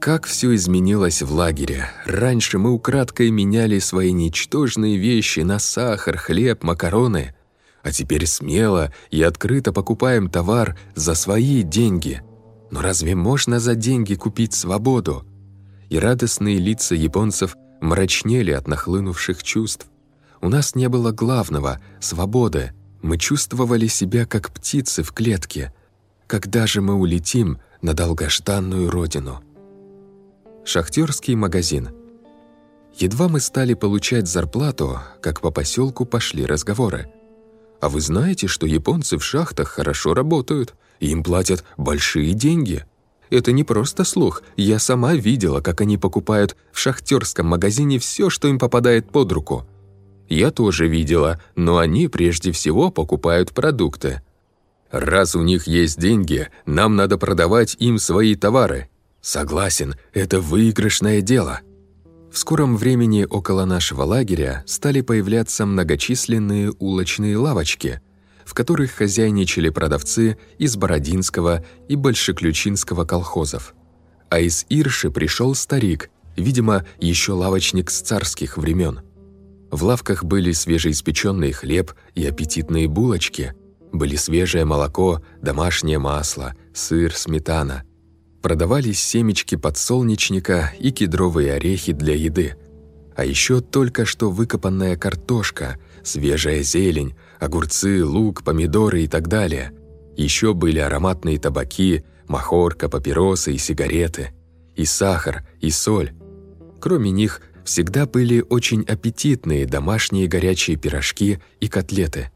Как все изменилось в лагере. Раньше мы украдкой меняли свои ничтожные вещи на сахар, хлеб, макароны. А теперь смело и открыто покупаем товар за свои деньги – но разве можно за деньги купить свободу? И радостные лица японцев мрачнели от нахлынувших чувств. У нас не было главного — свободы. Мы чувствовали себя как птицы в клетке. Когда же мы улетим на долгожданную родину? Шахтерский магазин. Едва мы стали получать зарплату, как по поселку пошли разговоры. «А вы знаете, что японцы в шахтах хорошо работают?» Им платят большие деньги. Это не просто слух. Я сама видела, как они покупают в шахтерском магазине все, что им попадает под руку. Я тоже видела, но они прежде всего покупают продукты. Раз у них есть деньги, нам надо продавать им свои товары. Согласен, это выигрышное дело. В скором времени около нашего лагеря стали появляться многочисленные улочные лавочки – в которых хозяйничали продавцы из Бородинского и Большеключинского колхозов. А из Ирши пришел старик, видимо, еще лавочник с царских времен. В лавках были свежеиспеченный хлеб и аппетитные булочки, были свежее молоко, домашнее масло, сыр, сметана. Продавались семечки подсолнечника и кедровые орехи для еды. А еще только что выкопанная картошка, свежая зелень, огурцы, лук, помидоры и так далее. Еще были ароматные табаки, махорка, папиросы и сигареты. И сахар, и соль. Кроме них – всегда были очень аппетитные домашние горячие пирожки и котлеты.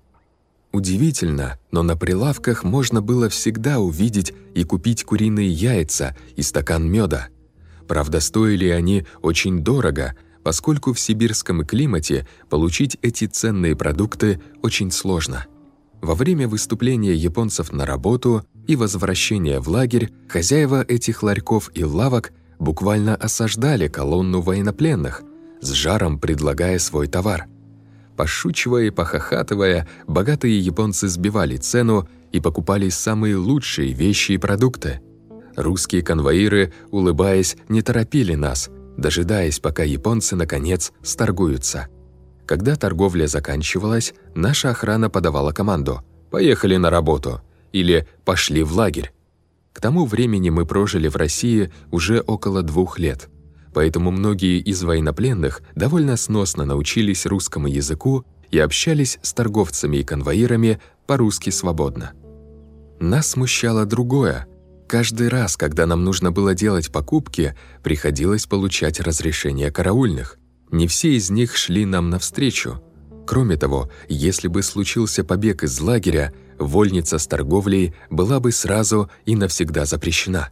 Удивительно, но на прилавках можно было всегда увидеть и купить куриные яйца и стакан меда. Правда, стоили они очень дорого, поскольку в сибирском климате получить эти ценные продукты очень сложно. Во время выступления японцев на работу и возвращения в лагерь хозяева этих ларьков и лавок буквально осаждали колонну военнопленных, с жаром предлагая свой товар. Пошучивая и похохатывая, богатые японцы сбивали цену и покупали самые лучшие вещи и продукты. Русские конвоиры, улыбаясь, не торопили нас, дожидаясь, пока японцы, наконец, сторгуются. Когда торговля заканчивалась, наша охрана подавала команду «Поехали на работу» или «Пошли в лагерь». К тому времени мы прожили в России уже около двух лет, поэтому многие из военнопленных довольно сносно научились русскому языку и общались с торговцами и конвоирами по-русски свободно. Нас смущало другое. Каждый раз, когда нам нужно было делать покупки, приходилось получать разрешение караульных. Не все из них шли нам навстречу. Кроме того, если бы случился побег из лагеря, вольница с торговлей была бы сразу и навсегда запрещена.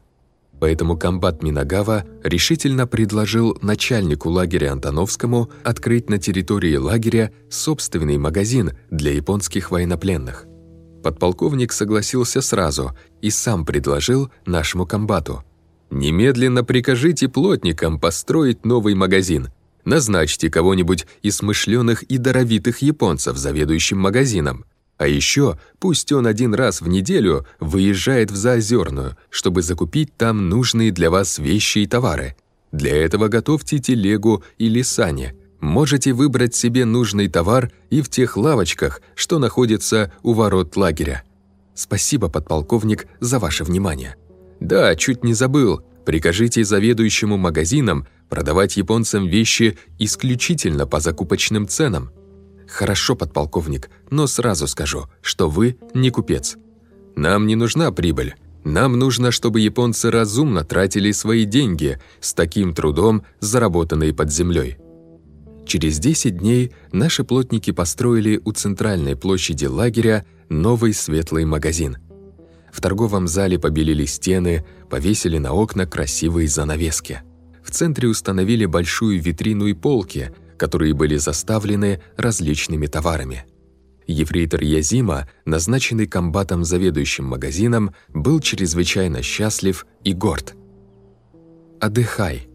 Поэтому комбат Минагава решительно предложил начальнику лагеря Антоновскому открыть на территории лагеря собственный магазин для японских военнопленных. Подполковник согласился сразу и сам предложил нашему комбату. «Немедленно прикажите плотникам построить новый магазин. Назначьте кого-нибудь из смышленых и даровитых японцев заведующим магазином. А еще пусть он один раз в неделю выезжает в Заозерную, чтобы закупить там нужные для вас вещи и товары. Для этого готовьте телегу или сани. Можете выбрать себе нужный товар и в тех лавочках, что находятся у ворот лагеря. Спасибо, подполковник, за ваше внимание. Да, чуть не забыл. Прикажите заведующему магазином продавать японцам вещи исключительно по закупочным ценам. «Хорошо, подполковник, но сразу скажу, что вы не купец. Нам не нужна прибыль. Нам нужно, чтобы японцы разумно тратили свои деньги, с таким трудом заработанные под землей». Через 10 дней наши плотники построили у центральной площади лагеря новый светлый магазин. В торговом зале побелили стены, повесили на окна красивые занавески. В центре установили большую витрину и полки – которые были заставлены различными товарами. Ефрейтор Язима, назначенный комбатом заведующим магазином, был чрезвычайно счастлив и горд. «Отдыхай».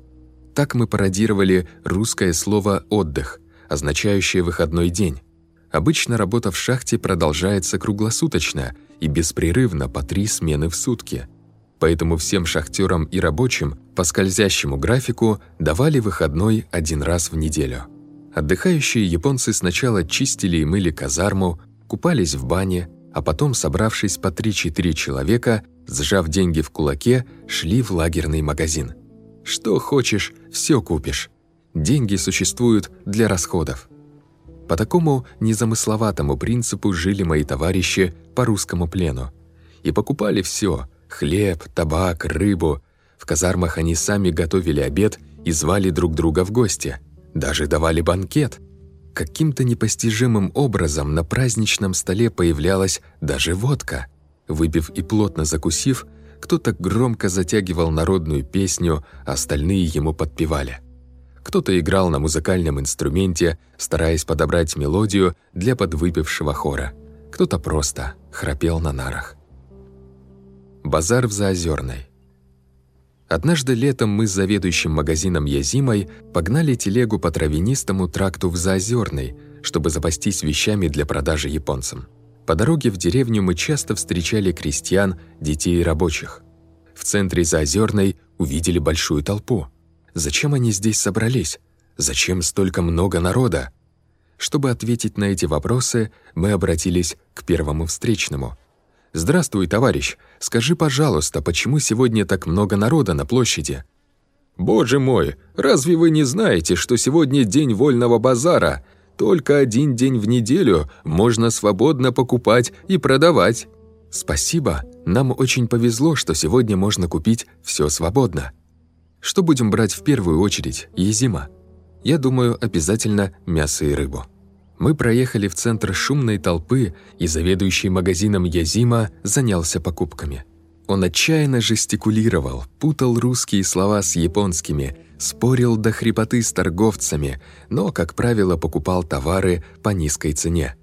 Так мы пародировали русское слово «отдых», означающее «выходной день». Обычно работа в шахте продолжается круглосуточно и беспрерывно по три смены в сутки. Поэтому всем шахтерам и рабочим по скользящему графику давали выходной один раз в неделю. Отдыхающие японцы сначала чистили и мыли казарму, купались в бане, а потом, собравшись по 3-4 человека, сжав деньги в кулаке, шли в лагерный магазин. Что хочешь, все купишь. Деньги существуют для расходов. По такому незамысловатому принципу жили мои товарищи по русскому плену. И покупали все – хлеб, табак, рыбу. В казармах они сами готовили обед и звали друг друга в гости – даже давали банкет. Каким-то непостижимым образом на праздничном столе появлялась даже водка. Выпив и плотно закусив, кто-то громко затягивал народную песню, а остальные ему подпевали. Кто-то играл на музыкальном инструменте, стараясь подобрать мелодию для подвыпившего хора. Кто-то просто храпел на нарах. Базар в Заозерной. Однажды летом мы с заведующим магазином Язимой погнали телегу по травянистому тракту в Заозерный, чтобы запастись вещами для продажи японцам. По дороге в деревню мы часто встречали крестьян, детей и рабочих. В центре Заозерной увидели большую толпу. Зачем они здесь собрались? Зачем столько много народа? Чтобы ответить на эти вопросы, мы обратились к первому встречному. «Здравствуй, товарищ. Скажи, пожалуйста, почему сегодня так много народа на площади?» «Боже мой, разве вы не знаете, что сегодня день вольного базара? Только один день в неделю можно свободно покупать и продавать». «Спасибо. Нам очень повезло, что сегодня можно купить все свободно. Что будем брать в первую очередь, Езима?» Я думаю, обязательно мясо и рыбу. Мы проехали в центр шумной толпы, и заведующий магазином Язима занялся покупками. Он отчаянно жестикулировал, путал русские слова с японскими, спорил до хрипоты с торговцами, но, как правило, покупал товары по низкой цене.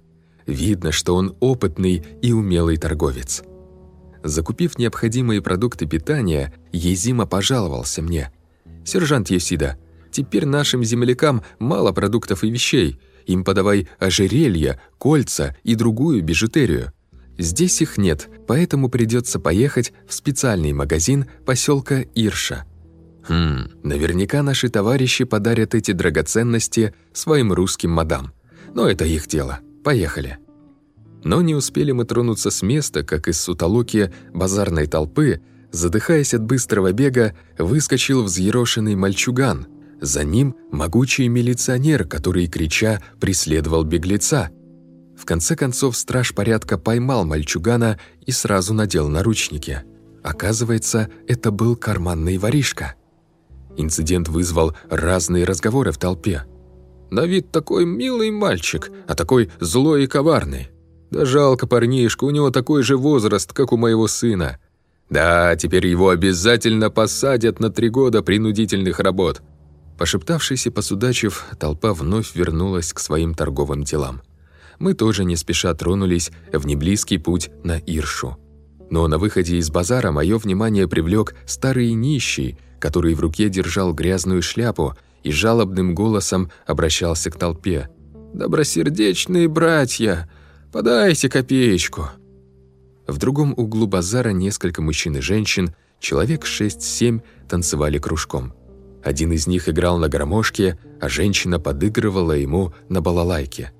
Видно, что он опытный и умелый торговец. Закупив необходимые продукты питания, Езима пожаловался мне. «Сержант Есида, Теперь нашим землякам мало продуктов и вещей. Им подавай ожерелья, кольца и другую бижутерию. Здесь их нет, поэтому придется поехать в специальный магазин поселка Ирша. Хм, наверняка наши товарищи подарят эти драгоценности своим русским мадам. Но это их дело. Поехали. Но не успели мы тронуться с места, как из сутолоки базарной толпы, задыхаясь от быстрого бега, выскочил взъерошенный мальчуган – за ним могучий милиционер, который, крича, преследовал беглеца. В конце концов страж порядка поймал мальчугана и сразу надел наручники. Оказывается, это был карманный воришка. Инцидент вызвал разные разговоры в толпе. «На вид такой милый мальчик, а такой злой и коварный. Да жалко парнишку, у него такой же возраст, как у моего сына. Да, теперь его обязательно посадят на три года принудительных работ. Пошептавшись и посудачив, толпа вновь вернулась к своим торговым делам. Мы тоже не спеша тронулись в неблизкий путь на Иршу. Но на выходе из базара мое внимание привлек старый нищий, который в руке держал грязную шляпу и жалобным голосом обращался к толпе. «Добросердечные братья, подайте копеечку!» В другом углу базара несколько мужчин и женщин, человек 6-7, танцевали кружком – один из них играл на гармошке, а женщина подыгрывала ему на балалайке.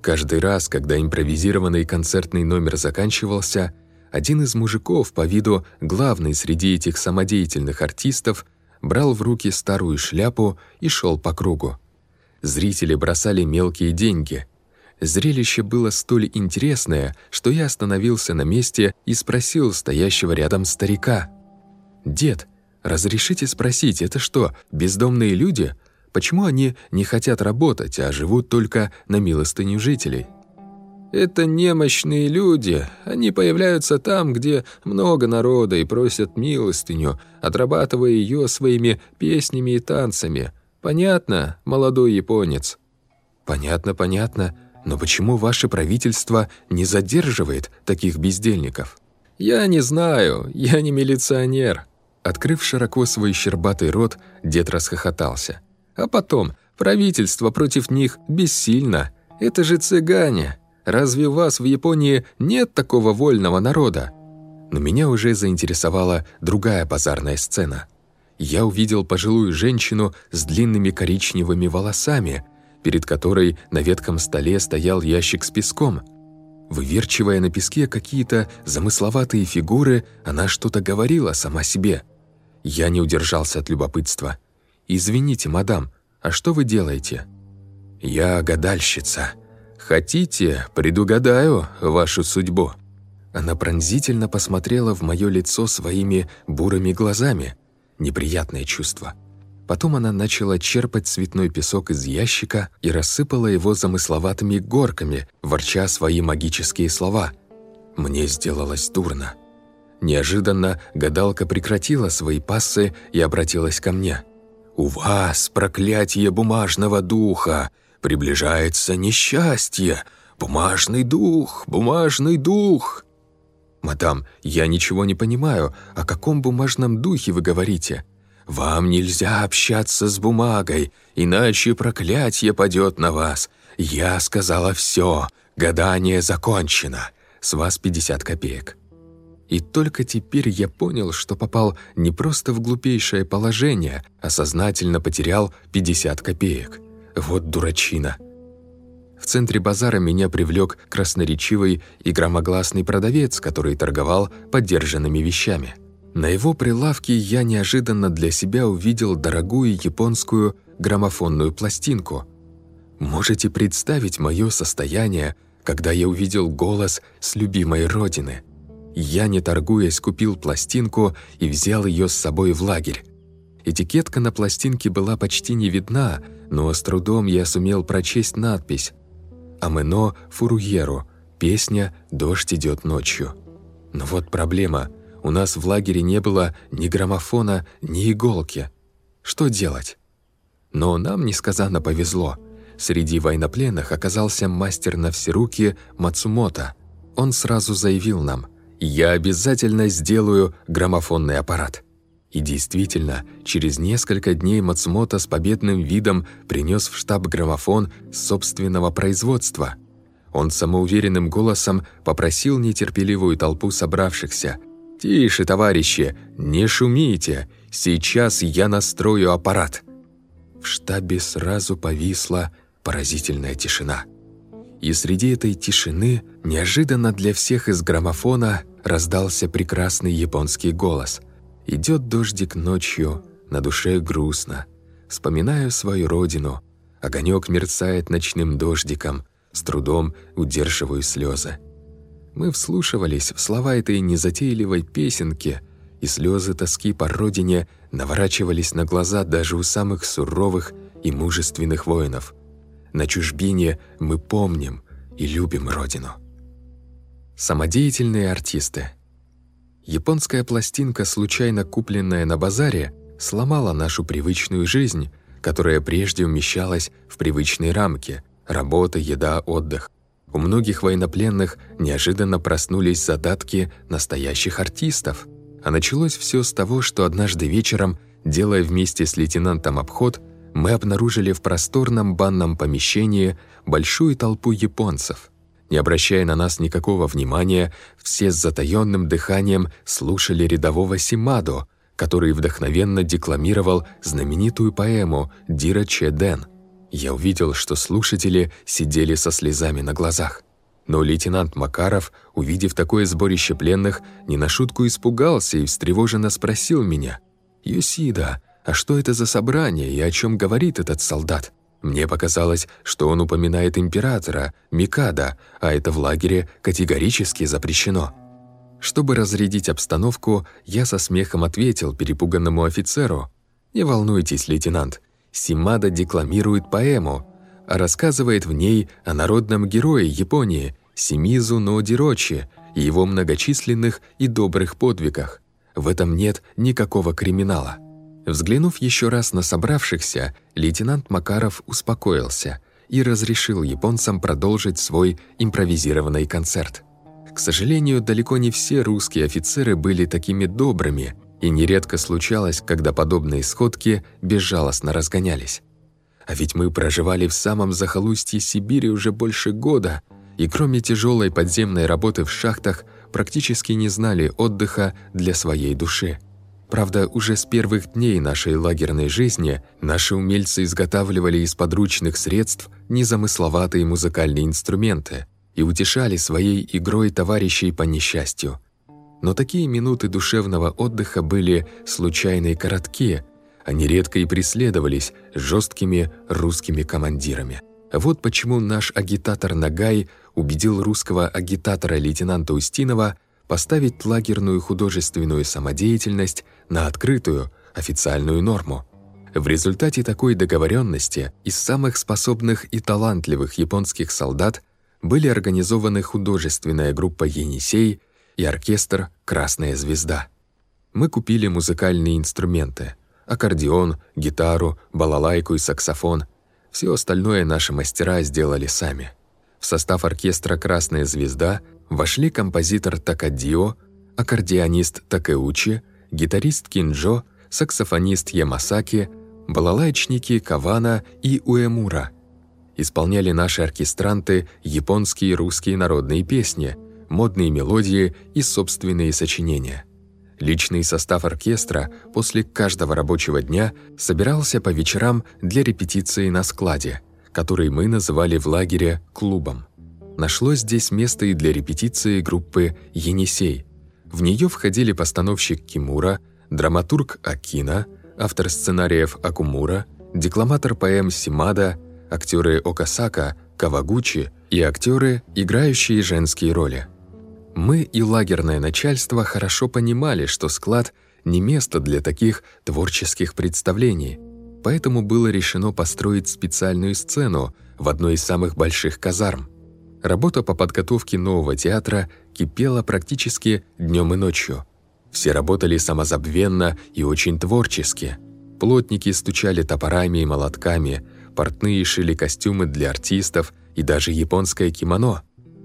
Каждый раз, когда импровизированный концертный номер заканчивался, один из мужиков, по виду главный среди этих самодеятельных артистов, брал в руки старую шляпу и шел по кругу. Зрители бросали мелкие деньги. Зрелище было столь интересное, что я остановился на месте и спросил стоящего рядом старика. «Дед, Разрешите спросить, это что, бездомные люди? Почему они не хотят работать, а живут только на милостыню жителей? Это немощные люди. Они появляются там, где много народа и просят милостыню, отрабатывая ее своими песнями и танцами. Понятно, молодой японец? Понятно, понятно. Но почему ваше правительство не задерживает таких бездельников? Я не знаю, я не милиционер. Открыв широко свой щербатый рот, дед расхохотался. «А потом, правительство против них бессильно. Это же цыгане. Разве у вас в Японии нет такого вольного народа?» Но меня уже заинтересовала другая базарная сцена. Я увидел пожилую женщину с длинными коричневыми волосами, перед которой на ветком столе стоял ящик с песком. Выверчивая на песке какие-то замысловатые фигуры, она что-то говорила сама себе – я не удержался от любопытства. «Извините, мадам, а что вы делаете?» «Я гадальщица. Хотите, предугадаю вашу судьбу?» Она пронзительно посмотрела в мое лицо своими бурыми глазами. Неприятное чувство. Потом она начала черпать цветной песок из ящика и рассыпала его замысловатыми горками, ворча свои магические слова. Мне сделалось дурно. Неожиданно гадалка прекратила свои пассы и обратилась ко мне. «У вас, проклятие бумажного духа, приближается несчастье! Бумажный дух, бумажный дух!» «Мадам, я ничего не понимаю. О каком бумажном духе вы говорите?» «Вам нельзя общаться с бумагой, иначе проклятие падет на вас. Я сказала все, гадание закончено. С вас 50 копеек». И только теперь я понял, что попал не просто в глупейшее положение, а сознательно потерял 50 копеек. Вот дурачина. В центре базара меня привлек красноречивый и громогласный продавец, который торговал поддержанными вещами. На его прилавке я неожиданно для себя увидел дорогую японскую граммофонную пластинку. Можете представить мое состояние, когда я увидел голос с любимой родины. Я, не торгуясь, купил пластинку и взял ее с собой в лагерь. Этикетка на пластинке была почти не видна, но с трудом я сумел прочесть надпись «Амено Фуруеру. Песня «Дождь идет ночью». Но вот проблема. У нас в лагере не было ни граммофона, ни иголки. Что делать? Но нам несказанно повезло. Среди военнопленных оказался мастер на все руки Мацумото. Он сразу заявил нам «Я обязательно сделаю граммофонный аппарат». И действительно, через несколько дней Мацумото с победным видом принес в штаб граммофон собственного производства. Он самоуверенным голосом попросил нетерпеливую толпу собравшихся «Тише, товарищи, не шумите, сейчас я настрою аппарат». В штабе сразу повисла поразительная тишина. И среди этой тишины неожиданно для всех из граммофона раздался прекрасный японский голос – Идет дождик ночью, на душе грустно. Вспоминаю свою родину. Огонек мерцает ночным дождиком. С трудом удерживаю слезы. Мы вслушивались в слова этой незатейливой песенки, и слезы тоски по родине наворачивались на глаза даже у самых суровых и мужественных воинов. На чужбине мы помним и любим родину. Самодеятельные артисты – Японская пластинка, случайно купленная на базаре, сломала нашу привычную жизнь, которая прежде умещалась в привычной рамке – работа, еда, отдых. У многих военнопленных неожиданно проснулись задатки настоящих артистов. А началось все с того, что однажды вечером, делая вместе с лейтенантом обход, мы обнаружили в просторном банном помещении большую толпу японцев – не обращая на нас никакого внимания, все с затаённым дыханием слушали рядового Симадо, который вдохновенно декламировал знаменитую поэму «Дира Че Дэн». Я увидел, что слушатели сидели со слезами на глазах. Но лейтенант Макаров, увидев такое сборище пленных, не на шутку испугался и встревоженно спросил меня, «Юсида, а что это за собрание и о чем говорит этот солдат?» Мне показалось, что он упоминает императора, Микада, а это в лагере категорически запрещено. Чтобы разрядить обстановку, я со смехом ответил перепуганному офицеру. «Не волнуйтесь, лейтенант, Симада декламирует поэму, а рассказывает в ней о народном герое Японии Симизу Ноодирочи и его многочисленных и добрых подвигах. В этом нет никакого криминала». Взглянув еще раз на собравшихся, лейтенант Макаров успокоился и разрешил японцам продолжить свой импровизированный концерт. К сожалению, далеко не все русские офицеры были такими добрыми, и нередко случалось, когда подобные сходки безжалостно разгонялись. А ведь мы проживали в самом захолустье Сибири уже больше года, и кроме тяжелой подземной работы в шахтах практически не знали отдыха для своей души. Правда, уже с первых дней нашей лагерной жизни наши умельцы изготавливали из подручных средств незамысловатые музыкальные инструменты и утешали своей игрой товарищей по несчастью. Но такие минуты душевного отдыха были случайные и коротки, они редко и преследовались жесткими русскими командирами. Вот почему наш агитатор Нагай убедил русского агитатора лейтенанта Устинова поставить лагерную художественную самодеятельность на открытую, официальную норму. В результате такой договоренности из самых способных и талантливых японских солдат были организованы художественная группа «Енисей» и оркестр «Красная звезда». Мы купили музыкальные инструменты – аккордеон, гитару, балалайку и саксофон. Все остальное наши мастера сделали сами. В состав оркестра «Красная звезда» вошли композитор Такадио, аккордеонист Такеучи, гитарист Кинджо, саксофонист Ямасаки, балалайчники Кавана и Уэмура. Исполняли наши оркестранты японские и русские народные песни, модные мелодии и собственные сочинения. Личный состав оркестра после каждого рабочего дня собирался по вечерам для репетиции на складе, который мы называли в лагере «клубом». Нашлось здесь место и для репетиции группы «Енисей». В нее входили постановщик Кимура, драматург Акина, автор сценариев Акумура, декламатор поэм Симада, актеры Окасака, Кавагучи и актеры, играющие женские роли. Мы и лагерное начальство хорошо понимали, что склад – не место для таких творческих представлений, поэтому было решено построить специальную сцену в одной из самых больших казарм. Работа по подготовке нового театра кипела практически днем и ночью. Все работали самозабвенно и очень творчески. Плотники стучали топорами и молотками, портные шили костюмы для артистов и даже японское кимоно.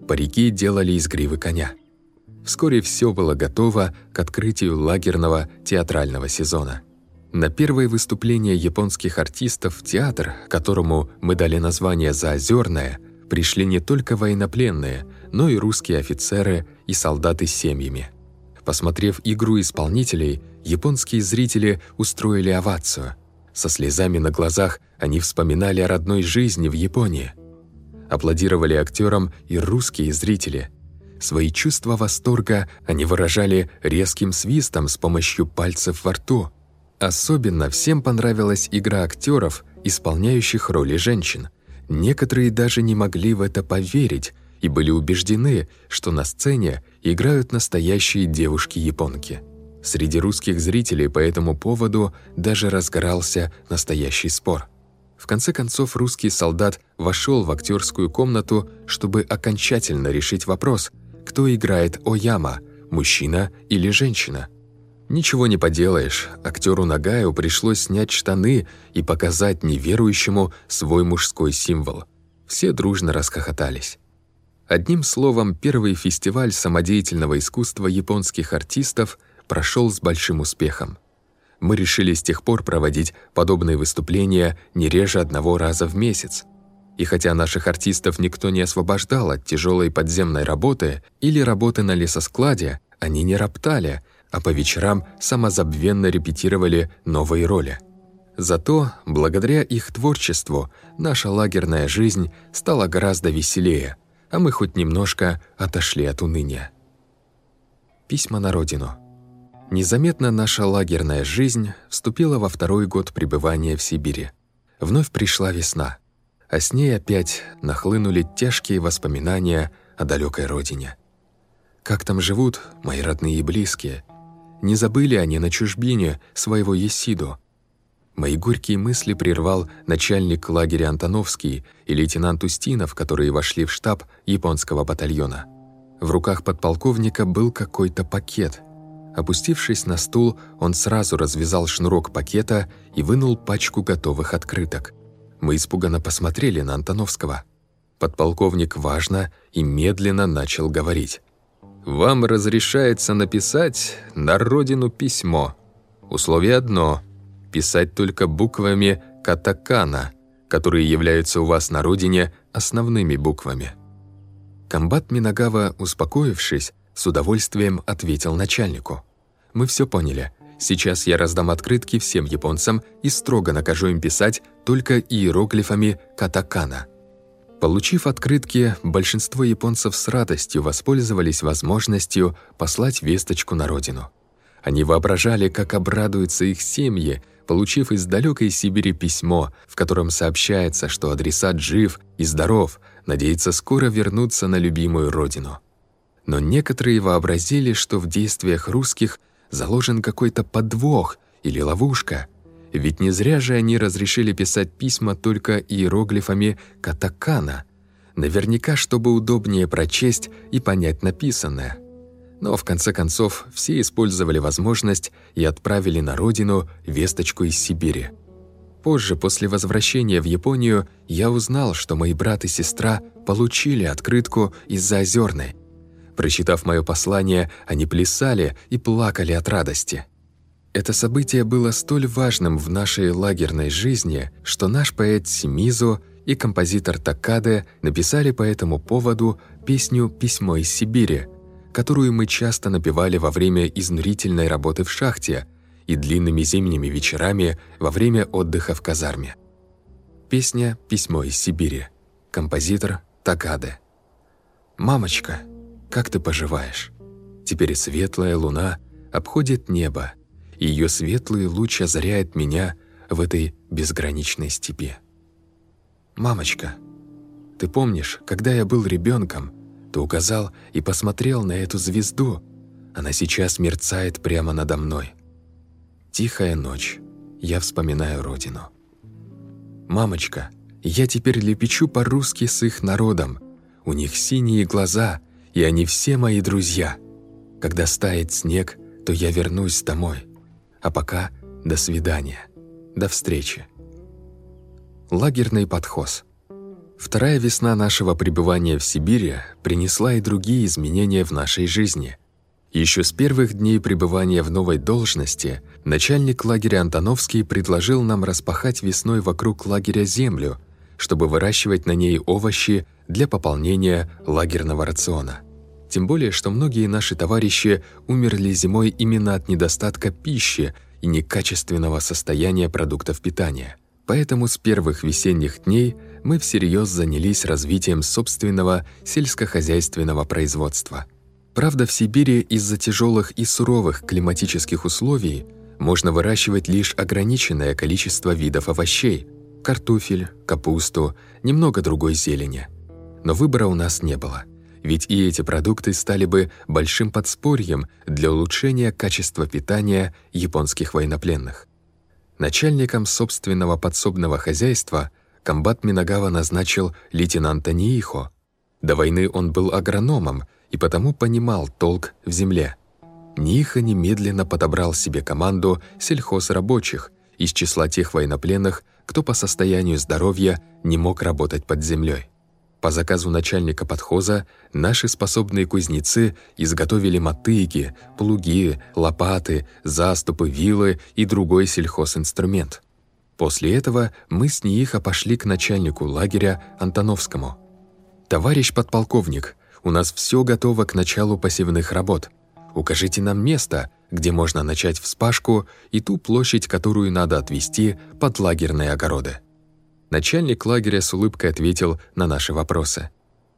Парики делали из гривы коня. Вскоре все было готово к открытию лагерного театрального сезона. На первое выступление японских артистов в театр, которому мы дали название «Заозерное», пришли не только военнопленные, но и русские офицеры и солдаты с семьями. Посмотрев игру исполнителей, японские зрители устроили овацию. Со слезами на глазах они вспоминали о родной жизни в Японии. Аплодировали актерам и русские зрители – Свои чувства восторга они выражали резким свистом с помощью пальцев во рту. Особенно всем понравилась игра актеров, исполняющих роли женщин. Некоторые даже не могли в это поверить и были убеждены, что на сцене играют настоящие девушки-японки. Среди русских зрителей по этому поводу даже разгорался настоящий спор. В конце концов, русский солдат вошел в актерскую комнату, чтобы окончательно решить вопрос – кто играет Ояма, мужчина или женщина. Ничего не поделаешь, актеру Нагаю пришлось снять штаны и показать неверующему свой мужской символ. Все дружно расхохотались. Одним словом, первый фестиваль самодеятельного искусства японских артистов прошел с большим успехом. Мы решили с тех пор проводить подобные выступления не реже одного раза в месяц. И хотя наших артистов никто не освобождал от тяжелой подземной работы или работы на лесоскладе, они не роптали, а по вечерам самозабвенно репетировали новые роли. Зато, благодаря их творчеству, наша лагерная жизнь стала гораздо веселее, а мы хоть немножко отошли от уныния. Письма на родину. Незаметно наша лагерная жизнь вступила во второй год пребывания в Сибири. Вновь пришла весна – а с ней опять нахлынули тяжкие воспоминания о далекой родине. Как там живут мои родные и близкие? Не забыли они на чужбине своего Есиду? Мои горькие мысли прервал начальник лагеря Антоновский и лейтенант Устинов, которые вошли в штаб японского батальона. В руках подполковника был какой-то пакет. Опустившись на стул, он сразу развязал шнурок пакета и вынул пачку готовых открыток – мы испуганно посмотрели на Антоновского. Подполковник важно и медленно начал говорить. «Вам разрешается написать на родину письмо. Условие одно – писать только буквами катакана, которые являются у вас на родине основными буквами». Комбат Минагава, успокоившись, с удовольствием ответил начальнику. «Мы все поняли. Сейчас я раздам открытки всем японцам и строго накажу им писать только иероглифами катакана. Получив открытки, большинство японцев с радостью воспользовались возможностью послать весточку на родину. Они воображали, как обрадуются их семьи, получив из далекой Сибири письмо, в котором сообщается, что адресат жив и здоров, надеется скоро вернуться на любимую родину. Но некоторые вообразили, что в действиях русских – заложен какой-то подвох или ловушка. Ведь не зря же они разрешили писать письма только иероглифами катакана, наверняка, чтобы удобнее прочесть и понять написанное. Но в конце концов все использовали возможность и отправили на родину весточку из Сибири. Позже, после возвращения в Японию, я узнал, что мои брат и сестра получили открытку из-за Озерной – Прочитав мое послание, они плясали и плакали от радости. Это событие было столь важным в нашей лагерной жизни, что наш поэт Симизу и композитор Такаде написали по этому поводу песню «Письмо из Сибири», которую мы часто напевали во время изнурительной работы в шахте и длинными зимними вечерами во время отдыха в казарме. Песня «Письмо из Сибири». Композитор Такаде. «Мамочка, как ты поживаешь?» Теперь светлая луна обходит небо, и ее светлый луч озаряет меня в этой безграничной степи. «Мамочка, ты помнишь, когда я был ребенком, ты указал и посмотрел на эту звезду. Она сейчас мерцает прямо надо мной. Тихая ночь. Я вспоминаю родину. Мамочка, я теперь лепечу по-русски с их народом. У них синие глаза, и они все мои друзья. Когда стает снег, то я вернусь домой. А пока до свидания. До встречи. Лагерный подхоз. Вторая весна нашего пребывания в Сибири принесла и другие изменения в нашей жизни. Еще с первых дней пребывания в новой должности начальник лагеря Антоновский предложил нам распахать весной вокруг лагеря землю, чтобы выращивать на ней овощи для пополнения лагерного рациона. Тем более, что многие наши товарищи умерли зимой именно от недостатка пищи и некачественного состояния продуктов питания. Поэтому с первых весенних дней – мы всерьез занялись развитием собственного сельскохозяйственного производства. Правда, в Сибири из-за тяжелых и суровых климатических условий можно выращивать лишь ограниченное количество видов овощей – картофель, капусту, немного другой зелени. Но выбора у нас не было, ведь и эти продукты стали бы большим подспорьем для улучшения качества питания японских военнопленных. Начальником собственного подсобного хозяйства – комбат Минагава назначил лейтенанта Ниихо. До войны он был агрономом и потому понимал толк в земле. Ниихо немедленно подобрал себе команду сельхозрабочих из числа тех военнопленных, кто по состоянию здоровья не мог работать под землей. По заказу начальника подхоза наши способные кузнецы изготовили мотыги, плуги, лопаты, заступы, вилы и другой сельхозинструмент. После этого мы с Нииха пошли к начальнику лагеря Антоновскому. «Товарищ подполковник, у нас все готово к началу посевных работ. Укажите нам место, где можно начать вспашку и ту площадь, которую надо отвести под лагерные огороды». Начальник лагеря с улыбкой ответил на наши вопросы.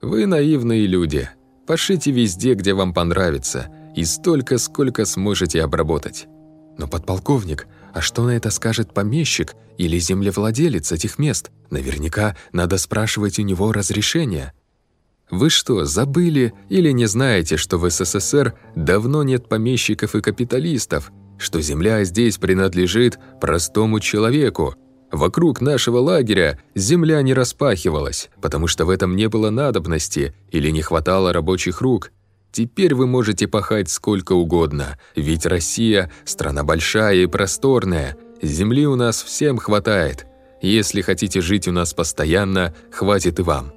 «Вы наивные люди. Пошите везде, где вам понравится, и столько, сколько сможете обработать». «Но, подполковник, а что на это скажет помещик или землевладелец этих мест? Наверняка надо спрашивать у него разрешения. Вы что, забыли или не знаете, что в СССР давно нет помещиков и капиталистов, что земля здесь принадлежит простому человеку? Вокруг нашего лагеря земля не распахивалась, потому что в этом не было надобности или не хватало рабочих рук. Теперь вы можете пахать сколько угодно, ведь Россия – страна большая и просторная, земли у нас всем хватает. Если хотите жить у нас постоянно, хватит и вам.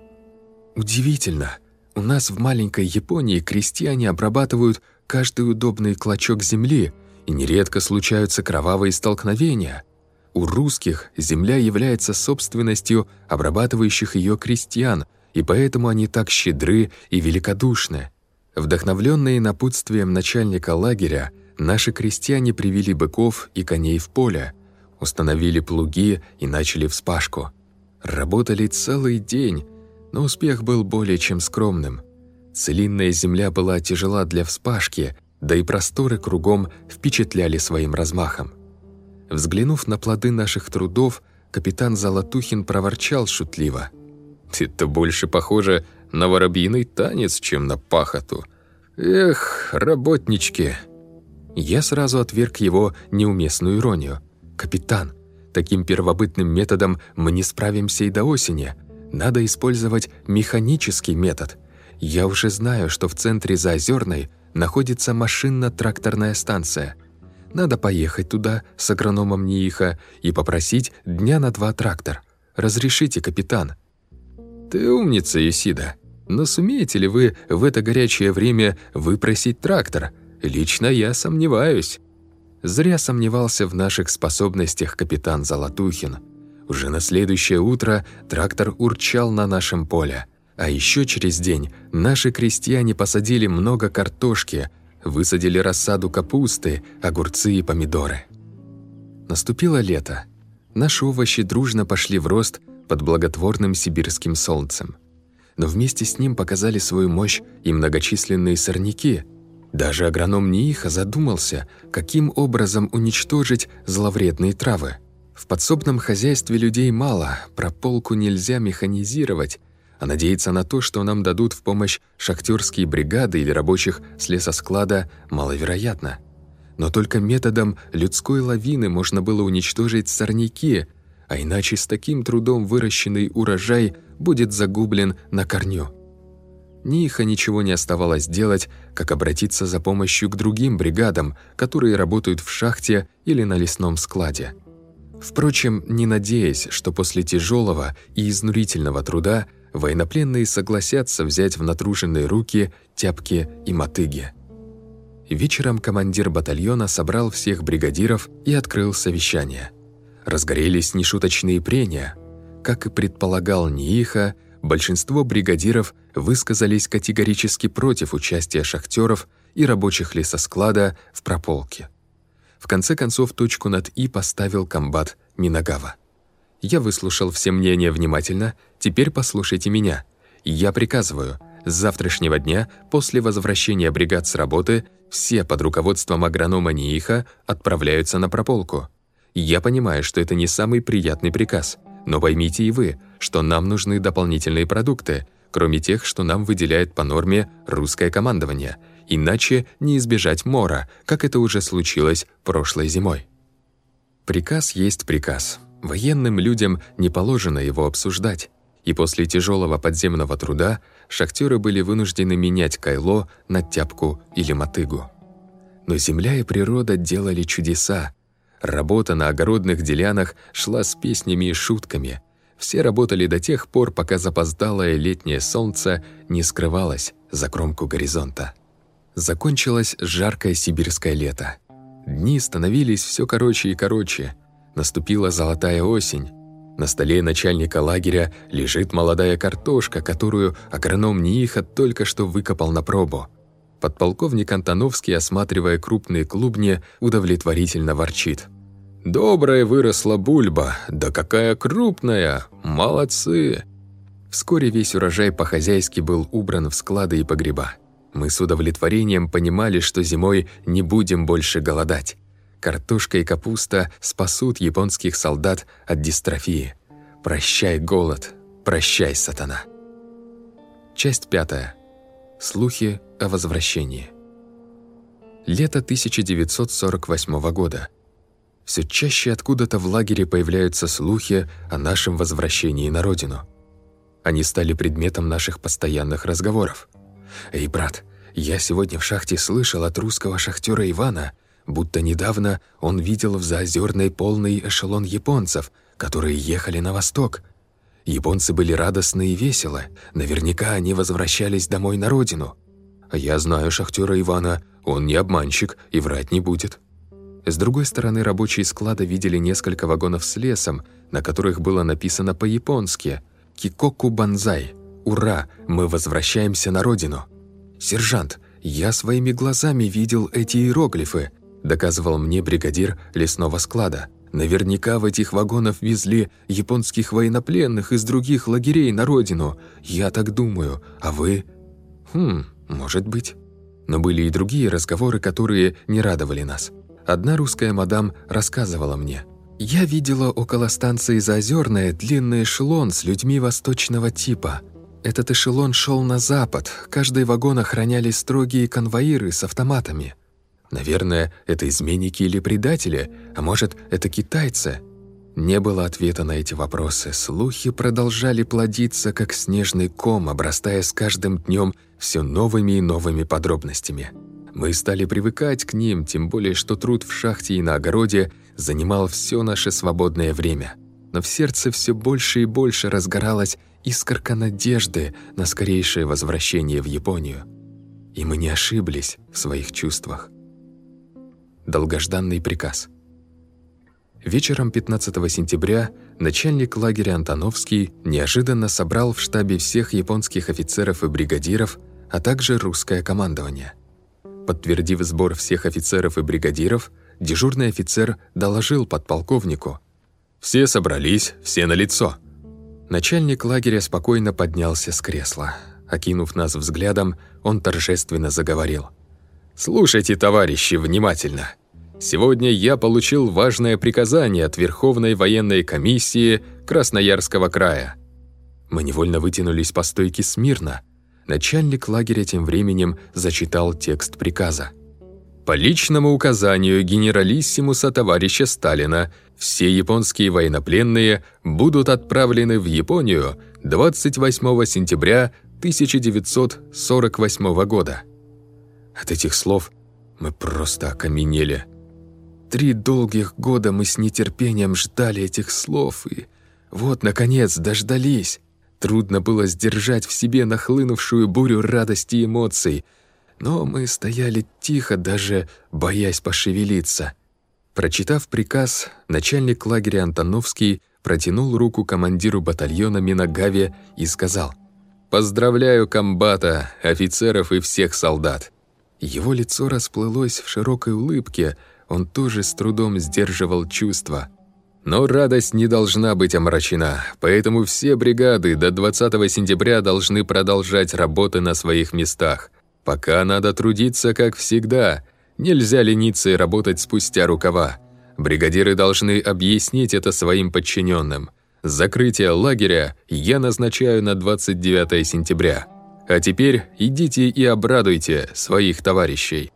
Удивительно. У нас в маленькой Японии крестьяне обрабатывают каждый удобный клочок земли, и нередко случаются кровавые столкновения. У русских земля является собственностью обрабатывающих ее крестьян, и поэтому они так щедры и великодушны. Вдохновленные напутствием начальника лагеря, наши крестьяне привели быков и коней в поле, установили плуги и начали вспашку. Работали целый день, но успех был более чем скромным. Целинная земля была тяжела для вспашки, да и просторы кругом впечатляли своим размахом. Взглянув на плоды наших трудов, капитан Золотухин проворчал шутливо. «Это больше похоже на воробьиный танец, чем на пахоту. Эх, работнички!» Я сразу отверг его неуместную иронию. «Капитан, таким первобытным методом мы не справимся и до осени. Надо использовать механический метод. Я уже знаю, что в центре Заозерной находится машинно-тракторная станция. Надо поехать туда с агрономом НИИХа и попросить дня на два трактор. Разрешите, капитан?» «Ты умница, Исида. Но сумеете ли вы в это горячее время выпросить трактор? Лично я сомневаюсь». Зря сомневался в наших способностях капитан Золотухин. Уже на следующее утро трактор урчал на нашем поле. А еще через день наши крестьяне посадили много картошки, высадили рассаду капусты, огурцы и помидоры. Наступило лето. Наши овощи дружно пошли в рост под благотворным сибирским солнцем. Но вместе с ним показали свою мощь и многочисленные сорняки. Даже агроном Нииха задумался, каким образом уничтожить зловредные травы. В подсобном хозяйстве людей мало, прополку нельзя механизировать, а надеяться на то, что нам дадут в помощь шахтерские бригады или рабочих с лесосклада, маловероятно. Но только методом людской лавины можно было уничтожить сорняки, а иначе с таким трудом выращенный урожай будет загублен на корню. Ниха ничего не оставалось делать, как обратиться за помощью к другим бригадам, которые работают в шахте или на лесном складе. Впрочем, не надеясь, что после тяжелого и изнурительного труда – военнопленные согласятся взять в натруженные руки тяпки и мотыги. Вечером командир батальона собрал всех бригадиров и открыл совещание. Разгорелись нешуточные прения. Как и предполагал Нииха, большинство бригадиров высказались категорически против участия шахтеров и рабочих лесосклада в прополке. В конце концов точку над «и» поставил комбат Минагава. Я выслушал все мнения внимательно, теперь послушайте меня. Я приказываю, с завтрашнего дня, после возвращения бригад с работы, все под руководством агронома Нииха отправляются на прополку. Я понимаю, что это не самый приятный приказ, но поймите и вы, что нам нужны дополнительные продукты, кроме тех, что нам выделяет по норме русское командование, иначе не избежать мора, как это уже случилось прошлой зимой. Приказ есть приказ. Военным людям не положено его обсуждать, и после тяжелого подземного труда шахтеры были вынуждены менять кайло на тяпку или мотыгу. Но земля и природа делали чудеса. Работа на огородных делянах шла с песнями и шутками. Все работали до тех пор, пока запоздалое летнее солнце не скрывалось за кромку горизонта. Закончилось жаркое сибирское лето. Дни становились все короче и короче – Наступила золотая осень. На столе начальника лагеря лежит молодая картошка, которую агроном Нииха только что выкопал на пробу. Подполковник Антоновский, осматривая крупные клубни, удовлетворительно ворчит. «Добрая выросла бульба, да какая крупная! Молодцы!» Вскоре весь урожай по-хозяйски был убран в склады и погреба. Мы с удовлетворением понимали, что зимой не будем больше голодать. Картошка и капуста спасут японских солдат от дистрофии. Прощай, голод, прощай, сатана. Часть пятая. Слухи о возвращении. Лето 1948 года. Все чаще откуда-то в лагере появляются слухи о нашем возвращении на родину. Они стали предметом наших постоянных разговоров. «Эй, брат, я сегодня в шахте слышал от русского шахтера Ивана, будто недавно он видел в Заозерной полный эшелон японцев, которые ехали на восток. Японцы были радостны и веселы, наверняка они возвращались домой на родину. Я знаю шахтера Ивана, он не обманщик и врать не будет. С другой стороны, рабочие склада видели несколько вагонов с лесом, на которых было написано по-японски «Кикоку Банзай! Ура! Мы возвращаемся на родину!» «Сержант, я своими глазами видел эти иероглифы доказывал мне бригадир лесного склада. Наверняка в этих вагонах везли японских военнопленных из других лагерей на родину. Я так думаю. А вы? Хм, может быть. Но были и другие разговоры, которые не радовали нас. Одна русская мадам рассказывала мне. «Я видела около станции Заозерная длинный эшелон с людьми восточного типа. Этот эшелон шел на запад, каждый вагон охраняли строгие конвоиры с автоматами. Наверное, это изменники или предатели, а может, это китайцы? Не было ответа на эти вопросы. Слухи продолжали плодиться, как снежный ком, обрастая с каждым днем все новыми и новыми подробностями. Мы стали привыкать к ним, тем более, что труд в шахте и на огороде занимал все наше свободное время. Но в сердце все больше и больше разгоралась искорка надежды на скорейшее возвращение в Японию. И мы не ошиблись в своих чувствах долгожданный приказ. Вечером 15 сентября начальник лагеря Антоновский неожиданно собрал в штабе всех японских офицеров и бригадиров, а также русское командование. Подтвердив сбор всех офицеров и бригадиров, дежурный офицер доложил подполковнику. «Все собрались, все на лицо. Начальник лагеря спокойно поднялся с кресла. Окинув нас взглядом, он торжественно заговорил. «Слушайте, товарищи, внимательно. Сегодня я получил важное приказание от Верховной военной комиссии Красноярского края. Мы невольно вытянулись по стойке смирно. Начальник лагеря тем временем зачитал текст приказа. По личному указанию генералиссимуса товарища Сталина все японские военнопленные будут отправлены в Японию 28 сентября 1948 года. От этих слов мы просто окаменели. Три долгих года мы с нетерпением ждали этих слов, и вот, наконец, дождались. Трудно было сдержать в себе нахлынувшую бурю радости и эмоций, но мы стояли тихо, даже боясь пошевелиться. Прочитав приказ, начальник лагеря Антоновский протянул руку командиру батальона Минагаве и сказал «Поздравляю комбата, офицеров и всех солдат». Его лицо расплылось в широкой улыбке, он тоже с трудом сдерживал чувства – но радость не должна быть омрачена, поэтому все бригады до 20 сентября должны продолжать работы на своих местах. Пока надо трудиться, как всегда. Нельзя лениться и работать спустя рукава. Бригадиры должны объяснить это своим подчиненным. Закрытие лагеря я назначаю на 29 сентября. А теперь идите и обрадуйте своих товарищей.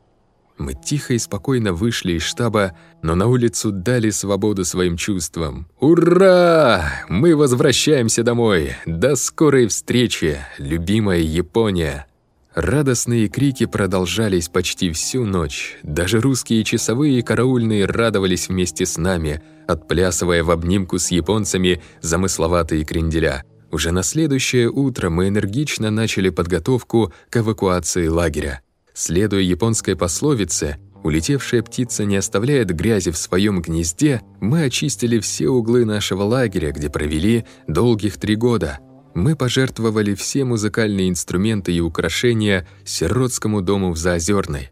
Мы тихо и спокойно вышли из штаба, но на улицу дали свободу своим чувствам. «Ура! Мы возвращаемся домой! До скорой встречи, любимая Япония!» Радостные крики продолжались почти всю ночь. Даже русские часовые и караульные радовались вместе с нами, отплясывая в обнимку с японцами замысловатые кренделя. Уже на следующее утро мы энергично начали подготовку к эвакуации лагеря. Следуя японской пословице «Улетевшая птица не оставляет грязи в своем гнезде», мы очистили все углы нашего лагеря, где провели долгих три года. Мы пожертвовали все музыкальные инструменты и украшения сиротскому дому в Заозерной.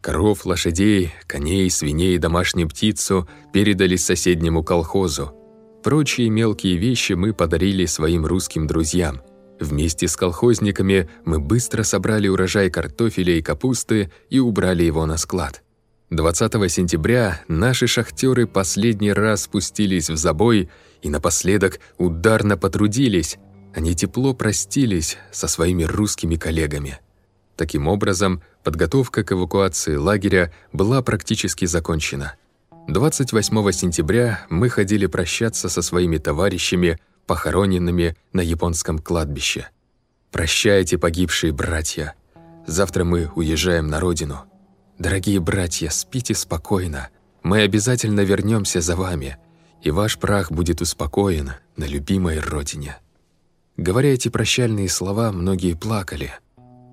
Коров, лошадей, коней, свиней и домашнюю птицу передали соседнему колхозу. Прочие мелкие вещи мы подарили своим русским друзьям – Вместе с колхозниками мы быстро собрали урожай картофеля и капусты и убрали его на склад. 20 сентября наши шахтеры последний раз спустились в забой и напоследок ударно потрудились. Они тепло простились со своими русскими коллегами. Таким образом, подготовка к эвакуации лагеря была практически закончена. 28 сентября мы ходили прощаться со своими товарищами похороненными на японском кладбище. Прощайте, погибшие братья. Завтра мы уезжаем на родину. Дорогие братья, спите спокойно. Мы обязательно вернемся за вами, и ваш прах будет успокоен на любимой родине. Говоря эти прощальные слова, многие плакали.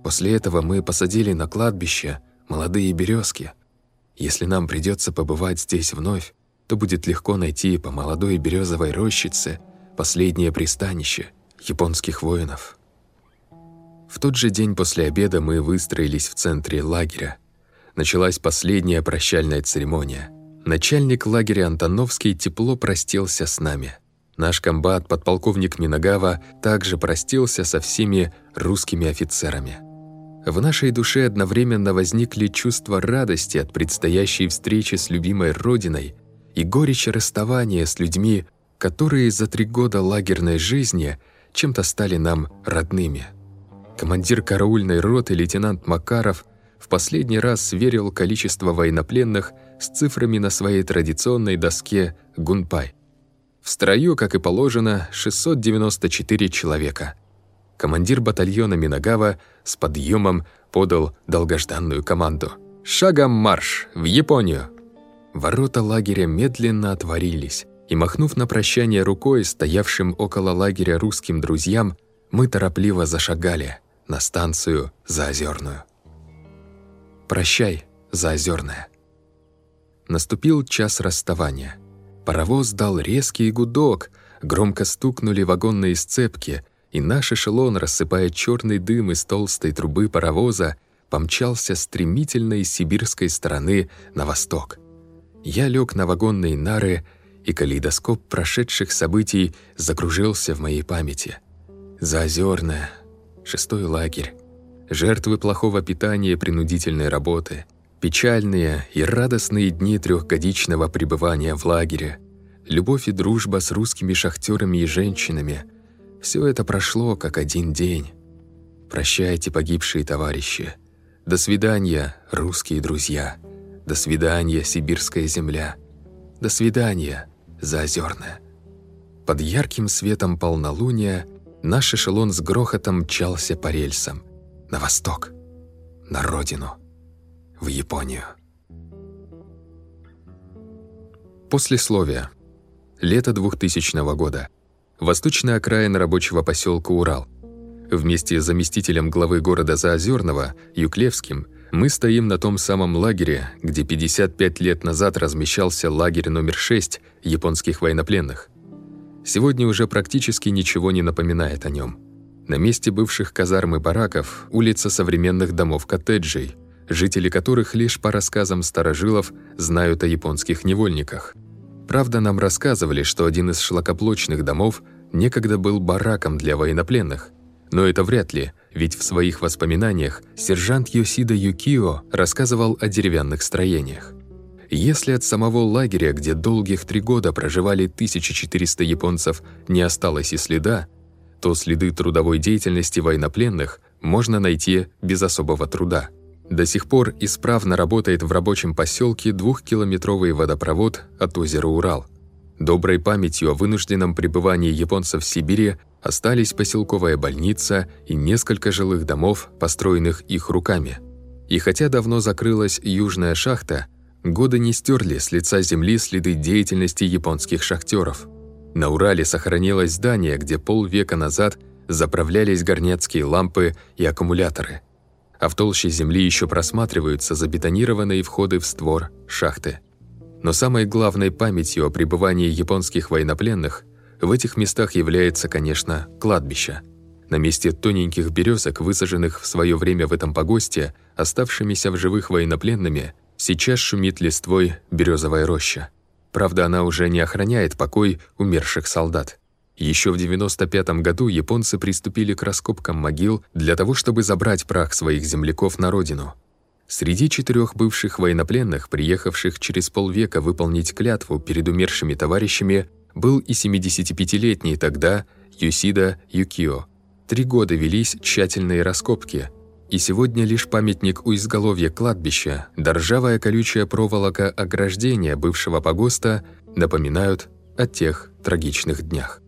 После этого мы посадили на кладбище молодые березки. Если нам придется побывать здесь вновь, то будет легко найти по молодой березовой рощице последнее пристанище японских воинов. В тот же день после обеда мы выстроились в центре лагеря. Началась последняя прощальная церемония. Начальник лагеря Антоновский тепло простился с нами. Наш комбат, подполковник Минагава, также простился со всеми русскими офицерами. В нашей душе одновременно возникли чувства радости от предстоящей встречи с любимой родиной и горечь расставания с людьми, которые за три года лагерной жизни чем-то стали нам родными. Командир караульной роты лейтенант Макаров в последний раз сверил количество военнопленных с цифрами на своей традиционной доске «Гунпай». В строю, как и положено, 694 человека. Командир батальона Минагава с подъемом подал долгожданную команду. «Шагом марш! В Японию!» Ворота лагеря медленно отворились и, махнув на прощание рукой стоявшим около лагеря русским друзьям, мы торопливо зашагали на станцию Заозерную. «Прощай, Заозерная». Наступил час расставания. Паровоз дал резкий гудок, громко стукнули вагонные сцепки, и наш эшелон, рассыпая черный дым из толстой трубы паровоза, помчался стремительно из сибирской стороны на восток. Я лег на вагонные нары и калейдоскоп прошедших событий закружился в моей памяти. Заозерная, шестой лагерь, жертвы плохого питания и принудительной работы, печальные и радостные дни трехгодичного пребывания в лагере, любовь и дружба с русскими шахтерами и женщинами – все это прошло как один день. Прощайте, погибшие товарищи. До свидания, русские друзья. До свидания, сибирская земля. До свидания, Заозерная. Под ярким светом полнолуния наш эшелон с грохотом мчался по рельсам. На восток, на родину, в Японию. Послесловие. Лето 2000 года. Восточная окраина рабочего поселка Урал. Вместе с заместителем главы города Заозерного, Юклевским, мы стоим на том самом лагере, где 55 лет назад размещался лагерь номер 6 японских военнопленных. Сегодня уже практически ничего не напоминает о нем. На месте бывших казарм и бараков улица современных домов-коттеджей, жители которых лишь по рассказам старожилов знают о японских невольниках – Правда, нам рассказывали, что один из шлакоблочных домов некогда был бараком для военнопленных. Но это вряд ли, ведь в своих воспоминаниях сержант Йосида Юкио рассказывал о деревянных строениях. Если от самого лагеря, где долгих три года проживали 1400 японцев, не осталось и следа, то следы трудовой деятельности военнопленных можно найти без особого труда. До сих пор исправно работает в рабочем поселке двухкилометровый водопровод от озера Урал. Доброй памятью о вынужденном пребывании японцев в Сибири остались поселковая больница и несколько жилых домов, построенных их руками. И хотя давно закрылась южная шахта, годы не стерли с лица земли следы деятельности японских шахтеров. На Урале сохранилось здание, где полвека назад заправлялись горняцкие лампы и аккумуляторы – а в толще земли еще просматриваются забетонированные входы в створ шахты. Но самой главной памятью о пребывании японских военнопленных в этих местах является, конечно, кладбище. На месте тоненьких березок, высаженных в свое время в этом погосте, оставшимися в живых военнопленными, сейчас шумит листвой березовая роща. Правда, она уже не охраняет покой умерших солдат. Еще в 95 году японцы приступили к раскопкам могил для того, чтобы забрать прах своих земляков на родину. Среди четырех бывших военнопленных, приехавших через полвека выполнить клятву перед умершими товарищами, был и 75-летний тогда Юсида Юкио. Три года велись тщательные раскопки, и сегодня лишь памятник у изголовья кладбища, да ржавая колючая проволока ограждения бывшего погоста напоминают о тех трагичных днях.